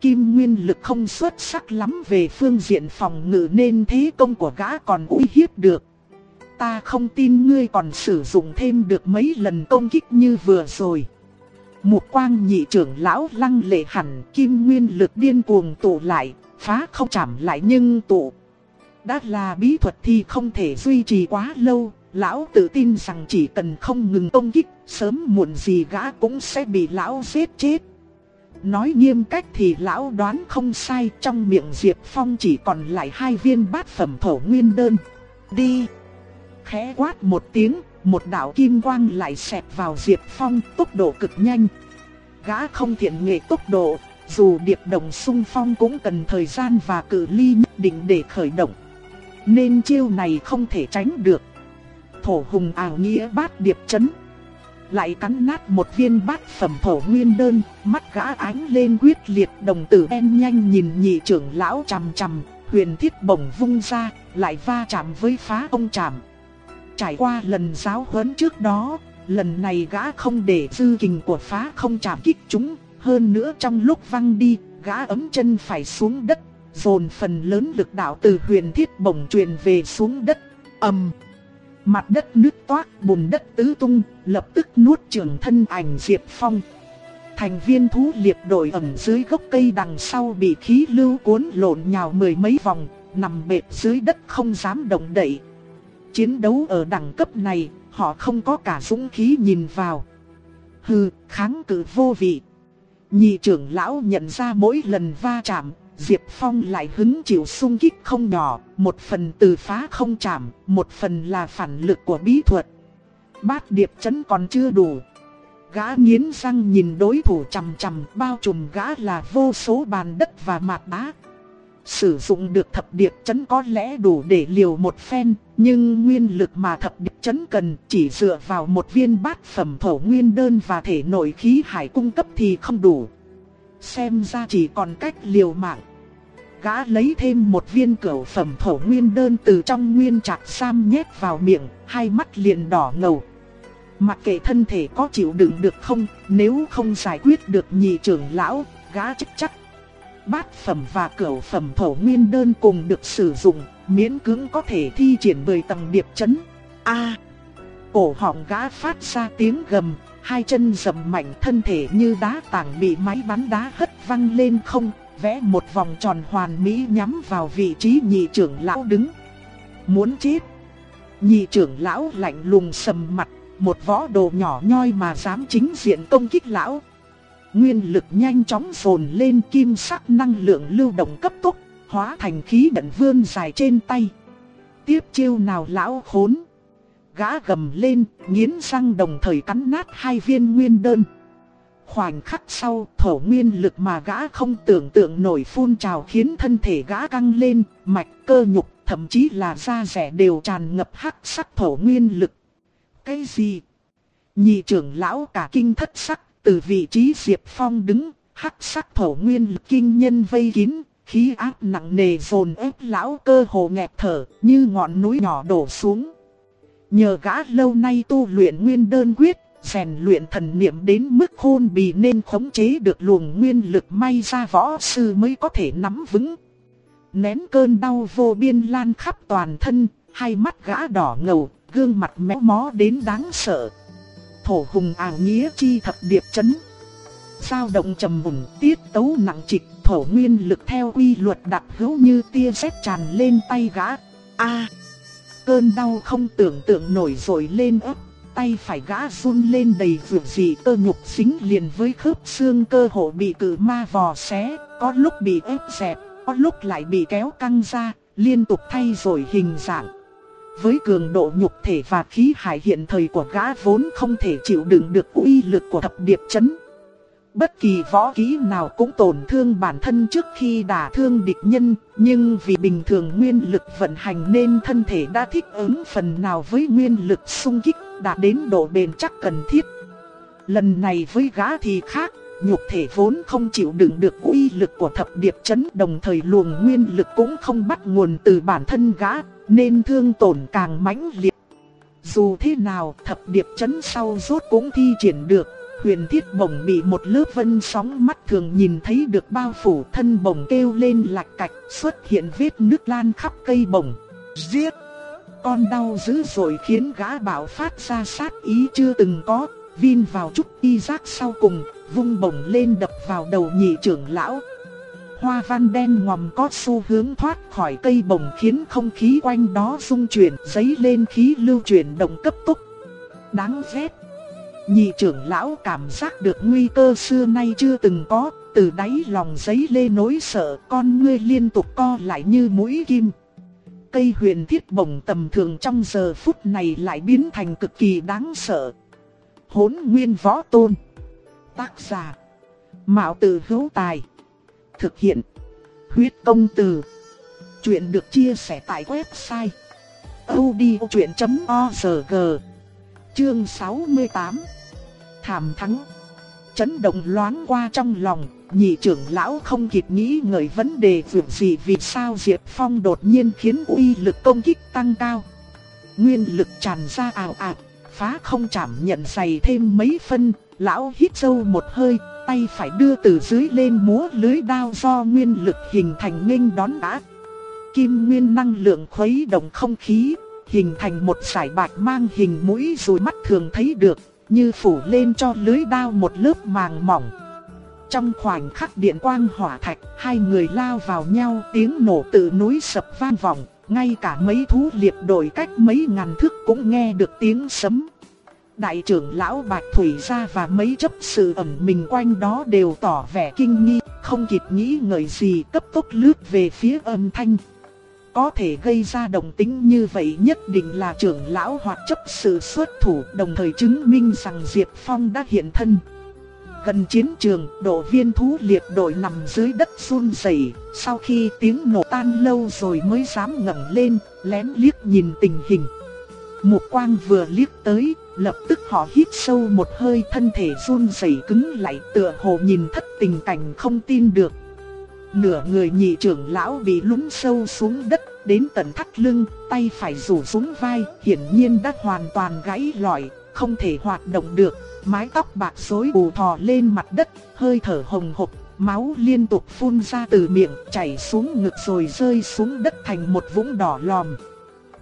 Kim nguyên lực không xuất sắc lắm về phương diện phòng ngự nên thế công của gã còn uy hiếp được. Ta không tin ngươi còn sử dụng thêm được mấy lần công kích như vừa rồi. Một quang nhị trưởng lão lăng lệ hẳn kim nguyên lực điên cuồng tụ lại, phá không chạm lại nhưng tụ. Đã là bí thuật thì không thể duy trì quá lâu, lão tự tin rằng chỉ cần không ngừng công kích, sớm muộn gì gã cũng sẽ bị lão giết chết. Nói nghiêm cách thì lão đoán không sai trong miệng Diệp Phong chỉ còn lại hai viên bát phẩm thổ nguyên đơn. Đi! Khẽ quát một tiếng, một đạo kim quang lại xẹt vào Diệp Phong tốc độ cực nhanh. Gã không thiện nghệ tốc độ, dù điệp đồng xung phong cũng cần thời gian và cự ly nhất định để khởi động. Nên chiêu này không thể tránh được. Thổ hùng ảo nghĩa bát điệp chấn. Lại cắn nát một viên bát phẩm thổ nguyên đơn, mắt gã ánh lên quyết liệt đồng tử đen nhanh nhìn nhị trưởng lão chằm chằm, huyền thiết bổng vung ra, lại va chạm với phá ông chạm. Trải qua lần giáo huấn trước đó, lần này gã không để dư kình của phá không chạm kích chúng, hơn nữa trong lúc văng đi, gã ấm chân phải xuống đất, dồn phần lớn lực đạo từ huyền thiết bổng truyền về xuống đất, ầm. Mặt đất nứt toát bùn đất tứ tung, lập tức nuốt trường thân ảnh Diệp Phong. Thành viên thú liệp đội ẩn dưới gốc cây đằng sau bị khí lưu cuốn lộn nhào mười mấy vòng, nằm bệt dưới đất không dám động đậy. Chiến đấu ở đẳng cấp này, họ không có cả dũng khí nhìn vào. Hừ, kháng cự vô vị. Nhị trưởng lão nhận ra mỗi lần va chạm, Diệp Phong lại hứng chịu sung kích không nhỏ, một phần từ phá không chạm, một phần là phản lực của bí thuật. Bát điệp chấn còn chưa đủ. Gã nghiến răng nhìn đối thủ chằm chằm bao trùm gã là vô số bàn đất và mạt đá. Sử dụng được thập điệp chấn có lẽ đủ để liều một phen, nhưng nguyên lực mà thập điệp chấn cần chỉ dựa vào một viên bát phẩm thổ nguyên đơn và thể nội khí hải cung cấp thì không đủ. Xem ra chỉ còn cách liều mạng. Gã lấy thêm một viên cửu phẩm thổ nguyên đơn từ trong nguyên trạc sam nhét vào miệng, hai mắt liền đỏ ngầu. Mặc kệ thân thể có chịu đựng được không, nếu không giải quyết được nhị trưởng lão, gã chắc chắc. Bát phẩm và cửu phẩm thổ nguyên đơn cùng được sử dụng, miễn cưỡng có thể thi triển 10 tầng điệp chấn. A! cổ họng gã phát ra tiếng gầm, hai chân dầm mạnh thân thể như đá tảng bị máy bắn đá hất văng lên không, vẽ một vòng tròn hoàn mỹ nhắm vào vị trí nhị trưởng lão đứng. Muốn chết. Nhị trưởng lão lạnh lùng sầm mặt, một võ đồ nhỏ nhoi mà dám chính diện công kích lão. Nguyên lực nhanh chóng phồn lên kim sắc năng lượng lưu động cấp tốc, hóa thành khí đận vươn dài trên tay. Tiếp chiêu nào lão khốn. Gã gầm lên, nghiến răng đồng thời cắn nát hai viên nguyên đơn. Khoảnh khắc sau, thổ nguyên lực mà gã không tưởng tượng nổi phun trào khiến thân thể gã căng lên, mạch cơ nhục, thậm chí là da rẻ đều tràn ngập hắc sắc thổ nguyên lực. Cái gì? Nhị trưởng lão cả kinh thất sắc, từ vị trí Diệp Phong đứng, hắc sắc thổ nguyên lực kinh nhân vây kín, khí áp nặng nề dồn ép lão cơ hồ nghẹt thở, như ngọn núi nhỏ đổ xuống. Nhờ gã lâu nay tu luyện nguyên đơn quyết, rèn luyện thần niệm đến mức khôn bì nên khống chế được luồng nguyên lực may ra võ sư mới có thể nắm vững. Nén cơn đau vô biên lan khắp toàn thân, hai mắt gã đỏ ngầu, gương mặt méo mó đến đáng sợ. Thổ hùng ảo nghĩa chi thập điệp chấn. Sao động trầm mùng tiết tấu nặng trịch, thổ nguyên lực theo quy luật đặc hữu như tia sét tràn lên tay gã. A, cơn đau không tưởng tượng nổi rồi lên ấp tay phải gã run lên đầy vượt dị tơ nhục xính liền với khớp xương cơ hộ bị cử ma vò xé, có lúc bị ép dẹp, có lúc lại bị kéo căng ra, liên tục thay đổi hình dạng. Với cường độ nhục thể và khí hải hiện thời của gã vốn không thể chịu đựng được uy lực của thập điệp chấn. Bất kỳ võ kỹ nào cũng tổn thương bản thân trước khi đả thương địch nhân, nhưng vì bình thường nguyên lực vận hành nên thân thể đã thích ứng phần nào với nguyên lực xung kích đạt đến độ bền chắc cần thiết. Lần này với gã thì khác, nhục thể vốn không chịu đựng được uy lực của thập điệp chấn đồng thời luồng nguyên lực cũng không bắt nguồn từ bản thân gã, nên thương tổn càng mãnh liệt. Dù thế nào, thập điệp chấn sau rốt cũng thi triển được, huyền thiết bổng bị một lớp vân sóng mắt thường nhìn thấy được bao phủ thân bổng kêu lên lạch cạch, xuất hiện vết nước lan khắp cây bổng. Giết! Con đau dữ dội khiến gã bảo phát ra sát ý chưa từng có, vin vào chút y giác sau cùng, vung bổng lên đập vào đầu nhị trưởng lão. Hoa văn đen ngòm có xu hướng thoát khỏi cây bồng khiến không khí quanh đó rung chuyển, giấy lên khí lưu chuyển động cấp tốc. Đáng ghét. Nhị trưởng lão cảm giác được nguy cơ xưa nay chưa từng có, từ đáy lòng giấy lê nỗi sợ, con ngươi liên tục co lại như mũi kim. Cây huyền thiết bổng tầm thường trong giờ phút này lại biến thành cực kỳ đáng sợ. Hốn nguyên võ tôn. Tác giả. Mạo tử hữu tài. Thực hiện. Huyết công từ. Chuyện được chia sẻ tại website. odchuyện.org Chương 68 Thảm thắng Chấn động loáng qua trong lòng, nhị trưởng lão không kịp nghĩ ngợi vấn đề việc gì vì sao Diệp Phong đột nhiên khiến uy lực công kích tăng cao. Nguyên lực tràn ra ảo ảo, phá không chạm nhận dày thêm mấy phân, lão hít sâu một hơi, tay phải đưa từ dưới lên múa lưới đao do nguyên lực hình thành nghênh đón đá. Kim nguyên năng lượng khuấy động không khí, hình thành một sải bạc mang hình mũi rồi mắt thường thấy được, như phủ lên cho lưới đao một lớp màng mỏng. Trong khoảnh khắc điện quang hỏa thạch, hai người lao vào nhau, tiếng nổ từ núi sập vang vọng, ngay cả mấy thú liệp đội cách mấy ngàn thước cũng nghe được tiếng sấm. Đại trưởng lão Bạch Thủy ra và mấy chấp sự ẩn mình quanh đó đều tỏ vẻ kinh nghi, không kịp nghĩ ngợi gì cấp tốc lướt về phía âm thanh. Có thể gây ra đồng tính như vậy nhất định là trưởng lão hoặc chấp sự xuất thủ đồng thời chứng minh rằng Diệp Phong đã hiện thân. Gần chiến trường, độ viên thú liệt đội nằm dưới đất run rẩy, sau khi tiếng nổ tan lâu rồi mới dám ngẩng lên, lén liếc nhìn tình hình. Mục quang vừa liếc tới, lập tức họ hít sâu một hơi thân thể run rẩy cứng lại tựa hồ nhìn thất tình cảnh không tin được. Nửa người nhị trưởng lão bị lún sâu xuống đất, đến tận thắt lưng, tay phải rủ xuống vai, hiển nhiên đã hoàn toàn gãy lỏi, không thể hoạt động được. Mái tóc bạc rối bù thò lên mặt đất, hơi thở hồng hộc, máu liên tục phun ra từ miệng, chảy xuống ngực rồi rơi xuống đất thành một vũng đỏ lòm.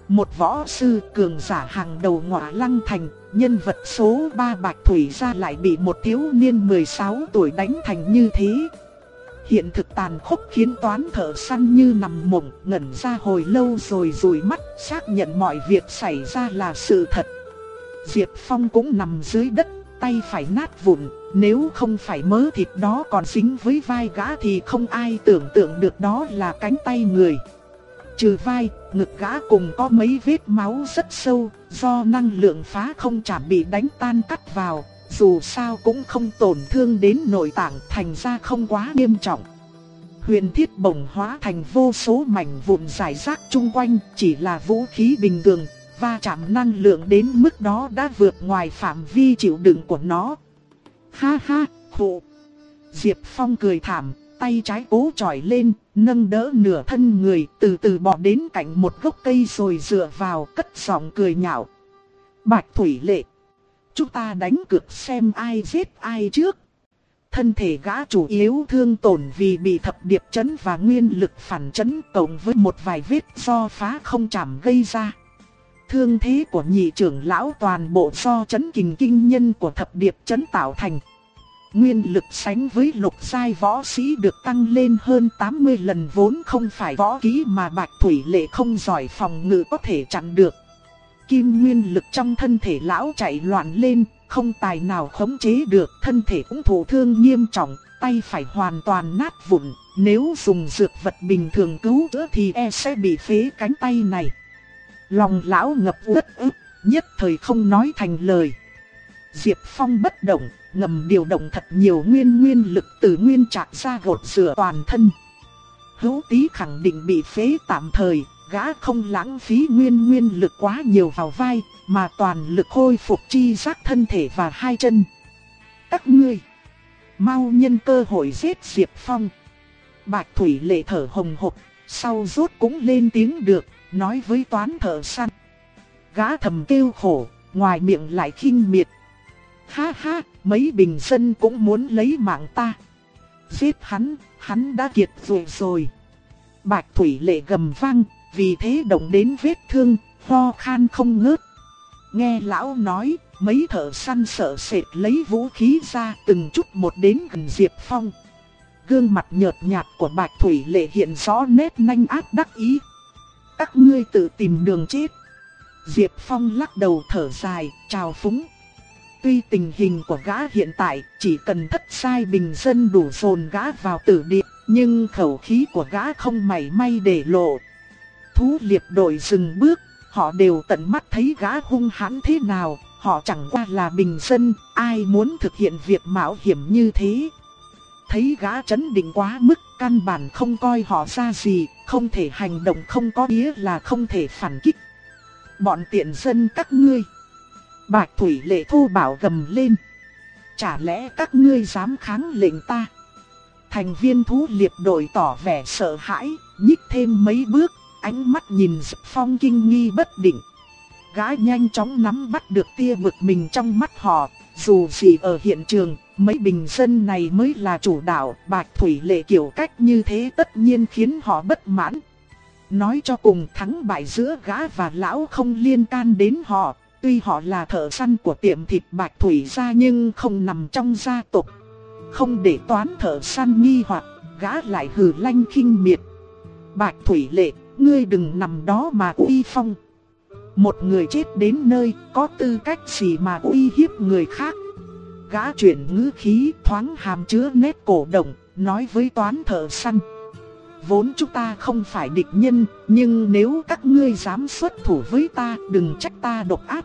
Một võ sư cường giả hàng đầu ngọa lăng thành, nhân vật số 3 Bạch Thủy ra lại bị một thiếu niên 16 tuổi đánh thành như thế, Hiện thực tàn khốc khiến toán thợ săn như nằm mộng ngẩn ra hồi lâu rồi rủi mắt xác nhận mọi việc xảy ra là sự thật. Diệp Phong cũng nằm dưới đất, tay phải nát vụn, nếu không phải mớ thịt đó còn dính với vai gã thì không ai tưởng tượng được đó là cánh tay người. Trừ vai, ngực gã cùng có mấy vết máu rất sâu, do năng lượng phá không chạm bị đánh tan cắt vào, dù sao cũng không tổn thương đến nội tạng thành ra không quá nghiêm trọng. Huyền thiết bổng hóa thành vô số mảnh vụn giải rác chung quanh chỉ là vũ khí bình thường, va chạm năng lượng đến mức đó đã vượt ngoài phạm vi chịu đựng của nó. Ha ha, khổ. Diệp Phong cười thảm, tay trái cố trỏi lên, nâng đỡ nửa thân người, từ từ bỏ đến cạnh một gốc cây rồi dựa vào, cất giọng cười nhạo. Bạch Thủy Lệ Chúng ta đánh cược xem ai giết ai trước. Thân thể gã chủ yếu thương tổn vì bị thập điệp chấn và nguyên lực phản chấn cộng với một vài vết do phá không chạm gây ra. Thương thế của nhị trưởng lão toàn bộ do chấn kình kinh nhân của thập điệp chấn tạo thành. Nguyên lực sánh với lục giai võ sĩ được tăng lên hơn 80 lần vốn không phải võ kỹ mà Bạch Thủy Lệ không giỏi phòng ngự có thể chặn được kim nguyên lực trong thân thể lão chạy loạn lên, không tài nào khống chế được, thân thể cũng thụ thương nghiêm trọng, tay phải hoàn toàn nát vụn, nếu dùng dược vật bình thường cứu chữa thì e sẽ bị phế cánh tay này. Lòng lão ngập uất ức, nhất thời không nói thành lời. Diệp Phong bất động, ngầm điều động thật nhiều nguyên nguyên lực từ nguyên trạng ra gột rửa toàn thân. Hữu tí khẳng định bị phế tạm thời, gã không lãng phí nguyên nguyên lực quá nhiều vào vai, mà toàn lực khôi phục chi giác thân thể và hai chân. Các ngươi, mau nhân cơ hội giết Diệp Phong. Bạch Thủy lệ thở hồng hộc, sau rốt cũng lên tiếng được, nói với toán thợ săn. Gã thầm kêu khổ, ngoài miệng lại khinh miệt. Ha ha, mấy bình dân cũng muốn lấy mạng ta. Giết hắn, hắn đã kiệt rồi rồi. Bạch Thủy lệ gầm vang, vì thế động đến vết thương, ho khan không ngớt. Nghe lão nói, Mấy thợ săn sợ sệt lấy vũ khí ra từng chút một đến gần Diệp Phong. Gương mặt nhợt nhạt của Bạch Thủy Lệ hiện rõ nét nanh ác đắc ý. Các ngươi tự tìm đường chết. Diệp Phong lắc đầu thở dài, chào phúng. Tuy tình hình của gã hiện tại chỉ cần thất sai bình dân đủ dồn gã vào tử địa, nhưng khẩu khí của gã không mảy may để lộ. Thú liệp đội dừng bước, họ đều tận mắt thấy gã hung hãn thế nào, họ chẳng qua là bình dân, ai muốn thực hiện việc mạo hiểm như thế. Thấy gã chấn định quá mức, căn bản không coi họ ra gì, không thể hành động không có nghĩa là không thể phản kích. Bọn tiện dân các ngươi. Bạch Thủy Lệ thu bảo gầm lên. Chả lẽ các ngươi dám kháng lệnh ta? Thành viên thú liệp đội tỏ vẻ sợ hãi, nhích thêm mấy bước, ánh mắt nhìn Diệp Phong kinh nghi bất định. Gã nhanh chóng nắm bắt được tia bực mình trong mắt họ, dù gì ở hiện trường, mấy bình dân này mới là chủ đạo, Bạch Thủy Lệ kiểu cách như thế tất nhiên khiến họ bất mãn. Nói cho cùng thắng bại giữa gã và lão không liên can đến họ, tuy họ là thợ săn của tiệm thịt Bạch Thủy gia nhưng không nằm trong gia tộc. Không để toán thợ săn nghi hoặc, gã lại hừ lanh khinh miệt. Bạch Thủy Lệ, ngươi đừng nằm đó mà uy phong. Một người chết đến nơi, có tư cách gì mà uy hiếp người khác. Gã chuyển ngữ khí thoáng hàm chứa nét cổ động, nói với toán thợ săn. Vốn chúng ta không phải địch nhân, nhưng nếu các ngươi dám xuất thủ với ta, đừng trách ta độc ác.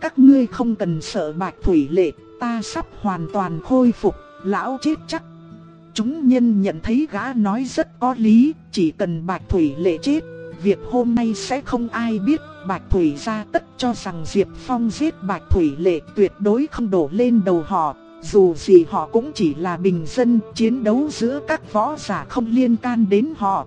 Các ngươi không cần sợ bạch thủy lệ, ta sắp hoàn toàn khôi phục, lão chết chắc. Chúng nhân nhận thấy gã nói rất có lý, chỉ cần bạch thủy lệ chết, việc hôm nay sẽ không ai biết. Bạch Thủy ra tất cho rằng Diệp Phong giết Bạch Thủy lệ tuyệt đối không đổ lên đầu họ. Dù gì họ cũng chỉ là bình dân, chiến đấu giữa các võ giả không liên can đến họ.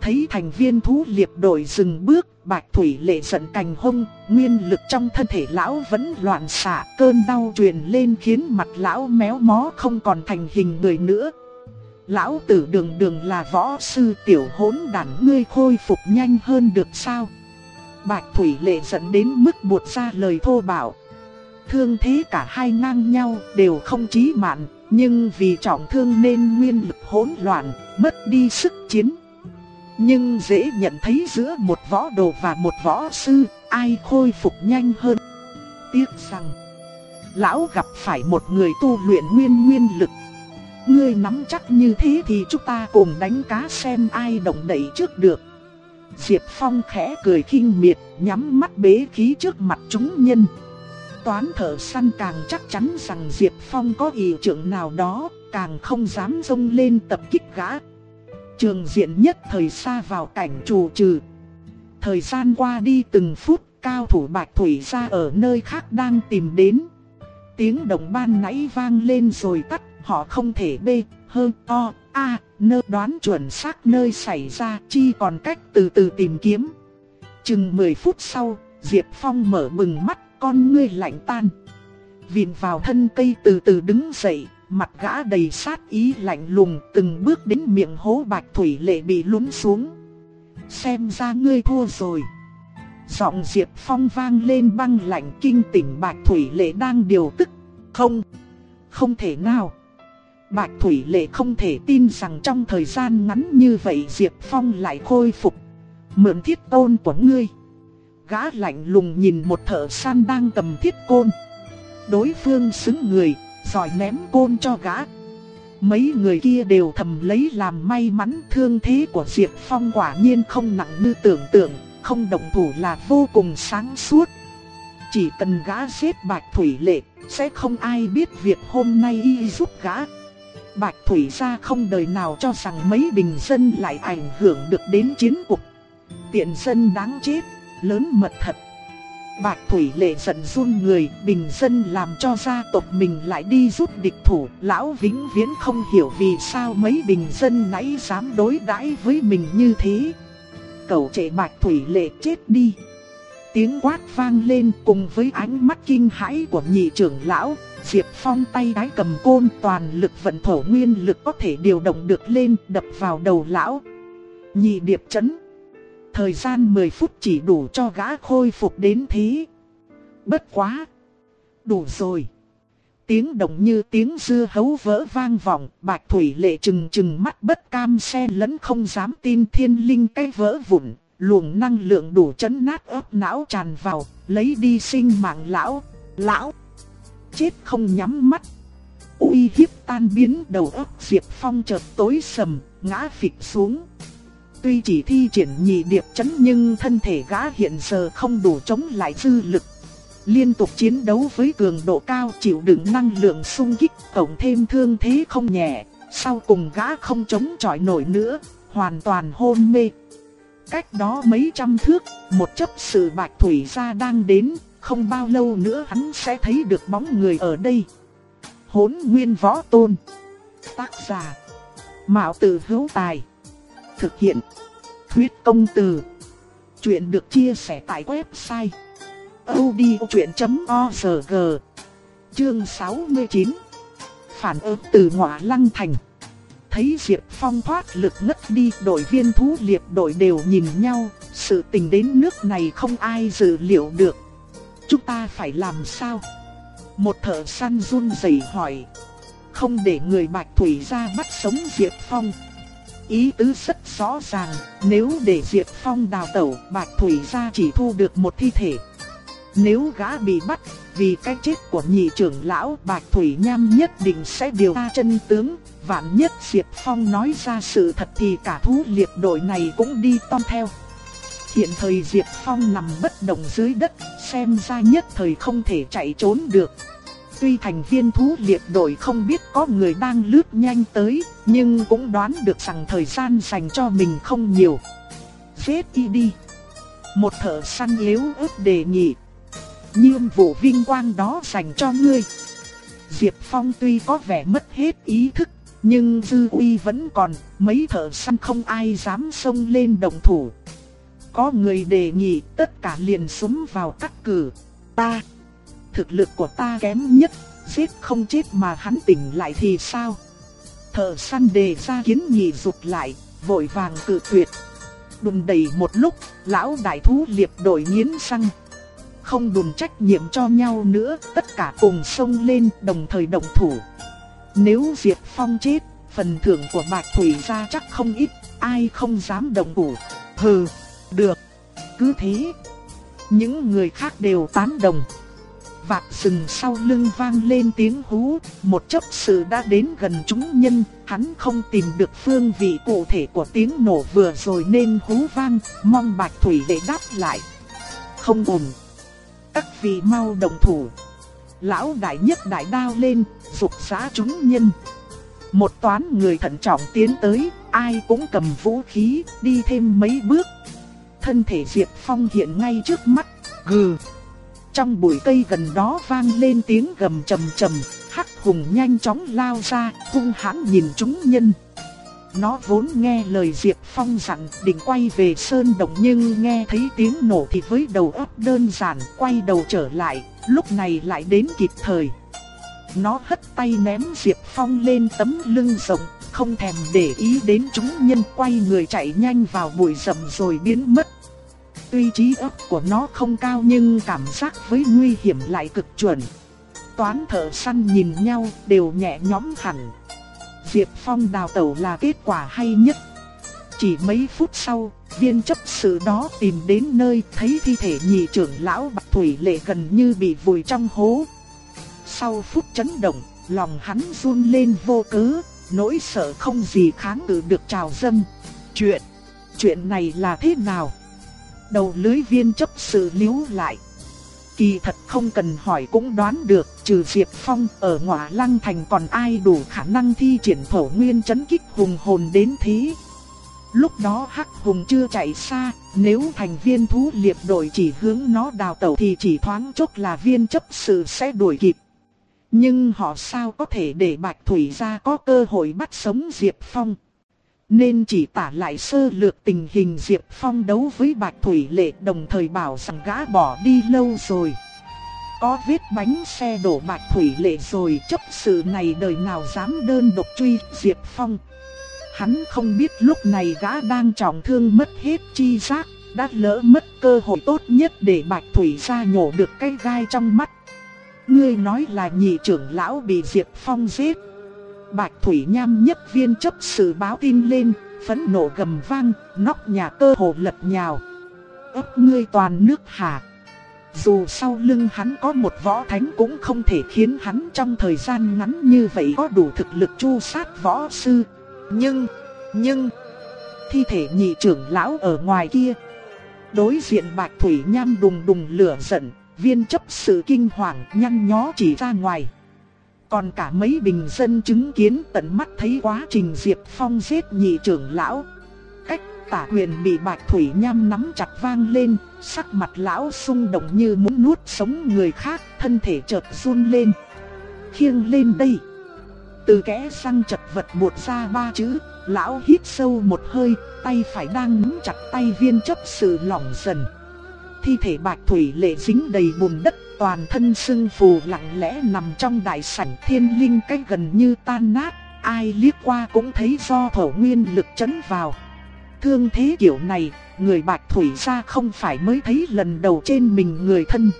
Thấy thành viên thú liệp đội dừng bước, Bạch Thủy lệ giận cành hông, nguyên lực trong thân thể lão vẫn loạn xạ, cơn đau truyền lên khiến mặt lão méo mó không còn thành hình người nữa. Lão tử đường đường là võ sư tiểu hỗn đản ngươi khôi phục nhanh hơn được sao? Bạch Thủy lệ giận đến mức buột ra lời thô bạo. Thương thế cả hai ngang nhau đều không chí mạng, nhưng vì trọng thương nên nguyên lực hỗn loạn, mất đi sức chiến. Nhưng dễ nhận thấy giữa một võ đồ và một võ sư, ai khôi phục nhanh hơn. Tiếc rằng, lão gặp phải một người tu luyện nguyên nguyên lực. Ngươi nắm chắc như thế thì chúng ta cùng đánh cá xem ai động đẩy trước được. Diệp Phong khẽ cười khinh miệt, nhắm mắt bế khí trước mặt chúng nhân. Toán thợ săn càng chắc chắn rằng Diệp Phong có ý trưởng nào đó, càng không dám rông lên tập kích gã. Trường diện nhất thời xa vào cảnh trù trừ. Thời gian qua đi từng phút, cao thủ Bạch Thủy ra ở nơi khác đang tìm đến. Tiếng động ban nãy vang lên rồi tắt, họ không thể bê, hơn, o, a, nơ đoán chuẩn xác nơi xảy ra chi còn cách từ từ tìm kiếm. Chừng 10 phút sau, Diệp Phong mở bừng mắt, con ngươi lạnh tan. Vịn vào thân cây từ từ đứng dậy, mặt gã đầy sát ý lạnh lùng, từng bước đến miệng hố bạch thủy lệ bị lún xuống. Xem ra ngươi thua rồi. Giọng Diệp Phong vang lên băng lạnh kinh tỉnh bạch thủy lệ đang điều tức. Không, không thể nào. Bạch Thủy Lệ không thể tin rằng trong thời gian ngắn như vậy Diệp Phong lại khôi phục. Mượn thiết tôn của ngươi. Gã lạnh lùng nhìn một thợ săn đang cầm thiết côn. Đối phương xứng người, giỏi ném côn cho gã. Mấy người kia đều thầm lấy làm may mắn thương thế của Diệp Phong quả nhiên không nặng như tưởng tượng, không động thủ là vô cùng sáng suốt. Chỉ cần gã giết Bạch Thủy Lệ, sẽ không ai biết việc hôm nay y giúp gã. Bạch Thủy gia không đời nào cho rằng mấy bình dân lại ảnh hưởng được đến chiến cục. Tiện dân đáng chết, lớn mật thật. Bạch Thủy lệ giận run người, bình dân làm cho gia tộc mình lại đi rút địch thủ, lão vĩnh viễn không hiểu vì sao mấy bình dân nãy dám đối đãi với mình như thế. Cầu trẻ Bạch Thủy lệ chết đi. Tiếng quát vang lên cùng với ánh mắt kinh hãi của nhị trưởng lão, Diệp Phong tay đái cầm côn toàn lực vận thổ nguyên lực có thể điều động được lên đập vào đầu lão. Nhị điệp chấn. Thời gian 10 phút chỉ đủ cho gã khôi phục đến thế. Bất quá. đủ rồi. Tiếng động như tiếng dưa hấu vỡ vang vọng, Bạch Thủy Lệ trừng trừng mắt bất cam xe lẫn không dám tin thiên linh cái vỡ vụn, luồng năng lượng đủ chấn nát ớt não tràn vào, lấy đi sinh mạng lão, lão, chết không nhắm mắt. uy hiếp tan biến đầu óc Diệp Phong chợt tối sầm, ngã phịch xuống. Tuy chỉ thi triển nhị điệp chấn nhưng thân thể gã hiện giờ không đủ chống lại dư lực. Liên tục chiến đấu với cường độ cao chịu đựng năng lượng xung kích tổng thêm thương thế không nhẹ. Sau cùng gã không chống chọi nổi nữa, hoàn toàn hôn mê. Cách đó mấy trăm thước, một chấp sự bạch thủy gia đang đến, không bao lâu nữa hắn sẽ thấy được bóng người ở đây. Hốn nguyên võ tôn. Tác giả. Mạo tử hữu tài. Thực hiện. Huyết công từ. Chuyện được chia sẻ tại website. odchuyện.org Chương 69 Phản ứng từ ngọa lăng thành Thấy Diệp Phong thoát lực ngất đi, đội viên thú liệp đội đều nhìn nhau Sự tình đến nước này không ai dự liệu được Chúng ta phải làm sao? Một thợ săn run rẩy hỏi Không để người Bạch Thủy ra bắt sống Diệp Phong Ý tứ rất rõ ràng, nếu để Diệp Phong đào tẩu, Bạch Thủy gia chỉ thu được một thi thể. Nếu gã bị bắt, vì cái chết của nhị trưởng lão Bạch Thủy Nham nhất định sẽ điều tra chân tướng, vạn nhất Diệp Phong nói ra sự thật thì cả thú liệt đội này cũng đi tom theo. Hiện thời Diệp Phong nằm bất động dưới đất, xem ra nhất thời không thể chạy trốn được. Tuy thành viên thú liệt đội không biết có người đang lướt nhanh tới, nhưng cũng đoán được rằng thời gian dành cho mình không nhiều. Giết y đi. Một thợ săn yếu ớt đề nghị. Nhiệm vụ vinh quang đó dành cho ngươi. Diệp Phong tuy có vẻ mất hết ý thức, nhưng dư uy vẫn còn, mấy thợ săn không ai dám xông lên đồng thủ. Có người đề nghị tất cả liền súng vào cắt cử. Ta thực lực của ta kém nhất, giết không chết mà hắn tỉnh lại thì sao? Thợ săn đề ra kiến nghị rụt lại, vội vàng cự tuyệt. Đùn đầy một lúc, lão đại thú liệp đội nghiến răng. Không đùn trách nhiệm cho nhau nữa, tất cả cùng xông lên đồng thời động thủ. Nếu Diệp Phong chết, phần thưởng của Bạch Thủy gia chắc không ít, ai không dám đồng thủ. Hừ, được, cứ thế. Những người khác đều tán đồng vạc sừng sau lưng vang lên tiếng hú, một chấp sự đã đến gần chúng nhân, hắn không tìm được phương vị cụ thể của tiếng nổ vừa rồi nên hú vang, mong bạch thủy để đáp lại. Không ổn. Các vị mau đồng thủ. Lão đại nhất đại đao lên, rục xá chúng nhân. Một toán người thận trọng tiến tới, ai cũng cầm vũ khí, đi thêm mấy bước. Thân thể Diệp Phong hiện ngay trước mắt, gừ. Trong bụi cây gần đó vang lên tiếng gầm trầm trầm, hắc hùng nhanh chóng lao ra, hung hãn nhìn chúng nhân. Nó vốn nghe lời Diệp Phong dặn định quay về sơn động nhưng nghe thấy tiếng nổ thì với đầu óc đơn giản quay đầu trở lại, lúc này lại đến kịp thời. Nó hất tay ném Diệp Phong lên tấm lưng rộng, không thèm để ý đến chúng nhân quay người chạy nhanh vào bụi rậm rồi biến mất. Tuy trí óc của nó không cao nhưng cảm giác với nguy hiểm lại cực chuẩn. Toán thợ săn nhìn nhau đều nhẹ nhõm hẳn. Diệp Phong đào tẩu là kết quả hay nhất. Chỉ mấy phút sau, viên chấp sự đó tìm đến nơi thấy thi thể nhị trưởng lão Bạch Thủy Lệ gần như bị vùi trong hố. Sau phút chấn động, lòng hắn run lên vô cớ, nỗi sợ không gì kháng cự được trào dâng. Chuyện, chuyện này là thế nào? Đầu lưới viên chấp sự liếu lại. Kỳ thật không cần hỏi cũng đoán được, trừ Diệp Phong ở ngọa lăng thành còn ai đủ khả năng thi triển phổ nguyên chấn kích hùng hồn đến thế. Lúc đó Hắc Hùng chưa chạy xa, nếu thành viên thú liệp đội chỉ hướng nó đào tẩu thì chỉ thoáng chốc là viên chấp sự sẽ đuổi kịp. Nhưng họ sao có thể để Bạch Thủy ra có cơ hội bắt sống Diệp Phong. Nên chỉ tả lại sơ lược tình hình Diệp Phong đấu với Bạch Thủy Lệ đồng thời bảo rằng gã bỏ đi lâu rồi. Có vết bánh xe đổ Bạch Thủy Lệ rồi chấp sự này đời nào dám đơn độc truy Diệp Phong. Hắn không biết lúc này gã đang trọng thương mất hết chi giác, đã lỡ mất cơ hội tốt nhất để Bạch Thủy ra nhổ được cái gai trong mắt. Ngươi nói là nhị trưởng lão bị Diệp Phong giết. Bạch Thủy Nham nhất viên chấp sự báo tin lên, phẫn nộ gầm vang, nóc nhà cơ hồ lật nhào. ấp ngươi toàn nước hạ. Dù sau lưng hắn có một võ thánh cũng không thể khiến hắn trong thời gian ngắn như vậy có đủ thực lực chu sát võ sư. Nhưng, nhưng, thi thể nhị trưởng lão ở ngoài kia. Đối diện Bạch Thủy Nham đùng đùng lửa giận, viên chấp sự kinh hoàng nhăn nhó chỉ ra ngoài. Còn cả mấy bình dân chứng kiến tận mắt thấy quá trình Diệp Phong giết nhị trưởng lão. Cách tả quyền bị Bạch Thủy Nham nắm chặt vang lên, sắc mặt lão sung động như muốn nuốt sống người khác, thân thể chợt run lên. Khiêng lên đây. Từ kẽ răng chật vật buột ra ba chữ, lão hít sâu một hơi, tay phải đang nắm chặt tay viên chấp sự lỏng dần. Thi thể bạch thủy lệ dính đầy bùn đất, toàn thân sưng phù lặng lẽ nằm trong đại sảnh thiên linh cách gần như tan nát, ai liếc qua cũng thấy do thổ nguyên lực chấn vào. Thương thế kiểu này, người bạch thủy ra không phải mới thấy lần đầu trên mình người thân.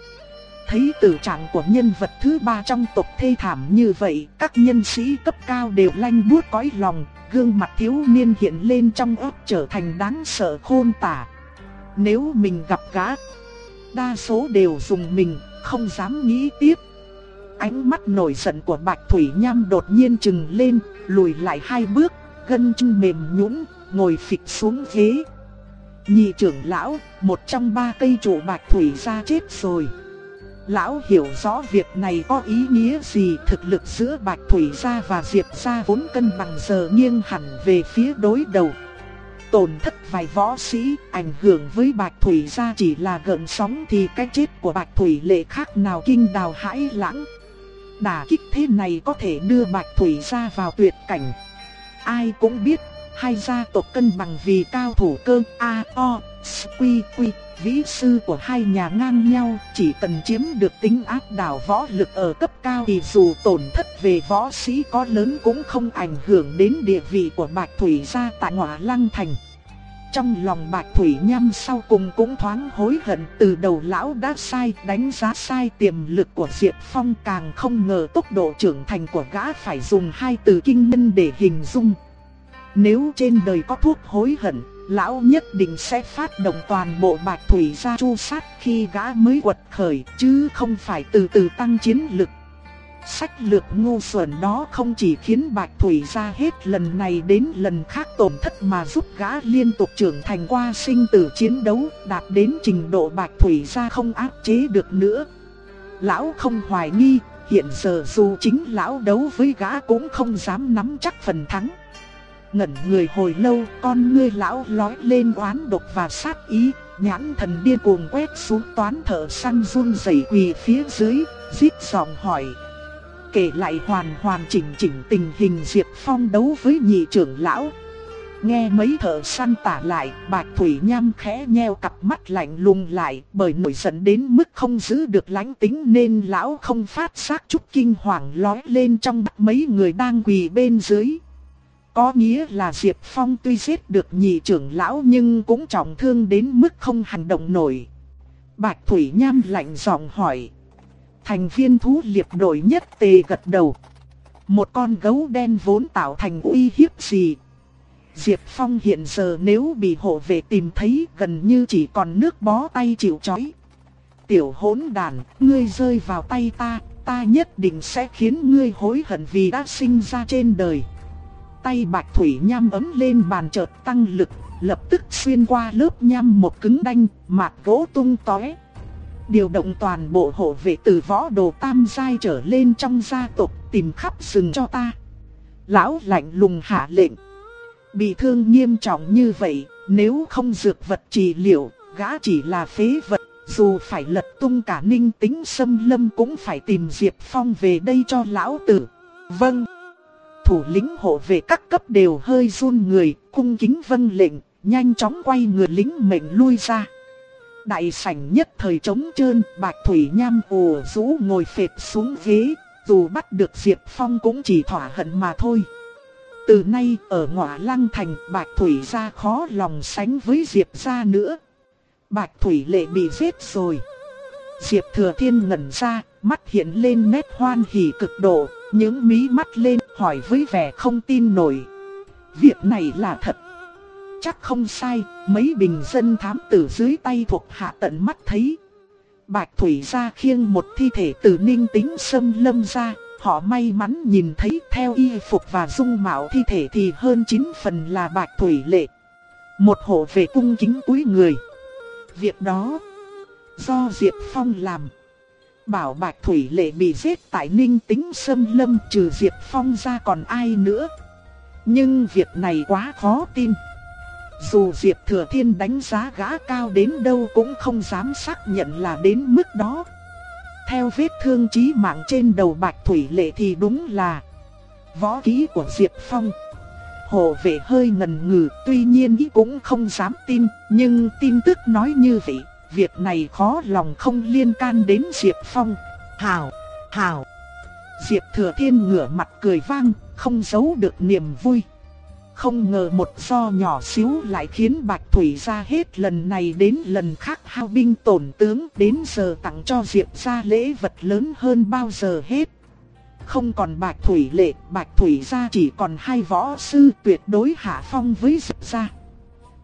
Thấy tử trạng của nhân vật thứ ba trong tộc thê thảm như vậy, các nhân sĩ cấp cao đều lanh buốt cõi lòng, gương mặt thiếu niên hiện lên trong óc trở thành đáng sợ khôn tả. Nếu mình gặp gã, đa số đều dùng mình, không dám nghĩ tiếp. Ánh mắt nổi giận của Bạch Thủy Nham đột nhiên trừng lên, lùi lại hai bước, gân chân mềm nhũn, ngồi phịch xuống ghế. Nhị trưởng lão, một trong ba cây trụ Bạch Thủy ra chết rồi. Lão hiểu rõ việc này có ý nghĩa gì thực lực giữa Bạch Thủy gia và Diệp gia vốn cân bằng giờ nghiêng hẳn về phía đối đầu. Tổn thất vài võ sĩ, ảnh hưởng với Bạch Thủy gia chỉ là gợn sóng thì cái chết của Bạch Thủy lệ khác nào kinh đào hãi lãng. Đả kích thế này có thể đưa Bạch Thủy gia vào tuyệt cảnh. Ai cũng biết, hai gia tộc cân bằng vì cao thủ cơ A, O, Quy, Quy vĩ sư của hai nhà ngang nhau, chỉ cần chiếm được tính áp đảo võ lực ở cấp cao thì dù tổn thất về võ sĩ có lớn cũng không ảnh hưởng đến địa vị của Bạch Thủy gia tại Ngọa Lăng Thành. Trong lòng Bạch Thủy Nham sau cùng cũng thoáng hối hận từ đầu lão đã sai đánh giá sai tiềm lực của Diệp Phong càng không ngờ tốc độ trưởng thành của gã phải dùng hai từ kinh nhân để hình dung. Nếu trên đời có thuốc hối hận, lão nhất định sẽ phát động toàn bộ bạch thủy ra chu sát khi gã mới quật khởi, chứ không phải từ từ tăng chiến lực. Sách lược ngu xuẩn đó không chỉ khiến Bạch Thủy ra hết lần này đến lần khác tổn thất mà giúp gã liên tục trưởng thành qua sinh tử chiến đấu, đạt đến trình độ Bạch Thủy ra không áp chế được nữa. Lão không hoài nghi, hiện giờ dù chính lão đấu với gã cũng không dám nắm chắc phần thắng. Ngẩn người hồi lâu, con ngươi lão lói lên oán độc và sát ý, nhãn thần điên cuồng quét xuống toán thợ săn run rẩy quỳ phía dưới, rít giọng hỏi. Kể lại hoàn hoàn chỉnh chỉnh tình hình Diệp Phong đấu với nhị trưởng lão. Nghe mấy thợ săn tả lại, Bạch Thủy Nham khẽ nheo cặp mắt lạnh lùng lại, bởi nổi giận đến mức không giữ được lãnh tính nên lão không phát giác chút kinh hoàng lói lên trong mắt mấy người đang quỳ bên dưới. Có nghĩa là Diệp Phong tuy giết được nhị trưởng lão nhưng cũng trọng thương đến mức không hành động nổi. Bạch Thủy Nham lạnh giọng hỏi. Thành viên thú liệp đội nhất tề gật đầu. Một con gấu đen vốn tạo thành uy hiếp gì. Diệp Phong hiện giờ nếu bị hộ vệ tìm thấy gần như chỉ còn nước bó tay chịu chói. Tiểu hỗn đàn, ngươi rơi vào tay ta, ta nhất định sẽ khiến ngươi hối hận vì đã sinh ra trên đời tay bạch thủy nham ấm lên bàn chợt tăng lực, lập tức xuyên qua lớp nham một cứng đanh, mạt gỗ tung tóe. Điều động toàn bộ hộ vệ từ võ đồ tam giai trở lên trong gia tộc tìm khắp rừng cho ta. Lão lạnh lùng hạ lệnh. Bị thương nghiêm trọng như vậy, nếu không dược vật trị liệu, gã chỉ là phế vật. Dù phải lật tung cả ninh tính xâm lâm cũng phải tìm Diệp Phong về đây cho lão tử. Vâng thủ lĩnh hộ vệ các cấp đều hơi run người, cung kính vâng lệnh, nhanh chóng quay người lính mệnh lui ra. Đại sảnh nhất thời trống trơn, bạch thủy nham ồ rũ ngồi phệt xuống ghế, dù bắt được Diệp Phong cũng chỉ thỏa hận mà thôi. Từ nay ở ngọa lăng thành bạch thủy ra khó lòng sánh với Diệp ra nữa. Bạch thủy lệ bị giết rồi. Diệp thừa thiên ngẩn ra, mắt hiện lên nét hoan hỉ cực độ, những mí mắt lên hỏi với vẻ không tin nổi. Việc này là thật. Chắc không sai, mấy bình dân thám tử dưới tay thuộc hạ tận mắt thấy. Bạch Thủy ra khiêng một thi thể từ ninh tính sâm lâm ra, họ may mắn nhìn thấy theo y phục và dung mạo thi thể thì hơn 9 phần là Bạch Thủy lệ. Một hộ về cung kính cúi người. Việc đó, do Diệp Phong làm. Bảo Bạch Thủy lệ bị giết tại ninh tính sâm lâm trừ Diệp Phong ra còn ai nữa. Nhưng việc này quá khó tin. Dù Diệp Thừa Thiên đánh giá gã cao đến đâu cũng không dám xác nhận là đến mức đó. Theo vết thương chí mạng trên đầu Bạch Thủy Lệ thì đúng là võ ký của Diệp Phong. Hồ vệ hơi ngần ngừ, tuy nhiên ý cũng không dám tin, nhưng tin tức nói như vậy, việc này khó lòng không liên can đến Diệp Phong. Hảo, hảo. Diệp Thừa Thiên ngửa mặt cười vang, không giấu được niềm vui. Không ngờ một do nhỏ xíu lại khiến Bạch Thủy ra hết lần này đến lần khác hao binh tổn tướng đến giờ tặng cho Diệp ra lễ vật lớn hơn bao giờ hết. Không còn Bạch Thủy lệ, Bạch Thủy ra chỉ còn hai võ sư tuyệt đối hạ phong với Diệp ra.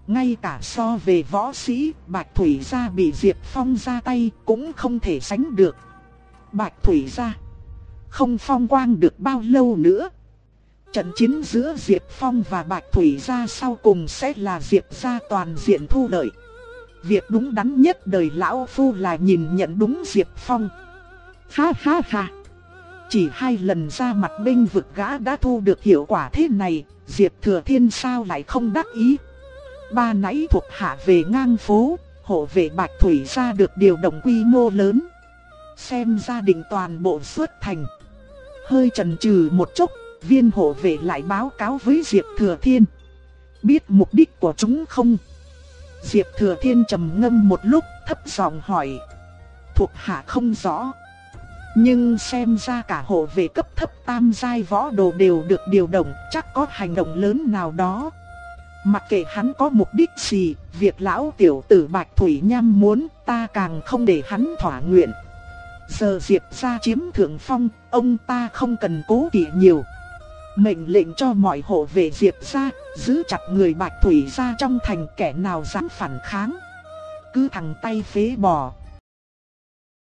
Ngay cả so về võ sĩ, Bạch Thủy gia bị Diệp Phong ra tay cũng không thể sánh được. Bạch Thủy gia không phong quang được bao lâu nữa. Trận chiến giữa Diệp Phong và Bạch Thủy gia sau cùng sẽ là Diệp gia toàn diện thu lợi. Việc đúng đắn nhất đời lão phu là nhìn nhận đúng Diệp Phong. Ha ha ha. Chỉ hai lần ra mặt binh vực gã đã thu được hiệu quả thế này, Diệp Thừa Thiên sao lại không đắc ý. Ba nãy thuộc hạ về ngang phố, hộ vệ Bạch Thủy gia được điều động quy mô lớn. Xem gia đình toàn bộ xuất thành. Hơi chần chừ một chút, viên hộ vệ lại báo cáo với Diệp Thừa Thiên. Biết mục đích của chúng không? Diệp Thừa Thiên trầm ngâm một lúc, thấp giọng hỏi. Thuộc hạ không rõ. Nhưng xem ra cả hộ vệ cấp thấp tam giai võ đồ đều được điều động, chắc có hành động lớn nào đó. Mặc kệ hắn có mục đích gì, việc lão tiểu tử Bạch Thủy Nham muốn ta càng không để hắn thỏa nguyện. Giờ Diệp ra chiếm thượng phong, ông ta không cần cố kỵ nhiều. Mệnh lệnh cho mọi hộ vệ Diệp ra, giữ chặt người Bạch Thủy ra trong thành kẻ nào dám phản kháng. Cứ thằng tay phế bỏ.